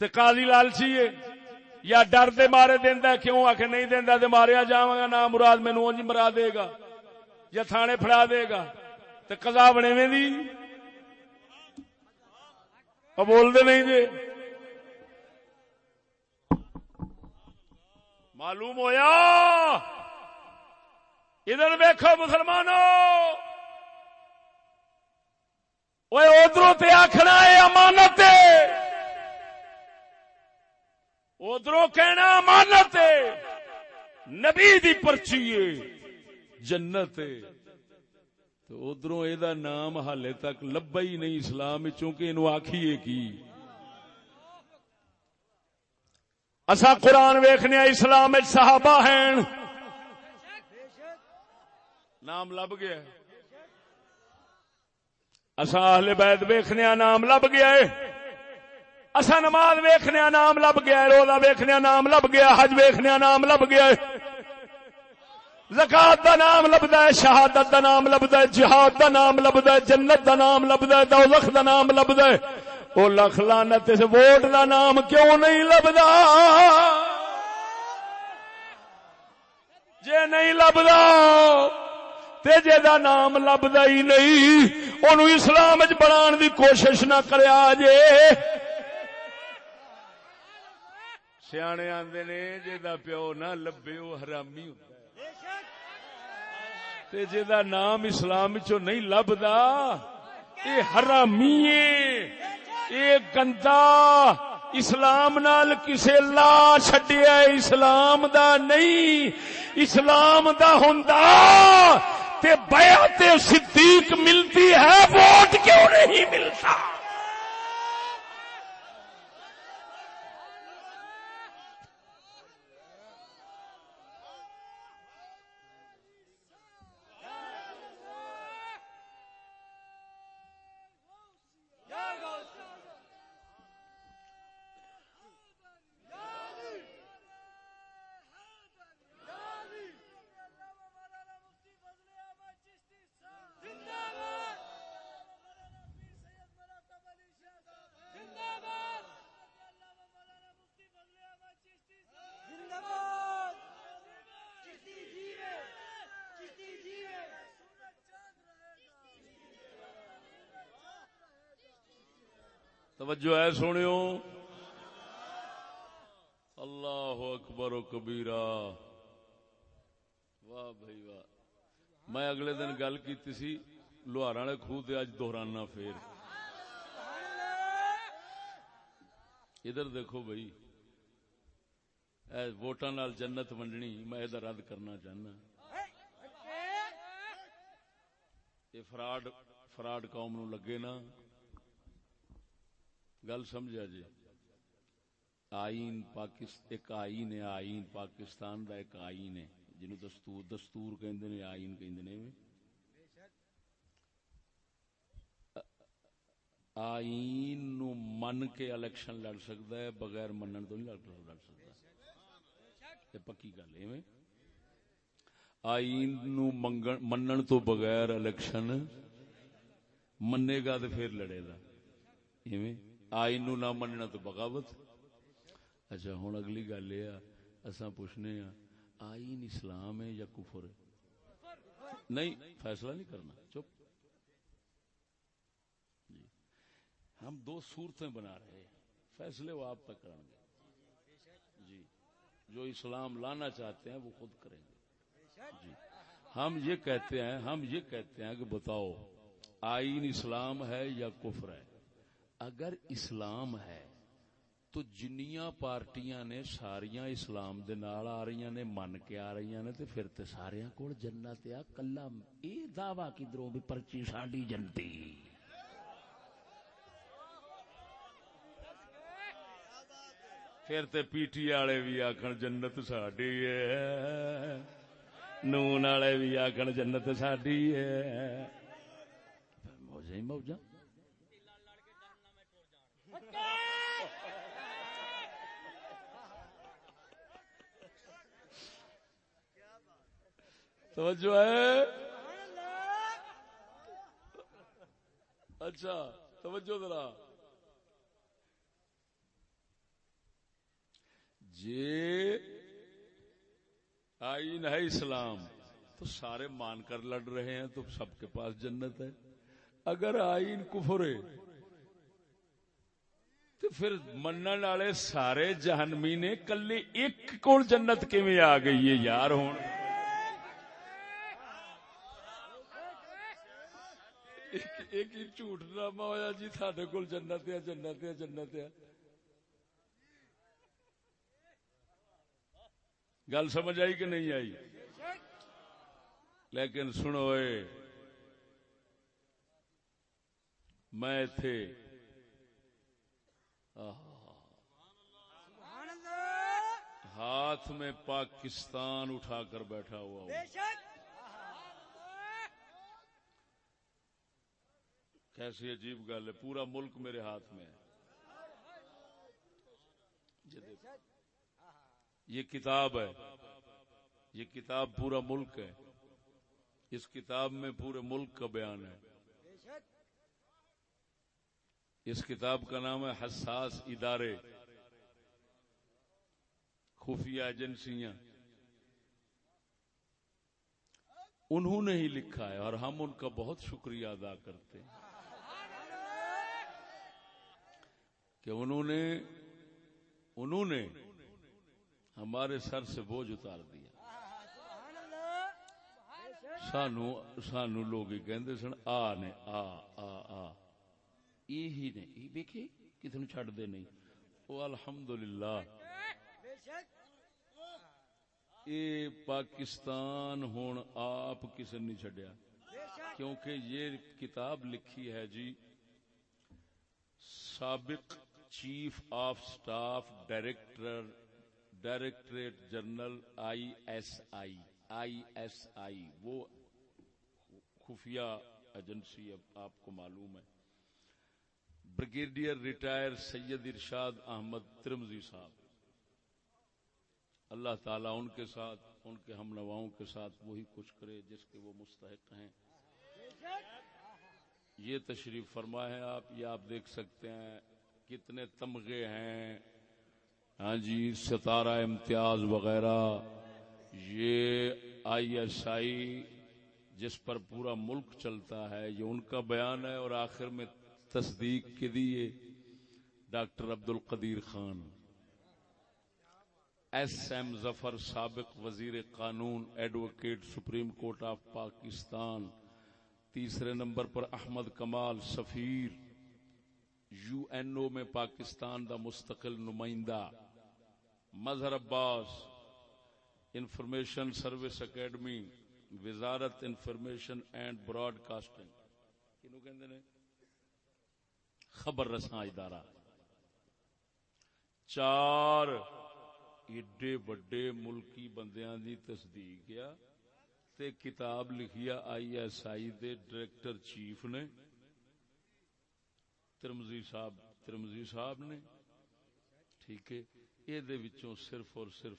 تے قاضی لالچی ہے، یا ڈر دے مارے دینا کیوں آ کے نہیں دینا تے ماریا جاواں گا، نہ مراد مینو اونج مرا دے گا، یا تھانے پھڑا دے گا۔ تے قضا بنے دی؟ اور بول نہیں جی۔ معلوم ہویا؟ ادھر ویکھو مسلمانوں وہ ادھر تے آخنا ہے امانت ادھر کہنا امانت نبی دی پرچی جنت تو ادھر یہ نام حالے تک لبا ہی نہیں اسلام چونکہ یہ آخیے کی اصا قرآن ویخنے اسلام صحابہ ہیں نام لب گیا اصا اہل بیت ویخنے نام لب گیا ہے اصا نماز ویخنے نام لب گیا روزہ ویخنے نام لب گیا حج ویخنے نام لب گیا زکات دا نام لبدا ہے، شہادت دا نام لبدا ہے، جہاد دا نام لبدا ہے، جنت دا نام لبدا ہے دوزخ دا نام لبدا ہے۔ او لکھ لعنت اس ووٹ دا نام کیوں نہیں لبدا؟ جے نہیں لبدا، تے جے دا نام لبدا ہی نہیں، اونوں اسلام وچ بنان دی کوشش نہ کریا جے سیانے آندے نے، جے دا پیو نہ لبے، او حرامی ہوندا تے جا نام اسلام چو نہیں لبدا، اے حرامی اے گندا، اسلام نال کسے لا چھڈیا اسلام دا نہیں، اسلام دا ہوندا، تے بیعت صدیق ملتی ہے، ووٹ کیوں نہیں ملتا؟ توجہ ہے سنو اللہ اکبر و کبیرا واہ بھائی واہ۔ میں اگلے دن گل کی سی، لوہار والے خوہ دے اج دہرانا پھر ادھر دیکھو بھائی، اے ووٹاں نال جنت ونڈنی، میں یہ رد کرنا چاہنا۔ یہ فراڈ فراڈ قوم نو لگے نا۔ گل سمجھا جی۔ آئین پاکستان ایک آئین ہے، آئین پاکستان دا ایک آئین ہے، جنہوں دستور دستور کہندے نے، آئین کہندے نے۔ آئین نو من کے الیکشن لڑ سکتا ہے، بغیر منن تو نہیں لڑ لڑ سکتا یہ پکی گل ہے آئین نو منن تو بغیر الیکشن منے گا تو پھر لڑے گا۔ ایویں۔ آئین نو نہ مننا تو بغاوت۔ اچھا ہوں اگلی گل یہ اصا پوچھنے ہاں آئین اسلام ہے یا کفر ہے؟ نہیں، فیصلہ نہیں کرنا، چپ۔ جی۔ ہم دو صورتیں بنا رہے ہیں، فیصلے وہ آپ تک کریں گے۔ جی جو اسلام لانا چاہتے ہیں وہ خود کریں گے۔ جی۔ ہم یہ کہتے ہیں، ہم یہ کہتے ہیں کہ بتاؤ، آئین اسلام ہے یا کفر ہے؟ اگر اسلام ہے، تو جنیاں پارٹیاں نے ساریاں اسلام دے نال آ رہی نے، من کے آ رہی نے، تے پھر تے سارے کول جنت آ کلا، اے دعوی کدھروں بھی پرچی ساڈی جنتی۔ پھر تے پی ٹی والے بھی آکھن جنت ساڈی ہے۔ نون والے بھی آکھن جنت ساڈی ہے۔ موجاں ہی موجاں توجہ ہے؟ اچھا توجہ ذرا۔ جی آئین ہے اسلام۔ تو سارے مان کر لڑ رہے ہیں، تو سب کے پاس جنت ہے۔ اگر آئین کفر ہے، تو پھر منن والے سارے جہنمی نے کلے ایک کول جنت کیویں آ گئی ہے یار ہوں ایک ہی جھوٹ ڈرامہ ہوا جی سڈے کول جنت ہے جنت ہے جنت ہے گل سمجھ آئی کہ نہیں آئی لیکن سنو اے میں تھے ہاتھ میں پاکستان اٹھا کر بیٹھا ہوا ہوں کیسی عجیب گل ہے، پورا ملک میرے ہاتھ میں ہے۔ یہ کتاب ہے، یہ کتاب پورا ملک ہے۔ اس کتاب میں پورے ملک کا بیان ہے۔ اس کتاب کا نام ہے حساس ادارے۔ خفیہ ایجنسیاں۔ انہوں نے ہی لکھا ہے اور ہم ان کا بہت شکریہ ادا کرتے ہیں۔ کہ انہوں نے انہوں نے ہمارے سر سے بوجھ اتار دیا۔ سانو سانو لوگ کہندے سن، آ نے، آ آ آ۔ یہی نے۔ یہ دیکھے کتنے چھڈ دے نہیں۔ او الحمدللہ۔ اے پاکستان، ہون آپ کسی نہیں چھڈیا۔ کیونکہ یہ کتاب لکھی ہے جی سابق chief of staff director directorate general I S I I S I. وہ خفیہ ایجنسی آپ کو معلوم ہے۔ بریگیڈیئر ریٹائر سید ارشاد احمد ترمزی صاحب۔ اللہ تعالیٰ ان کے ساتھ، ان کے ہم نواؤں کے ساتھ وہی کچھ کرے جس کے وہ مستحق ہیں۔ یہ تشریف فرما ہے آپ، یہ آپ دیکھ سکتے ہیں۔ کتنے تمغے ہیں۔ ہاں جی ستارہ امتیاز وغیرہ۔ یہ آئی ایس آئی جس پر پورا ملک چلتا ہے، یہ ان کا بیان ہے اور آخر میں تصدیق کے دیے doctor Abdul Qadeer Khan. S M Zafar سابق وزیر قانون، advocate supreme court of Pakistan. تیسرے نمبر پر احمد کمال سفیر۔ یو این او میں پاکستان دا مستقل نمائندہ، Mazhar Abbas, information service academy, وزارت انفارمیشن اینڈ براڈ کاسٹنگ خبر رساں ادارہ۔ چار ایڈے بڑے ملکی بندیاں دی تصدیق کیا تے کتاب لکھیا آئی ایس آئی دے ڈائریکٹر چیف نے۔ ترمزی صاحب ترمزی صاحب نے، ٹھیک ہے یہ دے وچوں صرف اور صرف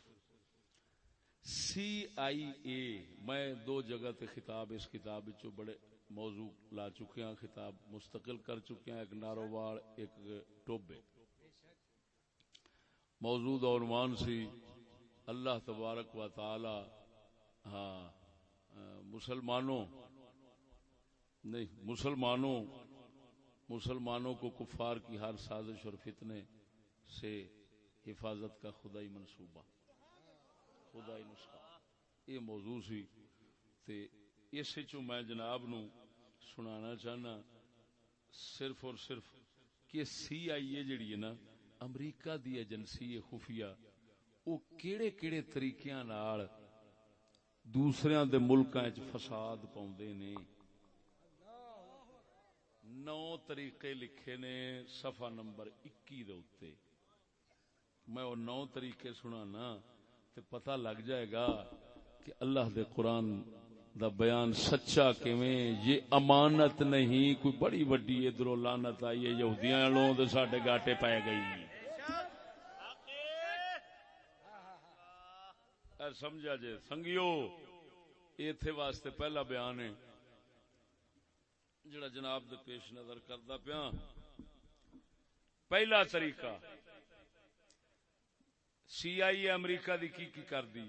سی آئی اے میں دو جگہ تے خطاب اس کتاب وچوں بڑے موضوع لا چکے ہیں، خطاب مستقل کر چکے ہیں، ایک نارووار ایک ٹوبے۔ موجود عنوان سی، اللہ تبارک و تعالی ہاں مسلمانوں، نہیں، مسلمانوں مسلمانوں کو کفار کی ہر سازش اور فتنے سے حفاظت کا خدائی منصوبہ۔ خدائی نسخہ۔ یہ موضوع سی۔ تے اس چو میں جناب نو سنانا چاہنا صرف اور صرف کہ سی آئی اے جڑی ہے نا، امریکہ دی ایجنسی خفیہ او کیڑے کیڑے طریقیاں نال دوسریاں دے ملکاں وچ فساد پاوندے نے۔ نو طریقے لکھے نے صفحہ نمبر 21 دے میں وہ نو طریقے سنانا تے پتہ لگ جائے گا کہ اللہ دے قرآن دا بیان سچا کیویں۔ یہ امانت نہیں، کوئی بڑی وڈی ادھر لانت آئی ہے، یہودیاں لوں تے ساڈے گاٹے پے گئی۔ سمجھا جے، سنگیو، ایتھے واسطے پہلا بیان ہے۔ جڑا جناب دے پیش نظر کردا پیا۔ پہلا طریقہ سی آئی اے امریکہ دی کی کی کر دی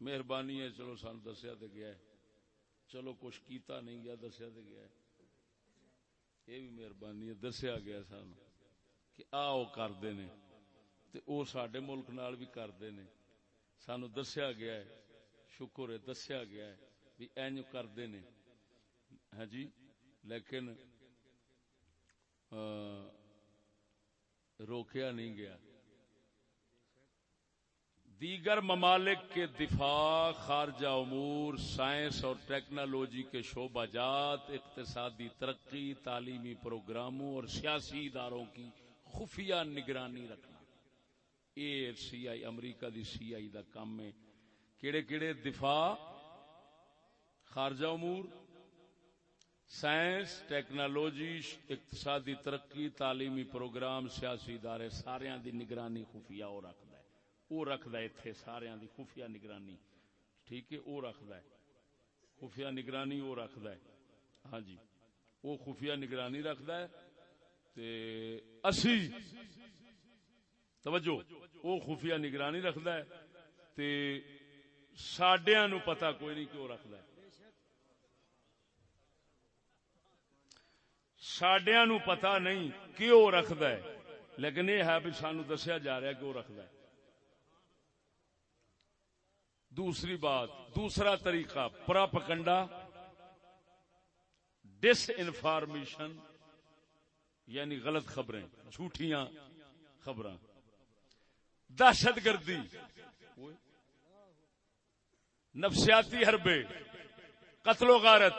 مہربانی ہے، چلو سان دسیا تے گیا ہے۔ چلو کچھ کیتا نہیں گیا، دسیا تے گیا ہے۔ یہ بھی مہربانی ہے، دسیا گیا سان کہ آ کرتے نے تے او ساڈے ملک نال بھی کرتے نے۔ سانو دسیا گیا ہے، شکر ہے، دسیا گیا ہے بھی اینج کرتے نے۔ ہاں جی؟ لیکن روکیا نہیں گیا۔ دیگر ممالک کے دفاع، خارجہ امور، سائنس اور ٹیکنالوجی کے شعبہ جات اقتصادی ترقی، تعلیمی پروگراموں اور سیاسی اداروں کی خفیہ نگرانی رکھنا۔ اے سی آئی، امریکہ دی سی آئی دا کام ہے۔ کیڑے کیڑے دفاع، خارجہ امور سائنس، ٹیکنالوجی، اقتصادی ترقی، تعلیمی پروگرام، سیاسی ادارے سارے دی نگرانی خفیہ اور رکھنا وہ رکھد اتنے سارا دی خفیہ نگرانی۔ ٹھیک ہے وہ رکھد خفیہ نگرانی وہ رکھد ہے۔ ہاں جی وہ خفیہ نگرانی رکھد اسی، توجہ وہ خفیہ نگرانی رکھد سڈیا نو پتا کوئی نہیں کیوں رکھد ہے۔ سڈیا نو پتا نہیں کیوں رکھد لیکن یہ ہے بھی سانو دسیا جا رہا کہ وہ رکھد دوسری بات، دوسرا طریقہ، پراپکنڈا ڈس انفارمیشن یعنی غلط خبریں، جھوٹیاں خبر دہشت گردی، نفسیاتی حربے، قتل و غارت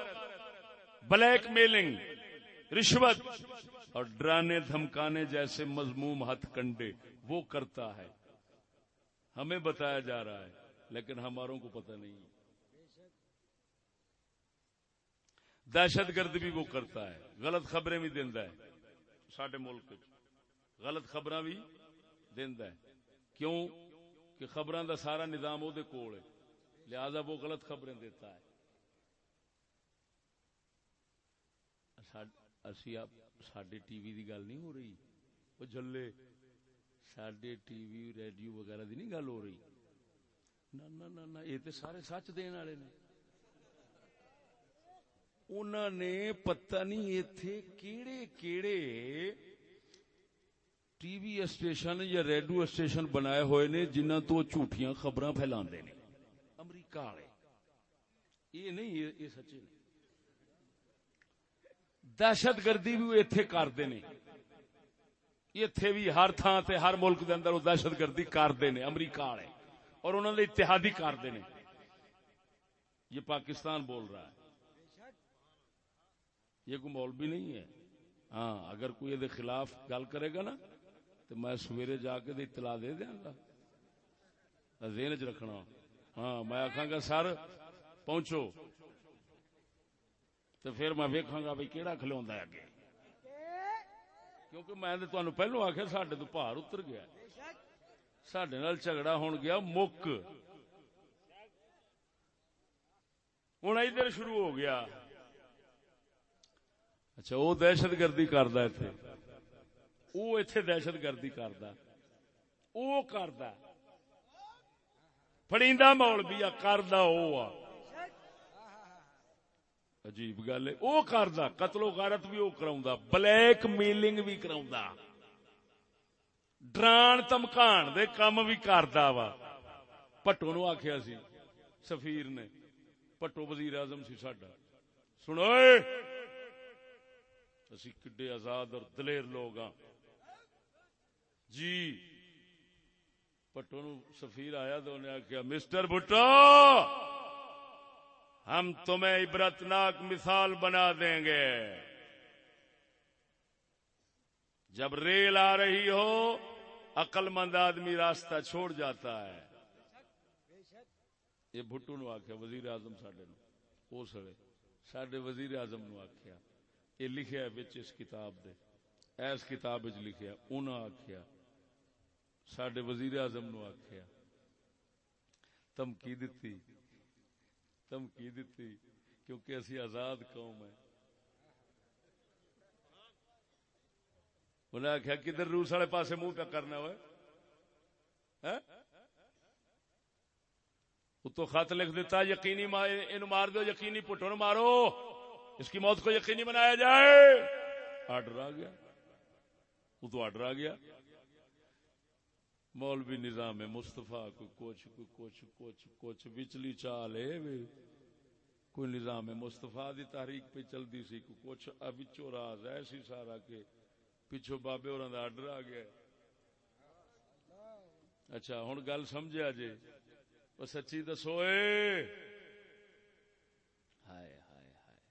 بلیک میلنگ رشوت اور ڈرانے دھمکانے جیسے مضموم ہتھ کنڈے، وہ کرتا ہے۔ ہمیں بتایا جا رہا ہے، لیکن ہماروں کو پتہ نہیں۔ دہشت گرد بھی وہ کرتا ہے۔ غلط خبریں بھی دینا ہے۔ سڈے ملک غلط خبر بھی دینا ہے۔ کیوں؟ کہ خبر دا سارا نظام وہ کول ہے۔ لہذا وہ غلط خبریں دیتا ہے۔ سڈے ٹی وی کی گل نہیں ہو رہی وہ جلے سڈے ٹی وی ریڈیو وغیرہ کی نہیں گل ہو رہی یہ سارے سچ دین والے نے پتہ نہیں اتے کیڑے کیڑے ٹی وی اسٹیشن یا ریڈیو اسٹیشن بنائے ہوئے نے جنہ تو جھوٹیاں خبر پھیلا امریکہ والے یہ نہیں یہ سچے دہشت گردی بھی اتے کرتے ہیں اتنے بھی ہر تھان تے ہر ملک دے اندر وہ دہشت گردی کرتے ہیں امریکہ والے۔ اور انہوں نے اتحادی کرتے ہیں یہ پاکستان بول رہا ہے۔ یہ کوئی مولوی نہیں ہے۔ ہاں اگر کوئی یہ خلاف گل کرے گا نا، تو میں سویرے جا کے اطلاع دے دیا گا۔ ذہن چ رکھنا۔ ہاں میں آخا گا، سر، پہنچو۔ تو پھر میں ویکاں گا بھائی کہڑا کھلوا اگے؟ کیونکہ میں تمہیں پہلو آخیا سڈے تو پار اتر گیا۔ سڈے نال جھگڑا ہون گیا مک۔ ہوں ادھر شروع ہو گیا۔ اچھا وہ دہشت گردی کرد اتے وہ اتے دہشت گردی کرد وہ کرد فڑیدا مول بھی آ۔ کرد عجیب گل ہے۔ وہ کرد قتل و غارت بھی وہ کرا بلیک میلنگ بھی کرا ڈران تمکان دے کام بھی کردا وا۔ پٹو نو آخیا سی، سفیر نے، پٹو وزیر اعظم سی ساڈا۔ سنو اسی کڈے آزاد اور دلیر لوگ ہاں۔ جی پٹو نو سفیر آیا تو انہیں آخیا مسٹر بھٹو! ہم تمہیں عبرتناک مثال بنا دیں گے۔ جب ریل آ رہی ہو عقل مند آدمی راستہ چھوڑ جاتا ہے۔ یہ بھٹو نو آخیا وزیر اعظم سڈے نو سڑے سڈے وزیر اعظم نو آخیا یہ لکھیا بچ اس کتاب دے۔ ایس کتاب لکھیا انہاں آخیا سڈے وزیر اعظم نو آخیا تمکی دتی؟ تمکی دتی؟ کیونکہ اسی آزاد قوم ہے انہیں آخیا کدھر روس والے پاسے منہ پہ کرنا ہوئے؟ ہاں؟ اتو خط لکھ دیتا یقینی مار دو یقینی پٹو مارو۔ اس کی موت کو یقینی بنایا جائے۔ آرڈر آ گیا۔ وہ تو آرڈر آ گیا۔ مولوی نظام مستفا کوئی کچھ کوئی کچھ کچھ کچھ بچلی چال ہے کوئی نظام مستفا دی تحریک پہ چلتی سی کچھ بچوں راز ایسی سارا کے پچھو بابے اور آرڈر آ گیا۔ اچھا ہوں گل سمجھا جی وہ سچی دسو ہائے ہائے ہائے۔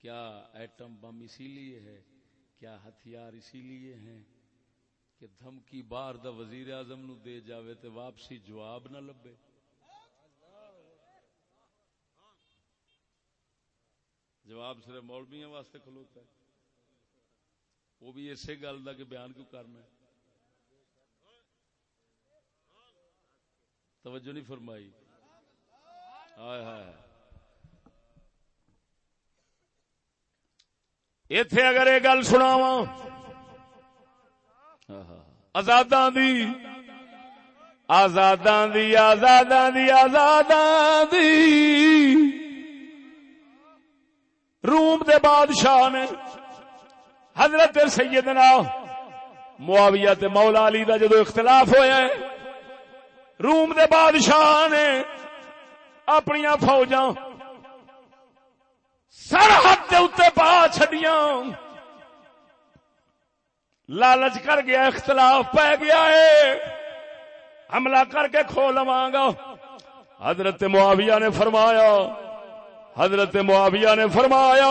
کیا ایٹم بم اسی لیے ہے؟ کیا ہتھیار اسی لیے ہیں؟ کہ دھمکی بار دا وزیر اعظم نو دے جاوے تے واپسی جواب نہ لبے۔ جواب صرف مولویاں واسطے کھلوتا ہے۔ وہ بھی اسی گل کا کہ بیان کیوں کرنا ہے؟ توجہ نہیں فرمائی۔ ہائے ہائے اتے اگر یہ گل سناوا آزاداں دی آزاداں دی آزاداں دی آزاداں دی۔ روم دے بادشاہ نے حضرت سیدنا معاویہ تے مولا علی دا جدو اختلاف ہویا ہے، روم دے بادشاہ نے اپنی فوجاں سرحد اتنے پا چڈیاں لالچ کر گیا، اختلاف پی گیا ہے۔ حملہ کر کے کھو لوا گا۔ حضرت معاویہ نے فرمایا، حضرت معاویہ نے فرمایا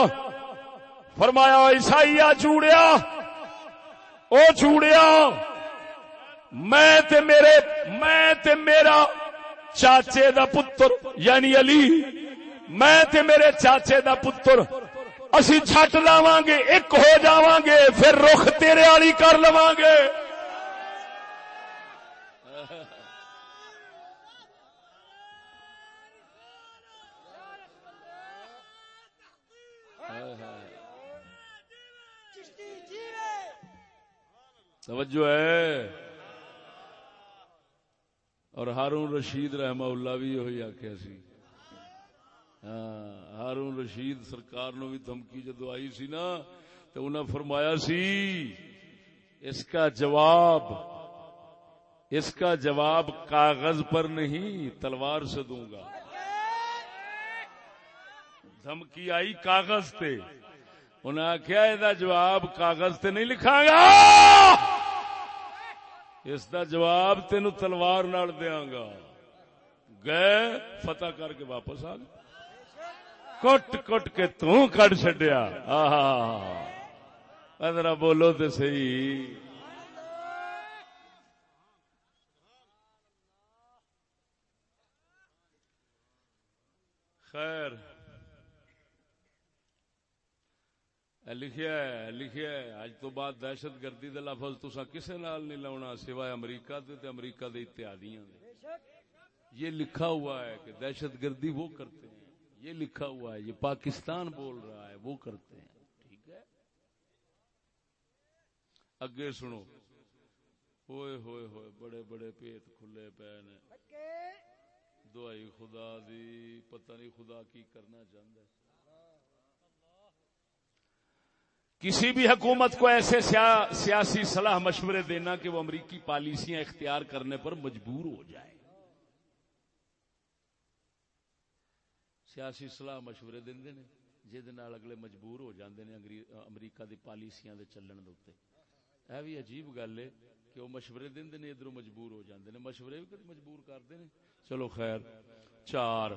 فرمایا عیسائی چوڑیا او چوڑیا میں تے میرے، میں تے میرا چاچے دا پتر یعنی علی، میں تے میرے چاچے دا پتر اسی چھٹ لاواں گے ایک ہو جاواں گے پھر رخ تیرے والی کر لواں گے توجہ ہے۔ اور ہارون رشید رحمہ اللہ بھی یہ آخیا سی۔ ہارون رشید سرکار نو بھی دھمکی جدو آئی سی نا، تو انہیں فرمایا سی، اس کا جواب، اس کا جواب کاغذ پر نہیں، تلوار سے دوں گا۔ دھمکی آئی کاغذ پہ انہیں آخیا یہ جواب کاغذ تے نہیں لکھا گا۔ اس دا جواب تین تلوار نال دیا گا۔ گئے، فتح کر کے واپس آ گئے۔ کٹ کٹ کے تڈ چڈیا ادرا بولو تو صحیح۔ خیر۔ لکھیا ہے لکھیا ہے۔ اج تو بعد دہشت گردی کا لفظ تسا کسے نال نہیں لاؤنا سوائے امریکہ دے تے امریکہ دے اتحادیاں دے۔ یہ لکھا ہوا ہے کہ دہشت گردی وہ کرتے ہیں۔ یہ لکھا ہوا ہے یہ پاکستان بول رہا ہے وہ کرتے ہیں۔ ٹھیک ہے؟ اگے سنو۔ ہوئے ہوئے ہوئے بڑے بڑے پیت کھلے پے نے۔ دعائی خدا دی پتہ نہیں خدا کی کرنا چاہتا ہے۔ کسی بھی حکومت کو ایسے سیاسی صلاح مشورے دینا کہ وہ امریکی پالیسیاں اختیار کرنے پر مجبور ہو جائے۔ سیاسی صلاح مشورے دیں جہد اگلے مجبور ہو جاندے نے امریکہ دی پالیسیاں دے چلن دے اے بھی عجیب گل ہے کہ وہ مشورے دیں ادھر مجبور ہو جاندے نے۔ مشورے بھی کدی مجبور کرتے ہیں چلو خیر، چار۔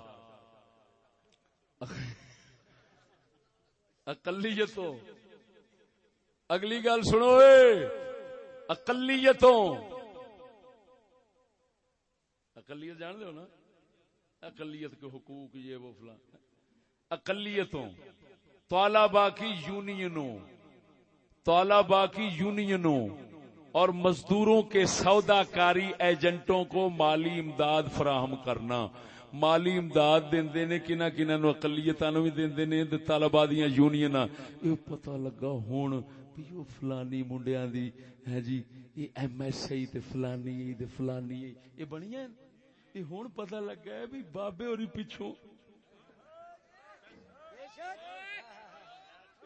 اقلیتوں۔ اگلی گل سنو اقلیتوں۔ اقلیت جان دو نا؟ اقلیت کے حقوق یہ وہ فلاں اقلیتوں طالبا کی یونینوں طالبا کی یونینوں اور مزدوروں کے سودا کاری ایجنٹوں کو مالی امداد فراہم کرنا۔ مالی امداد دے نے کنہ کنہ نو اقلیتاں نو بھی دیندے نے، تے طالبا دیاں یونیناں۔ اے پتہ لگا ہن بھی فلانی منڈیا دی۔ ہے جی یہ ایم ایس آئی تے فلانی تے فلانی، یہ بنی ہے یہ ہوں پتہ لگا ہے بھی بابے اور پیچھوں۔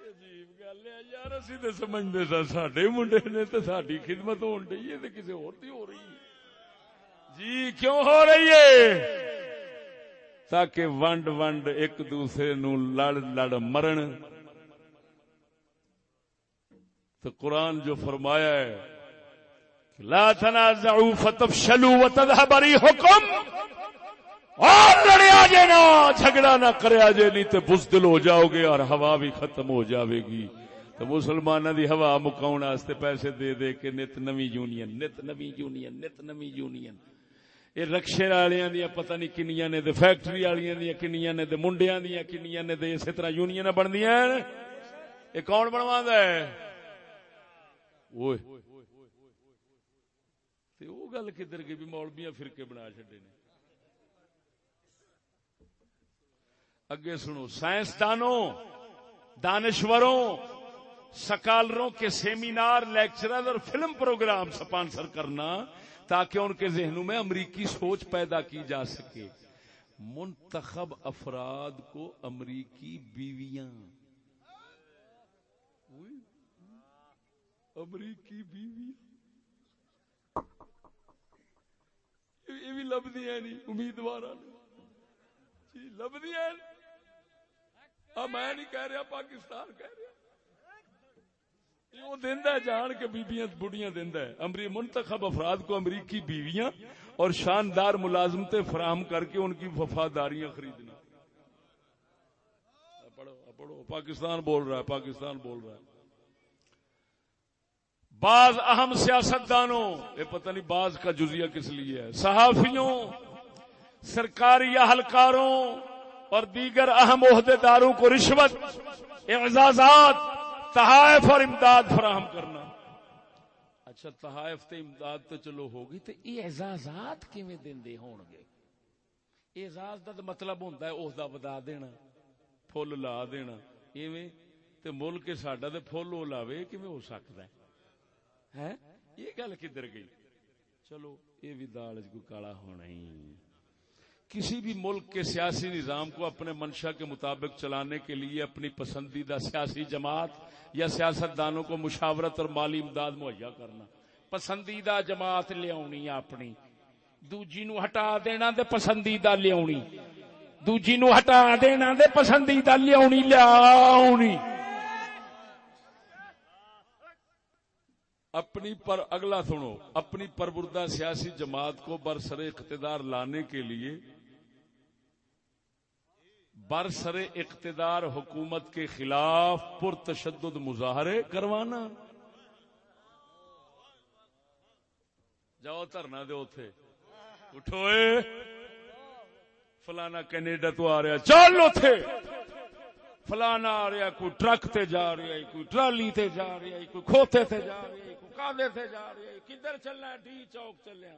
عجیب گل ہے یار، اسی تے سمجھدے سا ساڈے منڈے نے تے ساڈی خدمت ہون ڈئی ہے تے کسے اور دی ہو رہی ہے۔ جی کیوں ہو رہی ہے؟ تاکہ ونڈ ونڈ ایک دوسرے نو لڑ لڑ مرن۔ تو قرآن جو فرمایا ہے لا تنازعوا فتفشلوا وتذهب ريحكم. اور لڑیا جے نا، جھگڑا نہ کریا جے، نہیں تے بزدل ہو جاؤ گے اور ہوا بھی ختم ہو جاوے گی۔ تو مسلمانوں دی ہوا مکاؤن واسطے پیسے دے دے کے نت نوی یونین، نت نوی یونین، نت نوی یونین۔ یہ رکشے والیاں دیا پتہ نہیں کنیاں نے فیکٹری والیاں دیا کنیاں نے منڈیاں دیا کنیاں نے اسی طرح یونین بندیاں یہ کون بنوا ہے؟ وہ گل کدھر گئی بھی مولبیاں فرقے بنا چڈے نے۔ اگے سنو، سائنسدانوں، دانشوروں، سکالروں کے سیمینار، لیکچرر، اور فلم پروگرام سپانسر کرنا تاکہ ان کے ذہنوں میں امریکی سوچ پیدا کی جا سکے۔ منتخب افراد کو امریکی بیویاں۔ امریکی بیوی یہ بھی لبدی ہے نہیں امیدوار جی لبدی ہے میں نہیں کہہ رہا، پاکستان کہہ رہا۔ وہ دینا جان کے بیبیاں، بڑھیاں دینا ہے۔ امری منتخب افراد کو امریکی بیویاں اور شاندار ملازمتیں فراہم کر کے ان کی وفاداریاں خریدنا۔ پڑھو پڑھو۔ پاکستان بول رہا ہے، پاکستان بول رہا ہے۔ بعض اہم سیاست دانوں یہ پتہ نہیں بعض کا جزیہ کس لیے ہے، صحافیوں، سرکاری اہلکاروں اور دیگر اہم عہدے داروں کو رشوت، اعزازات، تحائف اور امداد فراہم کرنا۔ اچھا تحائف تے امداد تو چلو ہوگی تو اعزازات کیویں دیندے ہون گے اعزاز دا مطلب ہوندا ہے عہدہ بدا دینا پھول لا دینا، ایویں تے ملک ساڈا تے پھول لاوے، کیویں ہو سکدا ہے؟ یہ گل کدھر گئی؟ چلو، یہ بھی دال کو کالا ہونا ہی کسی بھی ملک کے سیاسی نظام کو اپنے منشا کے مطابق چلانے کے لیے اپنی پسندیدہ سیاسی جماعت یا سیاست دانوں کو مشاورت اور مالی امداد مہیا کرنا۔ پسندیدہ جماعت لیا اپنی۔ دوجی نو ہٹا دینا دے پسندیدہ لیا دوجی نو ہٹا دینا دے پسندیدہ لیا لیا اپنی پر اگلا سنو، اپنی پربردہ سیاسی جماعت کو برسر اقتدار لانے کے لیے برسر اقتدار حکومت کے خلاف پرتشدد مظاہرے کروانا۔ جاؤ دھرنا دو اتے اٹھوئے فلانا کینیڈا تو آ رہا چل اتے فلانا آ رہا کوئی ٹرک تے جا رہا ہے، کوئی ٹرالی تے جا رہا ہے، کوئی کھوتے تے جا رہا ہے، کوئی کادے تے جا رہا ہے، کدھر چلنا ہے؟ ڈی چوک چلیا۔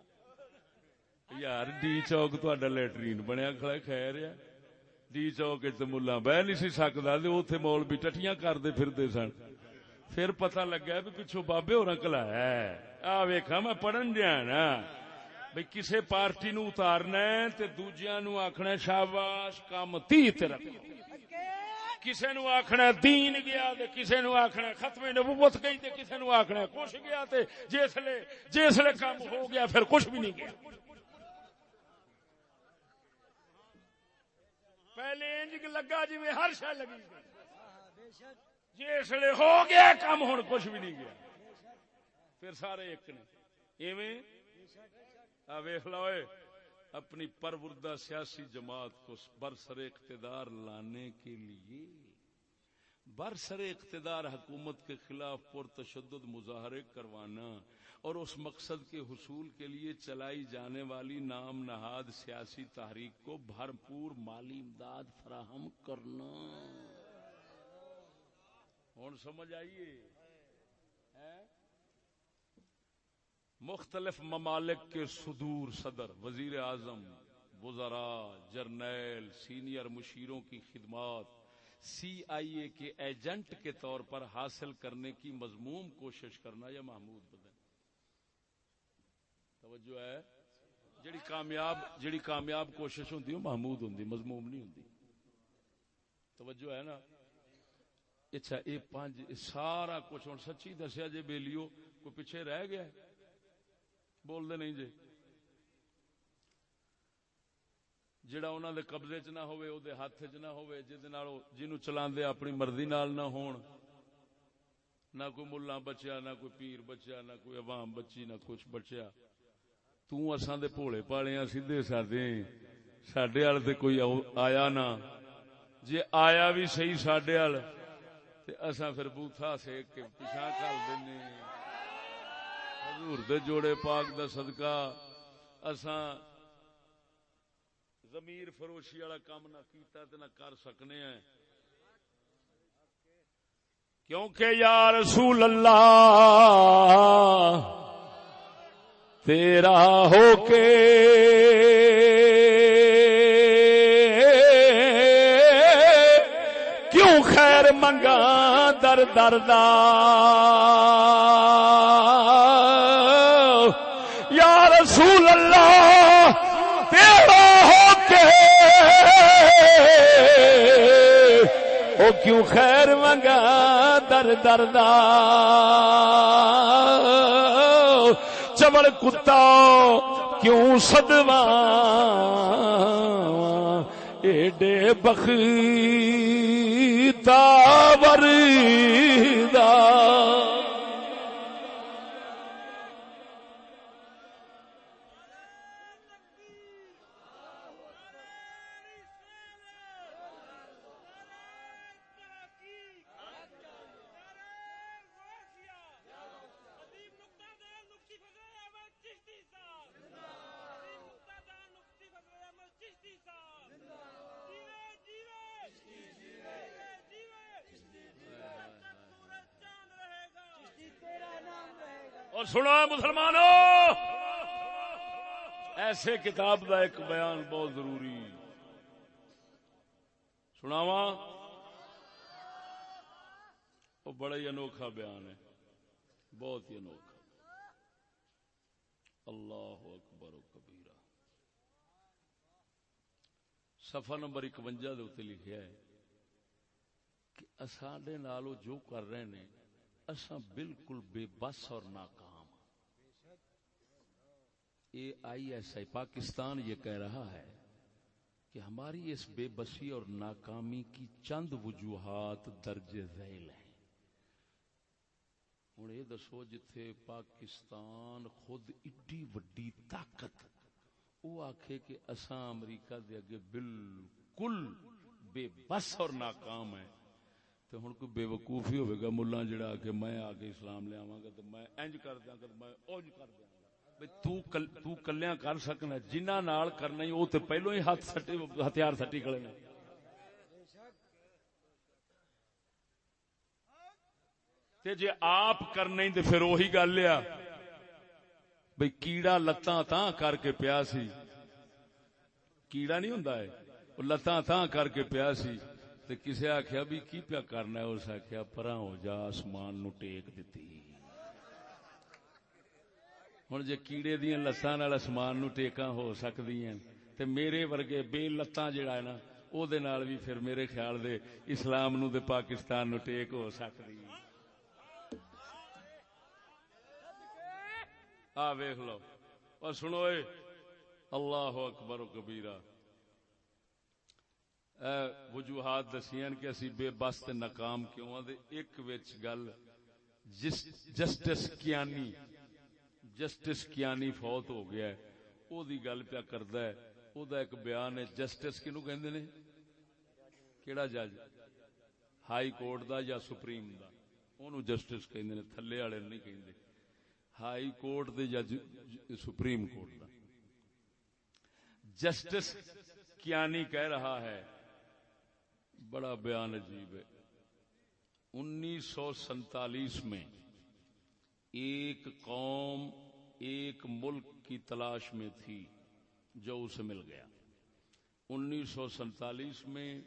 یار، ڈی چوک تو لیٹرین بنیا، کھڑا خیر ہے۔ ڈی چوک ملا، بہ نہیں سی سکتا اتنے مول بھی ٹٹیاں کرتے پھرتے سن۔ پھر پتہ لگا بھی پچھو بابے ہو کلا ہے۔ آ ویخا میں پڑھن دیا نا۔ بھائی کسی پارٹی نو اتارنا تے دوجیا نو آخنا شاباش کام تی تیرا۔ کسی نو آخنا دین گیا کسی نو آخنا ختم نبوت گئی تے کسی نو آخنا کچھ گیا تے جسلے جسلے کام ہو گیا پھر کچھ بھی نہیں گیا۔ پہلے انج لگا جی میں ہر شہ لگی جسے ہو گیا کام ہوں کچھ بھی نہیں گیا۔ پھر سارے ایک نے۔ ایویں؟ ویخ لو اپنی پروردہ سیاسی جماعت کو برسر اقتدار لانے کے لیے، برسر اقتدار حکومت کے خلاف پرتشدد مظاہرے کروانا اور اس مقصد کے حصول کے لیے چلائی جانے والی نام نہاد سیاسی تحریک کو بھرپور مالی امداد فراہم کرنا۔ ہوں سمجھ آئیے؟ مختلف ممالک کے صدور صدر وزیر اعظم وزراء جرنیل، سینئر مشیروں کی خدمات، سی آئی اے کے ایجنٹ کے طور پر حاصل کرنے کی مضموم کوشش کرنا یا محمود بدن؟ توجہ ہے؟ جڑی کامیاب جڑی کامیاب کوشش ہوندی، وہ محمود ہوندی، مضموم نہیں ہوندی۔ توجہ ہے نا؟ اچھا اے پانچ سارا کچھ ہوں، سچی دسیا جی بیلیو، کوئی پیچھے رہ گیا؟ بول دے نہیں جی۔ جڑا انہوں دے قبضے چ نہ ہوئے او دے ہاتھ چ نہ ہوئے جنوں چلاندے اپنی مرضی نال نہ ہون۔ نہ کوئی ملا بچیا، نہ کوئی پیر بچیا، نہ کوئی عوام بچی، نہ کچھ بچیا۔ تساں دے بھولے پالے ہاں سیدھے سادے سڈے وال تے کوئی آیا نہ۔ جے آیا بھی صحیح سڈے وال تے اساں پھر بوتھا سیک کے پیچھا کر دینے۔ حضور دے جوڑے پاک دا صدقہ، اساں زمیر فروشی والا کام نہ کیتا تے نہ کر سکنے ہیں۔ کیونکہ یا رسول اللہ، تیرا ہو کے کیوں خیر منگا در دردا او کیوں خیر منگا؟ در در دا۔ چبڑ کتا کیوں سدوا ایڈے بخی تاور دا اور سنو مسلمانوں ایسے کتاب کا ایک بیان بہت ضروری سناوا وہ بڑا ہی انوکھا بیان ہے۔ بہت ہی انوکھا۔ اللہ اکبر و کبیرہ۔ سفا نمبر اکوجا لکھا ہے کہ سڈے نال جو کر رہے ہیں اصا بالکل بے بس اور ناکام۔ اے آئی ایس آئی پاکستان یہ کہہ رہا ہے کہ ہماری اس بے بسی اور ناکامی کی چند وجوہات درج ذیل ہیں۔ ہوں، یہ دسو جتھے پاکستان خود ایڈی وڈی طاقت وہ آکھے کہ اساں امریکہ دے اگے بالکل بے بس اور ناکام ہے تو ہوں، کوئی بے وقوف ہی ہوئے گا ملا جڑا کہ میں آ کے اسلام لیا گا تو میں انج کر دیا گا میں اونج کر دیا گا۔ تو کلیاں کر سکنا جنہ نال کرنا ہی وہ تے پہلو ہی ہاتھ ہتھیار سٹی کھڑے نے۔ تے جے آپ کرنا تے پھر وہی گل لیا بھئی کیڑا لتاں تاں کر کے پیا سی۔ کیڑا نہیں ہوندا ہے۔ لتاں تاں کر کے پیا سی۔ تے کسے آخیا بھی کی پیا کرنا ہے؟ اس آخیا پراں ہو جا، آسمان نو ٹیک دتی۔ ہوں جے کیڑے دیا لتاں نال آسمان نو ٹیکاں ہو سکدیاں تے میرے ورگے بے لتاں جڑا ہے نا او دے نال بھی پھر میرے خیال دے اسلام نو تے پاکستان نو ٹیک ہو سکدی آ ویکھ لو اور سنو اے اللہ اکبر و کبیرہ اے وجوہات دسیاں کہ اسی بے بس تے ناکام کیوں ہاں ایک وچ گل جس جسٹس کیانی جسٹس کیانی فوت ہو گیا ہے، او دی گل پیا کردا ہے، او دا ایک بیان ہے، جسٹس کینو کہندے نے؟ کیڑا جج؟ ہائی کورٹ دا یا سپریم دا؟ اونوں جسٹس کہندے نے، تھلے والے نہیں کہندے۔ ہائی کورٹ دے یا سپریم کورٹ دا۔ جسٹس کیانی کہہ رہا ہے، بڑا بیان عجیب ہے۔ انیس سو سینتالیس میں ایک قوم ایک ملک کی تلاش میں تھی جو اسے مل گیا۔ انیس سو سینتالیس میں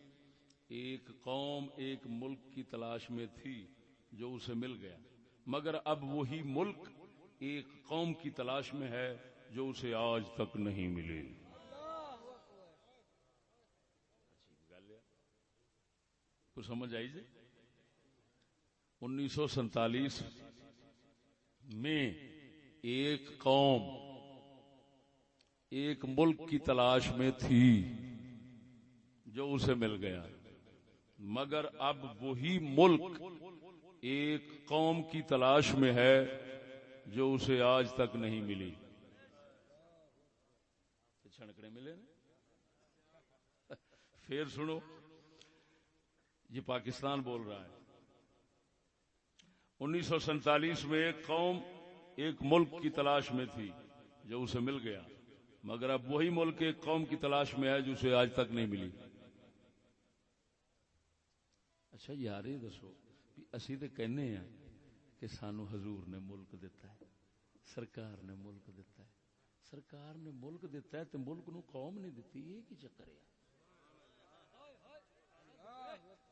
ایک قوم، ایک ملک کی تلاش میں تھی جو اسے مل گیا۔ مگر اب وہی ملک ایک قوم کی تلاش میں ہے جو اسے آج تک نہیں ملی کو سمجھ آئی جی؟ انیس سو سینتالیس میں ایک قوم، ایک ملک کی تلاش میں تھی جو اسے مل گیا۔ مگر اب وہی ملک ایک قوم کی تلاش میں ہے جو اسے آج تک نہیں ملی۔ چھڑکنے ملے پھر سنو، یہ پاکستان بول رہا ہے۔ انیس سو سینتالیس میں ایک قوم ایک ملک کی تلاش میں تھی جو اسے مل گیا، مگر اب وہی ملک ایک قوم کی تلاش میں ہے جو اسے آج تک نہیں ملی۔ اچھا یار یہ دسو، اسی تو کہنے ہیں کہ سانو حضور نے ملک دیتا ہے، سرکار نے ملک دیتا ہے۔ سرکار نے ملک دیتا ہے تو ملک نو قوم نہیں دیتی، یہ کی چکر ہے؟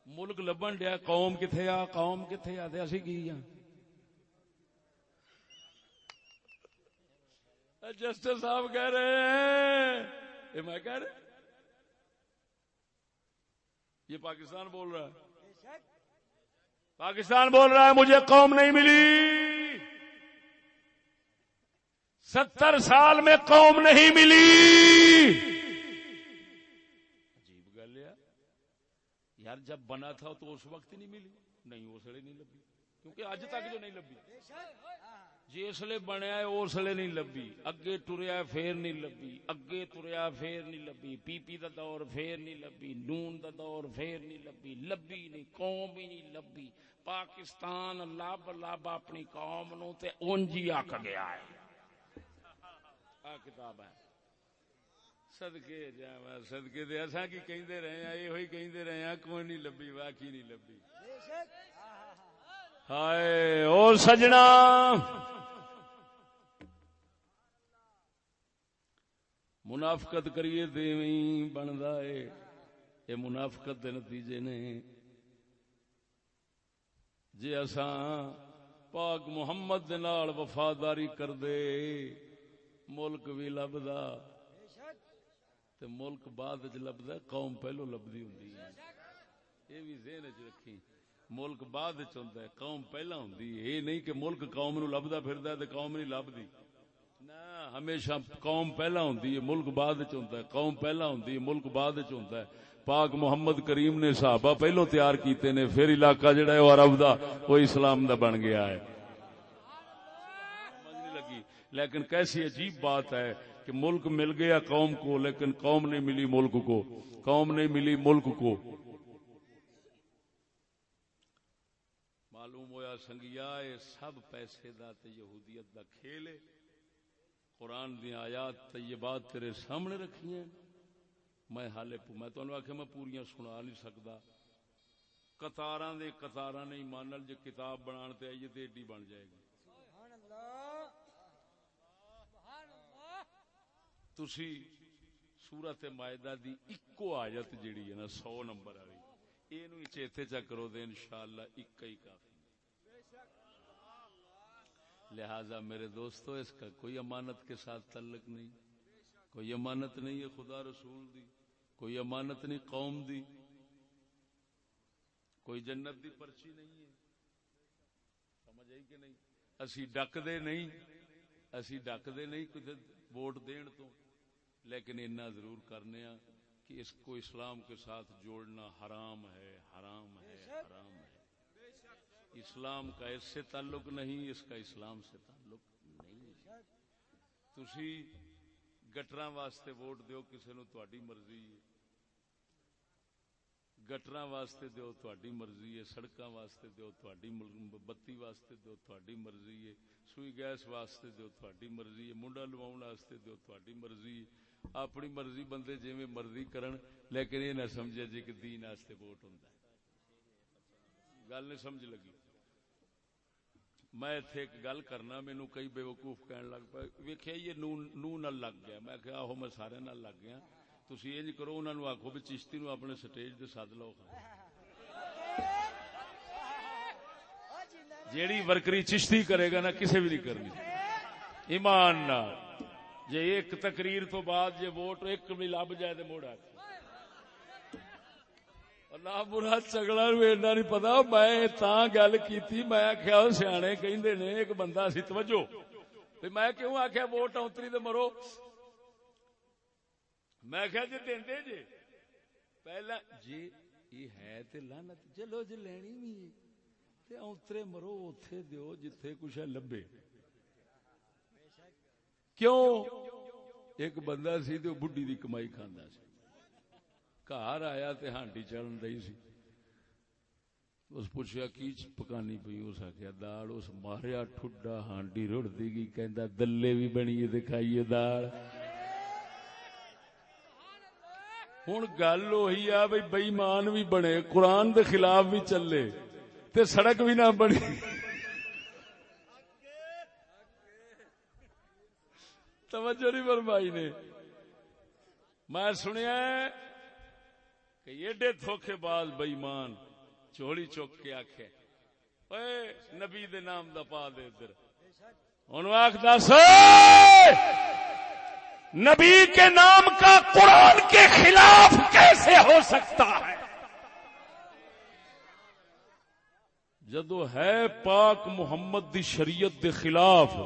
ملک لبن ڈیا، قوم کتنے آ، قوم کتنے آتے اسی کی ہاں جسٹس صاحب کہہ رہے ہیں۔ یہ میں کہہ رہے یہ پاکستان بول رہا ہے۔ پاکستان بول رہا ہے، مجھے قوم نہیں ملی۔ ستر سال میں قوم نہیں ملی۔ عجیب گل یار، جب بنا تھا تو اس وقت نہیں ملی۔ نہیں اس نہیں لبی کیونکہ اج تک جو نہیں لبی جی بنیا اس لیے نہیں لبی اگے ٹریا پھر نہیں لبی اگے تریا پھر نہیں لبی پی پی دا دور پھر نہیں لبی نون دا دور پھر نہیں لبی لبی نہیں، قوم ہی نہیں لبی پاکستان لب لب اپنی قوم نو تے اونجی آک گیا ہے۔ آ کتاب ہے۔ سدکے جا سدکے دے اصا کی کہندے رہے ہیں یہ کہندے رہے ہیں، کوئی نہیں لبی واقعی نہیں لبی ہائے او سجنا۔ منافقت کریے دیویں بندا ہے۔ یہ منافقت دے نتیجے نے۔ جے اساں پاک محمد دے نال وفاداری کر دے ملک بھی لبدا۔ تے ملک بعد لبدا قوم پہلو لبدی ہوندی ہے۔ یہ بھی ذہن وچ رکھی ملک بعد وچ ہے، قوم پہلا ہوندی ہے۔ یہ نہیں کہ ملک قوم نو لبدا پھردا ہے تے قوم نہیں لبدی۔ نہ، ہمیشہ قوم پہلا ہوندی ہے، ملک بعد وچ ہے۔ قوم پہلا ہوندی ہے، ملک بعد وچ ہے۔ پاک محمد کریم نے صحابہ پہلو تیار کیتے نے، پھر علاقہ جڑا ہے وہ عرب دا، وہ اسلام دا بن گیا ہے۔ لگی۔ لیکن کیسی عجیب بات ہے کہ ملک مل گیا قوم کو، لیکن قوم نہیں ملی ملک کو۔ قوم نہیں ملی ملک کو۔ معلوم سنگیا، اے سب پیسے دا تے یہودیت دا کھیل ہے۔ قرآن دی آیات طیبات تیرے سامنے رکھی ہیں۔ میں حالے میں تو آخیا میں پوریاں سنا نہیں سکتا قطاراں دے قطاراں نہیں مانل جے کتاب بنان تے آئیے تے ایڈی بن جائے گی۔ تسی سورت مائدہ دی اکو آیت جڑی ہے نا، سو نمبر والی۔ یہ چیتے چا کرو دے انشاءاللہ اکا ہی کافی۔ لہذا میرے دوستو، اس کا کوئی امانت کے ساتھ تعلق نہیں، کوئی امانت نہیں ہے خدا رسول دی، کوئی امانت نہیں قوم دی، کوئی جنت دی پرچی نہیں ہے۔ سمجھ آئی کہ نہیں؟ اسی ڈک دے نہیں، اسی ڈک دے نہیں کچھ ووٹ دین تو۔ لیکن اتنا ضرور کرنے کہ اس کو اسلام کے ساتھ جوڑنا حرام ہے حرام ہے حرام ہے۔ اسلام کا اس سے تعلق نہیں، اس کا اسلام سے تعلق نہیں تسی گٹراں واسطے ووٹ دیو کسی نو تہاڈی مرضی ہے۔ گٹراں واسطے دیو، تہاڈی مرضی ہے۔ سڑکاں واسطے دیو، تہاڈی بتی واسطے دیو، تہاڈی مرضی ہے۔ سوئی گیس واسطے دیو، تہاڈی مرضی ہے۔ منڈا لواون واسطے دیو، تہاڈی مرضی ہے۔ اپنی مرضی بندے جویں مرضی کرن، لیکن یہ نہ سمجھے جی کہ دین واسطے ووٹ ہوندا ہے۔ گل نہیں سمجھ لگی۔ میں اتنے ایک گل کرنا مینو کئی بے وقوف کہن لگ پا ویکیا یہ نو نو نال لگ گیا۔ میں کہ آہو میں سارے نال لگ گیا۔ تھی انج کرو انہوں نے آخو بھی چشتی نو اپنے سٹیج دے سد لو۔ جیڑی ورکری چشتی کرے گا نا، کسے بھی نہیں کرنی۔ ایمان نہ جے ایک تقریر تو بعد جے ووٹ ایک بھی لب جائے تو موڑا نہ برا چگڑا نو ایڈا نہیں پتا میں تا گل کی میں آخیا سیانے کہ ایک بندہ سی توجہ میں کیوں آخیا ووٹ اونتری تو مرو میں کیا جی دے جی پہلا جی یہ ہے تے لانت چلو جی لینی بھی تے اونترے مرو اوتھے دیو جتھے کچھ لبے کیوں ایک بندہ سی تے بڈھی دی کمائی کھاندا سی گھر آیا تے ہانڈی چلن دئی سی اس پوچھا کی پکانی پی اس آخیا دال اس ماریا ٹھڈا ہانڈی رڑتی گئی کہ دلے بھی بنی دکھائیے دال ہوں گل اہی آ بھائی بئیمان بھی بنے قرآن دے خلاف بھی چلے تے سڑک بھی نہ بنی توجہ نہیں فرمائی نے میں سنیا کہ ایڈے دھوکھے باز بئیمان چوڑی چوک کے آخ نبی دے نام دا پا دے ادھر۔ ہوں آخ دس نبی کے نام کا قرآن کے خلاف کیسے ہو سکتا ہے؟ جدو ہے پاک محمد دی شریعت دے خلاف،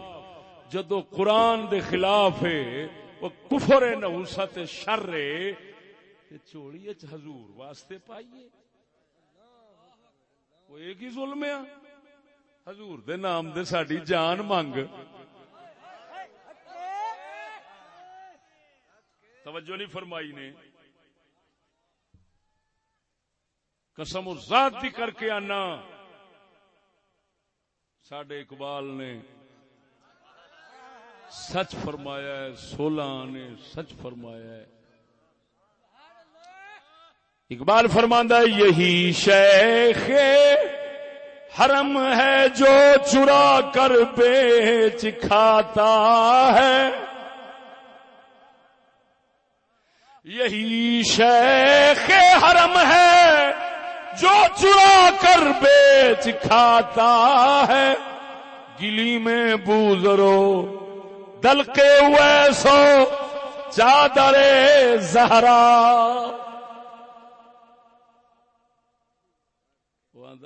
جدو قرآن دے خلاف ہے، وہ کفر نوست شر چوڑی حضور واسطے پائیے۔ وہ ایک ہی ظلم ہے۔ حضور دے نام دے ساڈی جان منگ۔ توجہ نہیں فرمائی نے۔ قسم و ذات دی کر کے آنا۔ سڈے اقبال نے سچ فرمایا ہے، سولہ نے سچ فرمایا ہے۔ اقبال فرماندہ یہی شیخ حرم ہے جو چرا کر بیچ کھاتا ہے۔ یہی شیخ حرم ہے جو چرا کر بیچ کھاتا ہے۔ گلی میں بوزرو دل کے ہوئے سو چادر زہرا۔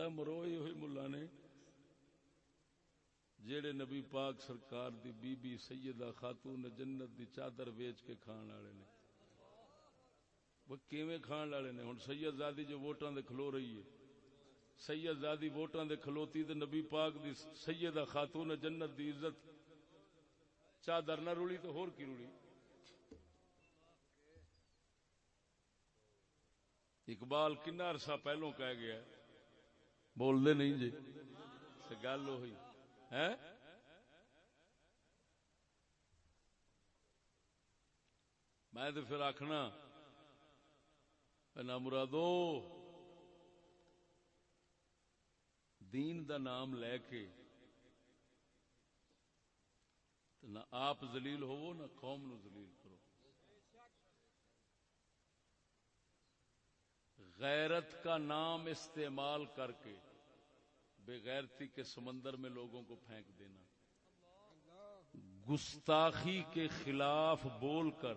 مرو ہوئی ملا نے، جیڑے نبی پاک سرکار دی بی بی سیدہ خاتون جنت دی چادر ویچ کے کھان والے نے۔ وہ کیویں کھان والے نے؟ ہن سید زادی جو ووٹاں دے کھلو رہی ہے۔ سید زادی ووٹاں دے کھلوتی تے نبی پاک دی سیدہ خاتون جنت دی عزت۔ چادر نہ رولی تو ہور کی رولی؟ اقبال کنا عرصہ پہلوں کہہ گیا ہے۔ بول دے نہیں جی گل ہوئی ہے میں تو پھر آخنا مرادو دین دا نام لے کے نہ آپ ذلیل ہوو نہ قوم نو ذلیل کرو غیرت کا نام استعمال کر کے بے غیرتی کے سمندر میں لوگوں کو پھینک دینا۔ گستاخی کے خلاف بول کر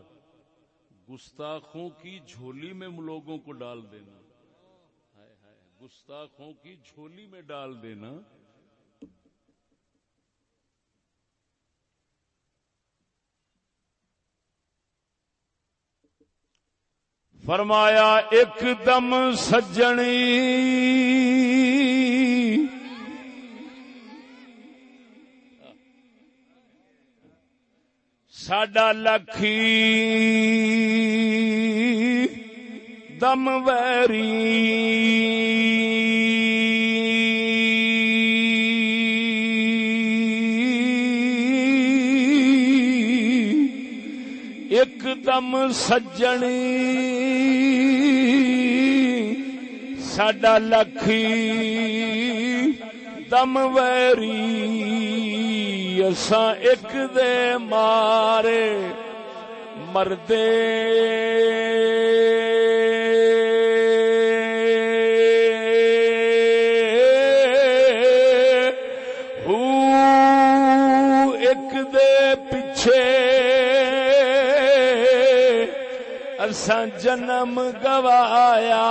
گستاخوں کی جھولی میں لوگوں کو ڈال دینا۔ ہائے ہائے، گستاخوں کی جھولی میں ڈال دینا۔ فرمایا ایک دم سجنی۔ ساڈا لکھی دم ویری ایک دم سجنی ساڈا لکھی دم ویری اساں ایک دے مارے مردے۔ ایک دے پیچھے اساں جنم گوایا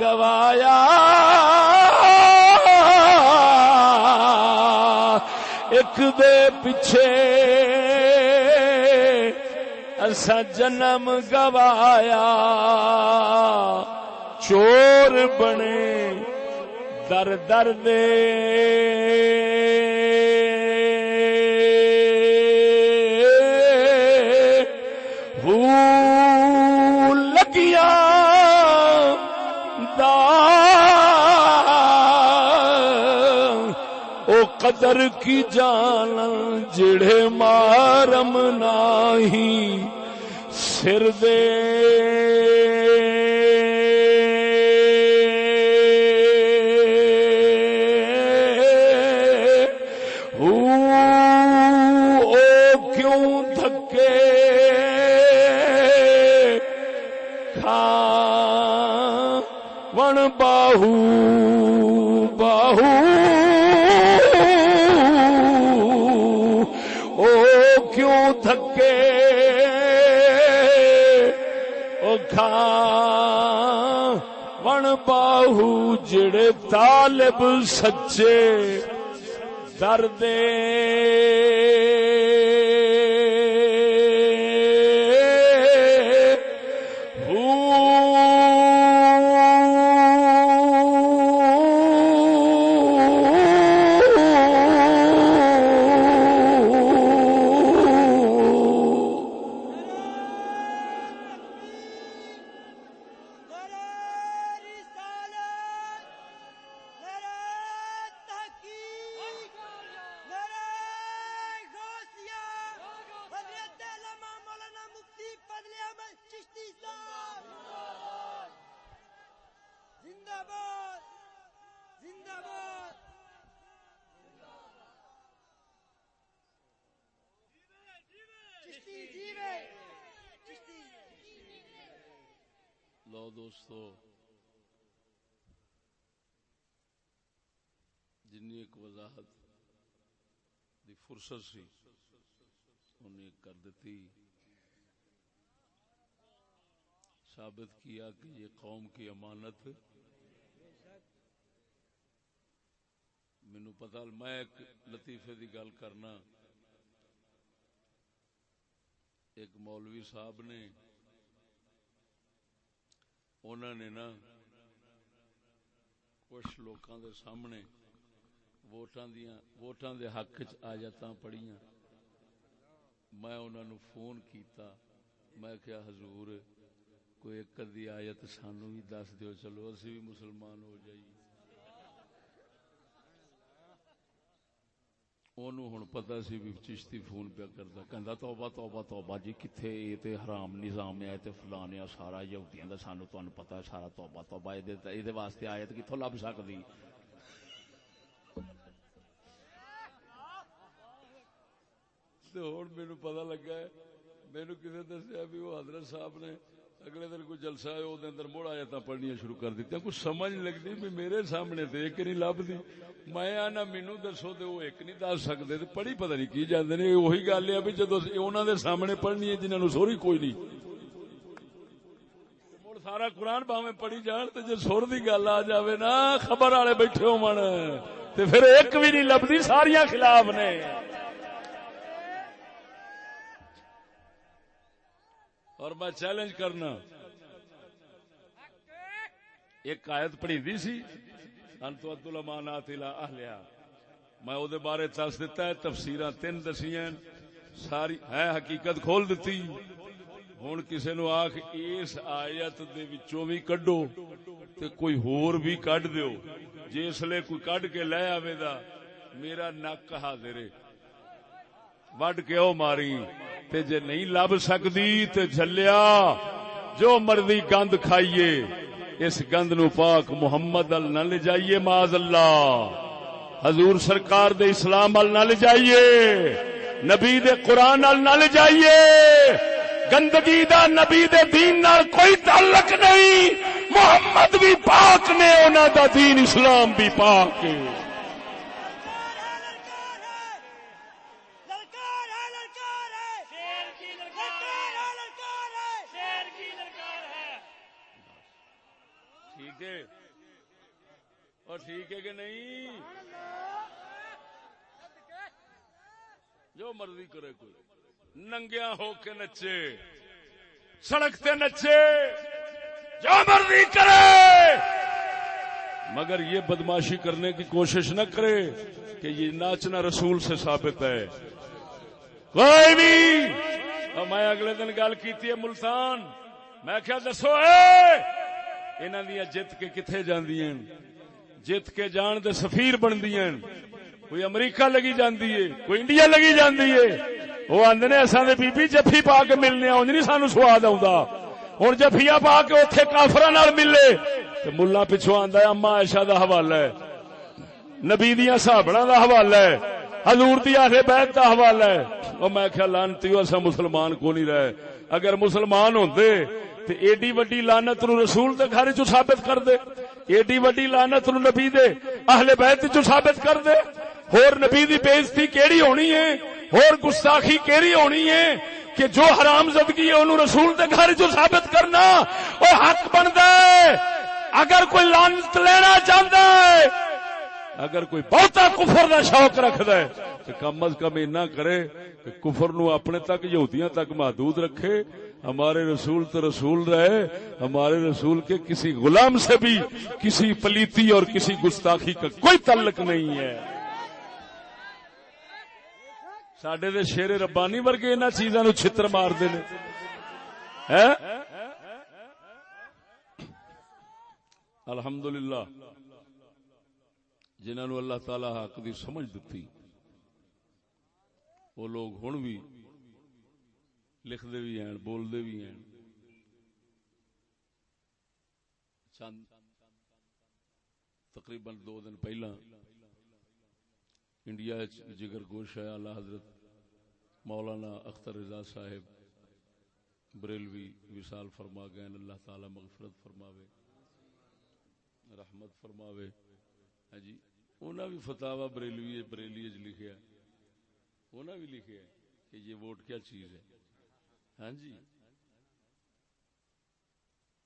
گوایا۔ دے پیچھے اساں جنم گوایا۔ چور بنے در در دے۔ قدر کی جان جڑے مارم نہیں سر دے طالب سچے دردے فرصت سی۔ انہیں کر دیتی۔ ثابت کیا کہ یہ قوم کی امانت۔ مینو پتا میں ایک لطیفے دی گل کرنا۔ ایک مولوی صاحب نے انہوں نے نا کچھ لوکاں دے سامنے ووٹاں دیاں، ووٹاں دے حق چ آیاتاں پڑھیاں۔ میں انہوں نے فون کیتا، میں کیا حضور، کوئی ایک ادی آیت سانو بھی دس دیو، چلو اسی بھی مسلمان ہو جائیے اونوں ہن پتہ سی بھی چشتی فون پیا کردا، کہندا، توبہ توبہ توبہ جی کتھے؟ اے تے حرام نظام ہے تے فلانے سارا یہودیاں دا، سانو تانوں پتہ ہے، سارا توبہ توبہ اے اے دے واسطے آیت کتھوں لب سکدی؟ تے ہن مینوں پتہ لگا ہے، مینوں کسے دسیا بھی وہ حضرت صاحب نے اگلے دن کوئی جلسہ ہے وہ اندر مڑ آیتاں پڑھنیاں شروع کر دیتی کچھ سمجھ نہیں لگتی بھی میرے سامنے تے ایک نہیں لبدی۔ میں آنا مینو دسو تے وہ ایک نہیں دس سکتے تے پڑھی پتہ نہیں کی جاندے نے وہی گل ہے بھی جدو انہاں دے سامنے پڑھنی ہے، جنہاں نو سوری کوئی نہیں۔ مڑ سارا قرآن باویں پڑھی جان، تے جے سر دی گل آ جاوے نا، خبر والے بیٹھے ہون تے پھر ایک بھی نہیں لبدی، ساریاں خلاف نے اور میں چیلنج کرنا۔ ایک آیت پڑھی دی سی۔ انتو عبد الامانات الى اہلیا میں او دے بارے دس دیتا ہے، تفسیراں تین دسیاں ساری ہے حقیقت کھول دیتی ہن کسے نو آکھ، اس آیت دے وچوں بھی کڈو تے کوئی ہور بھی کڈ دیو۔ جس لے کوئی کڈ کے لے آوے دا میرا نک حاضر ہے۔ وڈ کے او ماری۔ تے جے نہیں لب سکدی تے جھلیا، جو مرضی گند کھائیے، اس گند نو پاک محمد ال نہ لے جائیے، معاذ اللہ۔ حضور سرکار دے اسلام ال نہ لے جائیے، نبی دے قرآن ال نہ لے جائیے۔ گندگی دا نبی دے دین نال کوئی تعلق نہیں، محمد بھی پاک نے، انہاں دا دین اسلام بھی پاک ہے للکار ہے للکار ہے شیر کی للکار ہے للکار ہے شیر کی للکار ہے ٹھیک ہے اور ٹھیک ہے کہ نہیں جو مرضی کرے کوئی۔ ننگیا ہو کے نچے۔ سڑک تے نچے۔ جو مرضی کرے۔ مگر یہ بدماشی کرنے کی کوشش نہ کرے کہ یہ ناچنا رسول سے ثابت ہے۔ کوئی بھی۔ ہاں، میں اگلے دن گل کی ملتان۔ میں کیا دسو، اے، انہاں دیا جت کے کتھے جاندیاں جت کے جان دے سفیر بندیاں کوئی امریکہ لگی جاندی ہے، کوئی انڈیا لگی جاندی ہے۔ وہ آندے نے دے بی بی جفی پا کے ملنے، اونج نہیں سانو سواد آوندا۔ ہن جفیاں پا کے اوتھے کافراں نال ملے۔ تے ملہ پیچھے آندا ہے اما عائشہ دا حوالہ ہے۔ نبی دیا صحابڑا دا حوالہ ہے۔ حضور دی اہل بیت دا حوالہ ہے۔ او میں کہیا، لعنتی اسا مسلمان کو نہیں رہے۔ اگر مسلمان ہوندے، تے ایڈی وڈی لعنت نو رسول دے گھر چ ثابت کر دے۔ ایڈی وڈی لعنت نو نبی دے اہل بیت چ ثابت کر دے۔ ہور نبی دی بےزتی کیڑی ہونی ہے؟ ہور گستاخی کیڑی ہونی ہے کہ جو حرام زدگی ہے انہوں رسول دے گھر چ ثابت کرنا او حق بندا ہے۔ اگر کوئی لعنت لینا چاہندا ہے، اگر کوئی بہتا کفر دا شوق رکھد ہے، تو کم از کم اینا کرے کہ کفر نو اپنے تک، یہودیاں تک محدود رکھے۔ ہمارے رسول تو رسول رہے، ہمارے رسول کے کسی غلام سے بھی کسی پلیتی اور کسی گستاخی کا کوئی تعلق نہیں ہے۔ سڈے دے شیر ربانی ورگے انہوں چیزوں نو چھتر مار دے نے ہیں؟ الحمدللہ جنہوں نے اللہ تعالی حق دی سمجھ دیتی وہ لوگ ہن بھی لکھتے بھی ہیں بولتے بھی ہیں چند تقریباً دو دن پہلا انڈیا جگر گوش ہے اللہ حضرت مولانا اختر رضا صاحب بریلوی وصال فرما گئے اللہ تعالی مغفرت فرماوے، رحمت فرماوے۔ ہاں جی انہاں بھی فتاوا بریلوی بریلی لکھیا انہاں بھی لکھیا کہ یہ ووٹ کیا چیز ہے۔ ہاں جی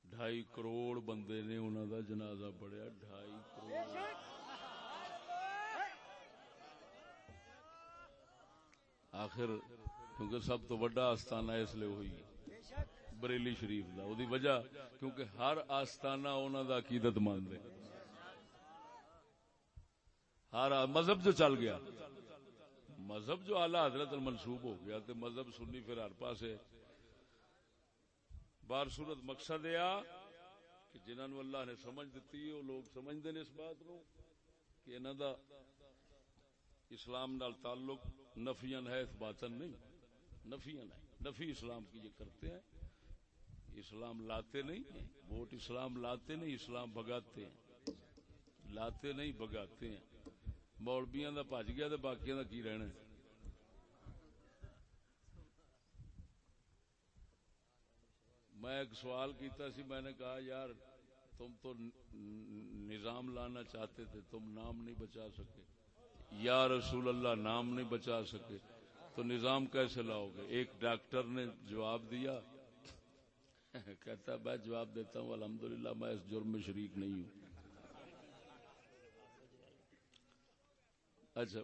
ڈھائی کروڑ بندے نے انہوں دا جنازہ پڑیا ڈھائی کروڑ۔ آخر، کیونکہ سب تو بڑا آستانہ اس لیے ہوئی بریلی شریف دا۔ وہ وجہ، کیونکہ ہر آستانہ انہوں دا عقیدت مند ہے۔ ہر مذہب جو چل گیا، مذہب جو اعلی حضرت المنسوب ہو گیا تو مذہب سنی پھر ہر پاس ہے بار صورت مقصد یہ کہ جنہوں نے اللہ نے سمجھ دیتی ہے وہ لوگ سمجھتے ہیں اس بات کو کہ انہوں دا اسلام نال تعلق نفین ہے، اس باطن نہیں۔ نفین ہے نفی اسلام کی یہ کرتے ہیں۔ اسلام لاتے نہیں ووٹ اسلام لاتے نہیں، اسلام بگاتے ہیں۔ لاتے نہیں بگاتے ہیں۔ مولبیاں دا بج گیا تو باقیاں دا کی رہنا ہے؟ میں ایک سوال کیتا سی، میں نے کہا، یار، تم تو نظام لانا چاہتے تھے، تم نام نہیں بچا سکے۔ یا رسول اللہ نام نہیں بچا سکے، تو نظام کیسے لاؤ گے؟ ایک ڈاکٹر نے جواب دیا، کہتا میں جواب دیتا ہوں، الحمدللہ، میں اس جرم میں شریک نہیں ہوں۔ اچھا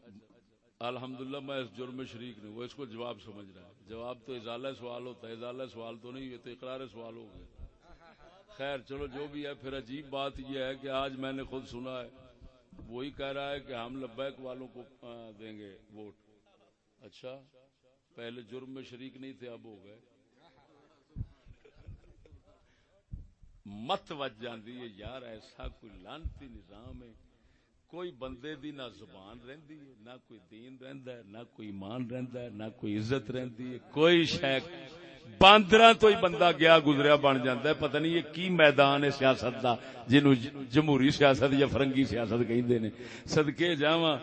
الحمدللہ، میں اس جرم میں شریک نہیں ہوں۔ وہ اس کو جواب سمجھ رہا ہے۔ جواب تو ازالہ سوال ہوتا ہے، ازالہ سوال تو نہیں، یہ تو اقرار سوال ہو گیا۔ خیر، چلو جو بھی ہے، پھر عجیب بات یہ ہے کہ آج میں نے خود سنا ہے۔ وہی کہہ رہا ہے کہ ہم لبیک والوں کو دیں گے ووٹ۔ اچھا پہلے جرم میں شریک نہیں تھے، اب ہو گئے۔ مت وج جاندی ہے یار ایسا کوئی لانتی نظام ہے۔ کوئی بندے دی نہ زبان رہندی ہے، نہ کوئی دین رہندا ہے، نہ کوئی ایمان رہندا ہے، نہ کوئی عزت رہندی ہے۔ کوئی شے باندراں تو ہی بندہ گیا، گزریا، بن جاندا ہے۔ پتہ نہیں یہ کی میدان ہے سیاست دا جنوں جمہوری سیاست یا فرنگی سیاست کہندے نے۔ صدکے جاواں،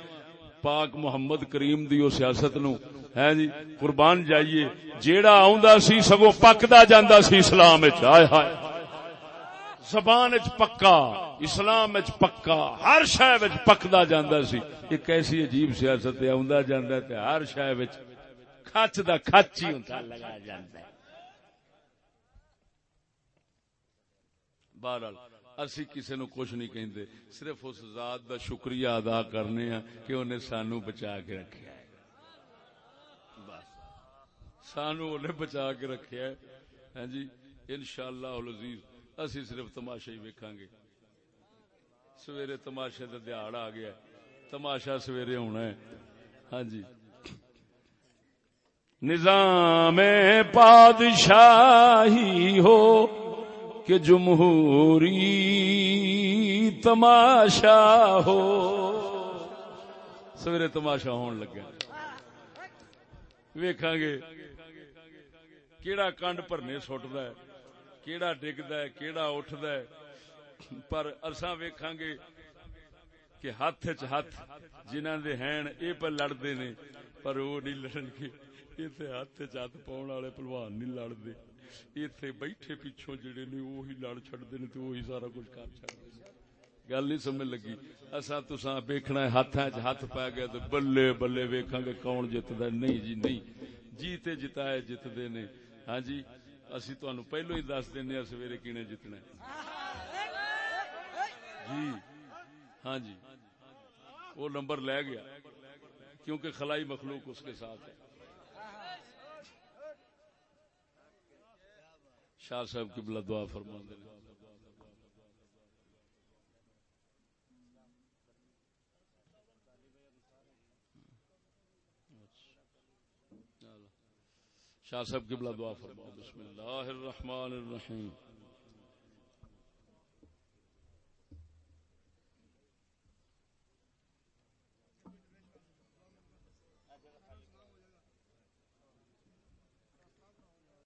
پاک محمد کریم دی او سیاست نو۔ ہے جی قربان جائیے۔ جیڑا آوندا سی سگوں پکدا جاندا سی اسلام وچ۔ ہائے ہائے۔ زبان وچ پکا، اسلام وچ پکا، ہر شے وچ پکدا جاندا سی۔ ایک ایسی عجیب سیاست ہے اوندا جاندا تے ہر شے وچ کھچ دا کھچ ہی ہوندا لگا جاندا ہے۔ بہرحال، اسی کسی نو کچھ نہیں کہندے، صرف اس ذات دا شکریہ ادا کرنے ہیں کہ انہیں سانو بچا کے رکھیا ہے۔ بس، سانو انہیں بچا کے رکھیا ہے۔ ہاں جی انشاءاللہ العزیز، اسی صرف تماشا ہی ویکھاں گے۔ سویرے تماشے دا دیہڑ آ گیا ہے۔ تماشا سویرے ہونا ہے۔ ہاں جی۔ نظام پادشاہی ہو۔ کہ جمہوری تماشا ہو۔ سویرے تماشا ہون لگا ویکھاں گے کیڑا کنڈ بھرنے سٹدا ہے، کیڑا ڈگدا ہے، کیڑا اٹھدا ہے۔ پر اساں ویکھاں گے کہ ہاتھ چ ہاتھ جنہاں دے ہیں اے پر لڑدے نے، پر وہ نہیں لڑن گے۔ ایتھے ہاتھ چ ہاتھ پاؤن والے پہلوان نہیں لڑدے۔ ایتھے بیٹھے پیچھوں جڑے نے وہی لڑ چھڑدے نے تے وہی سارا کچھ کر چھڑدے نے گل نہیں سمجھ لگی اساں تساں ویکھنا ہے ہاتھاں چ ہاتھ پا گیا تے بلے بلے ویکھاں گے کون جتدا نہیں جی نہیں جیتے جتائے جتدے نے ہاں جی اسی تانوں پہلو ہی دس دینے سویرے کینے جتنا جی ہاں جی وہ نمبر لے گیا کیونکہ خلائی مخلوق اس کے ساتھ ہے شاہ صاحب کی بلا دعا فرما دیں اچھا۔ شاہ صاحب کی بلا دعا فرما بسم اللہ الرحمن الرحیم۔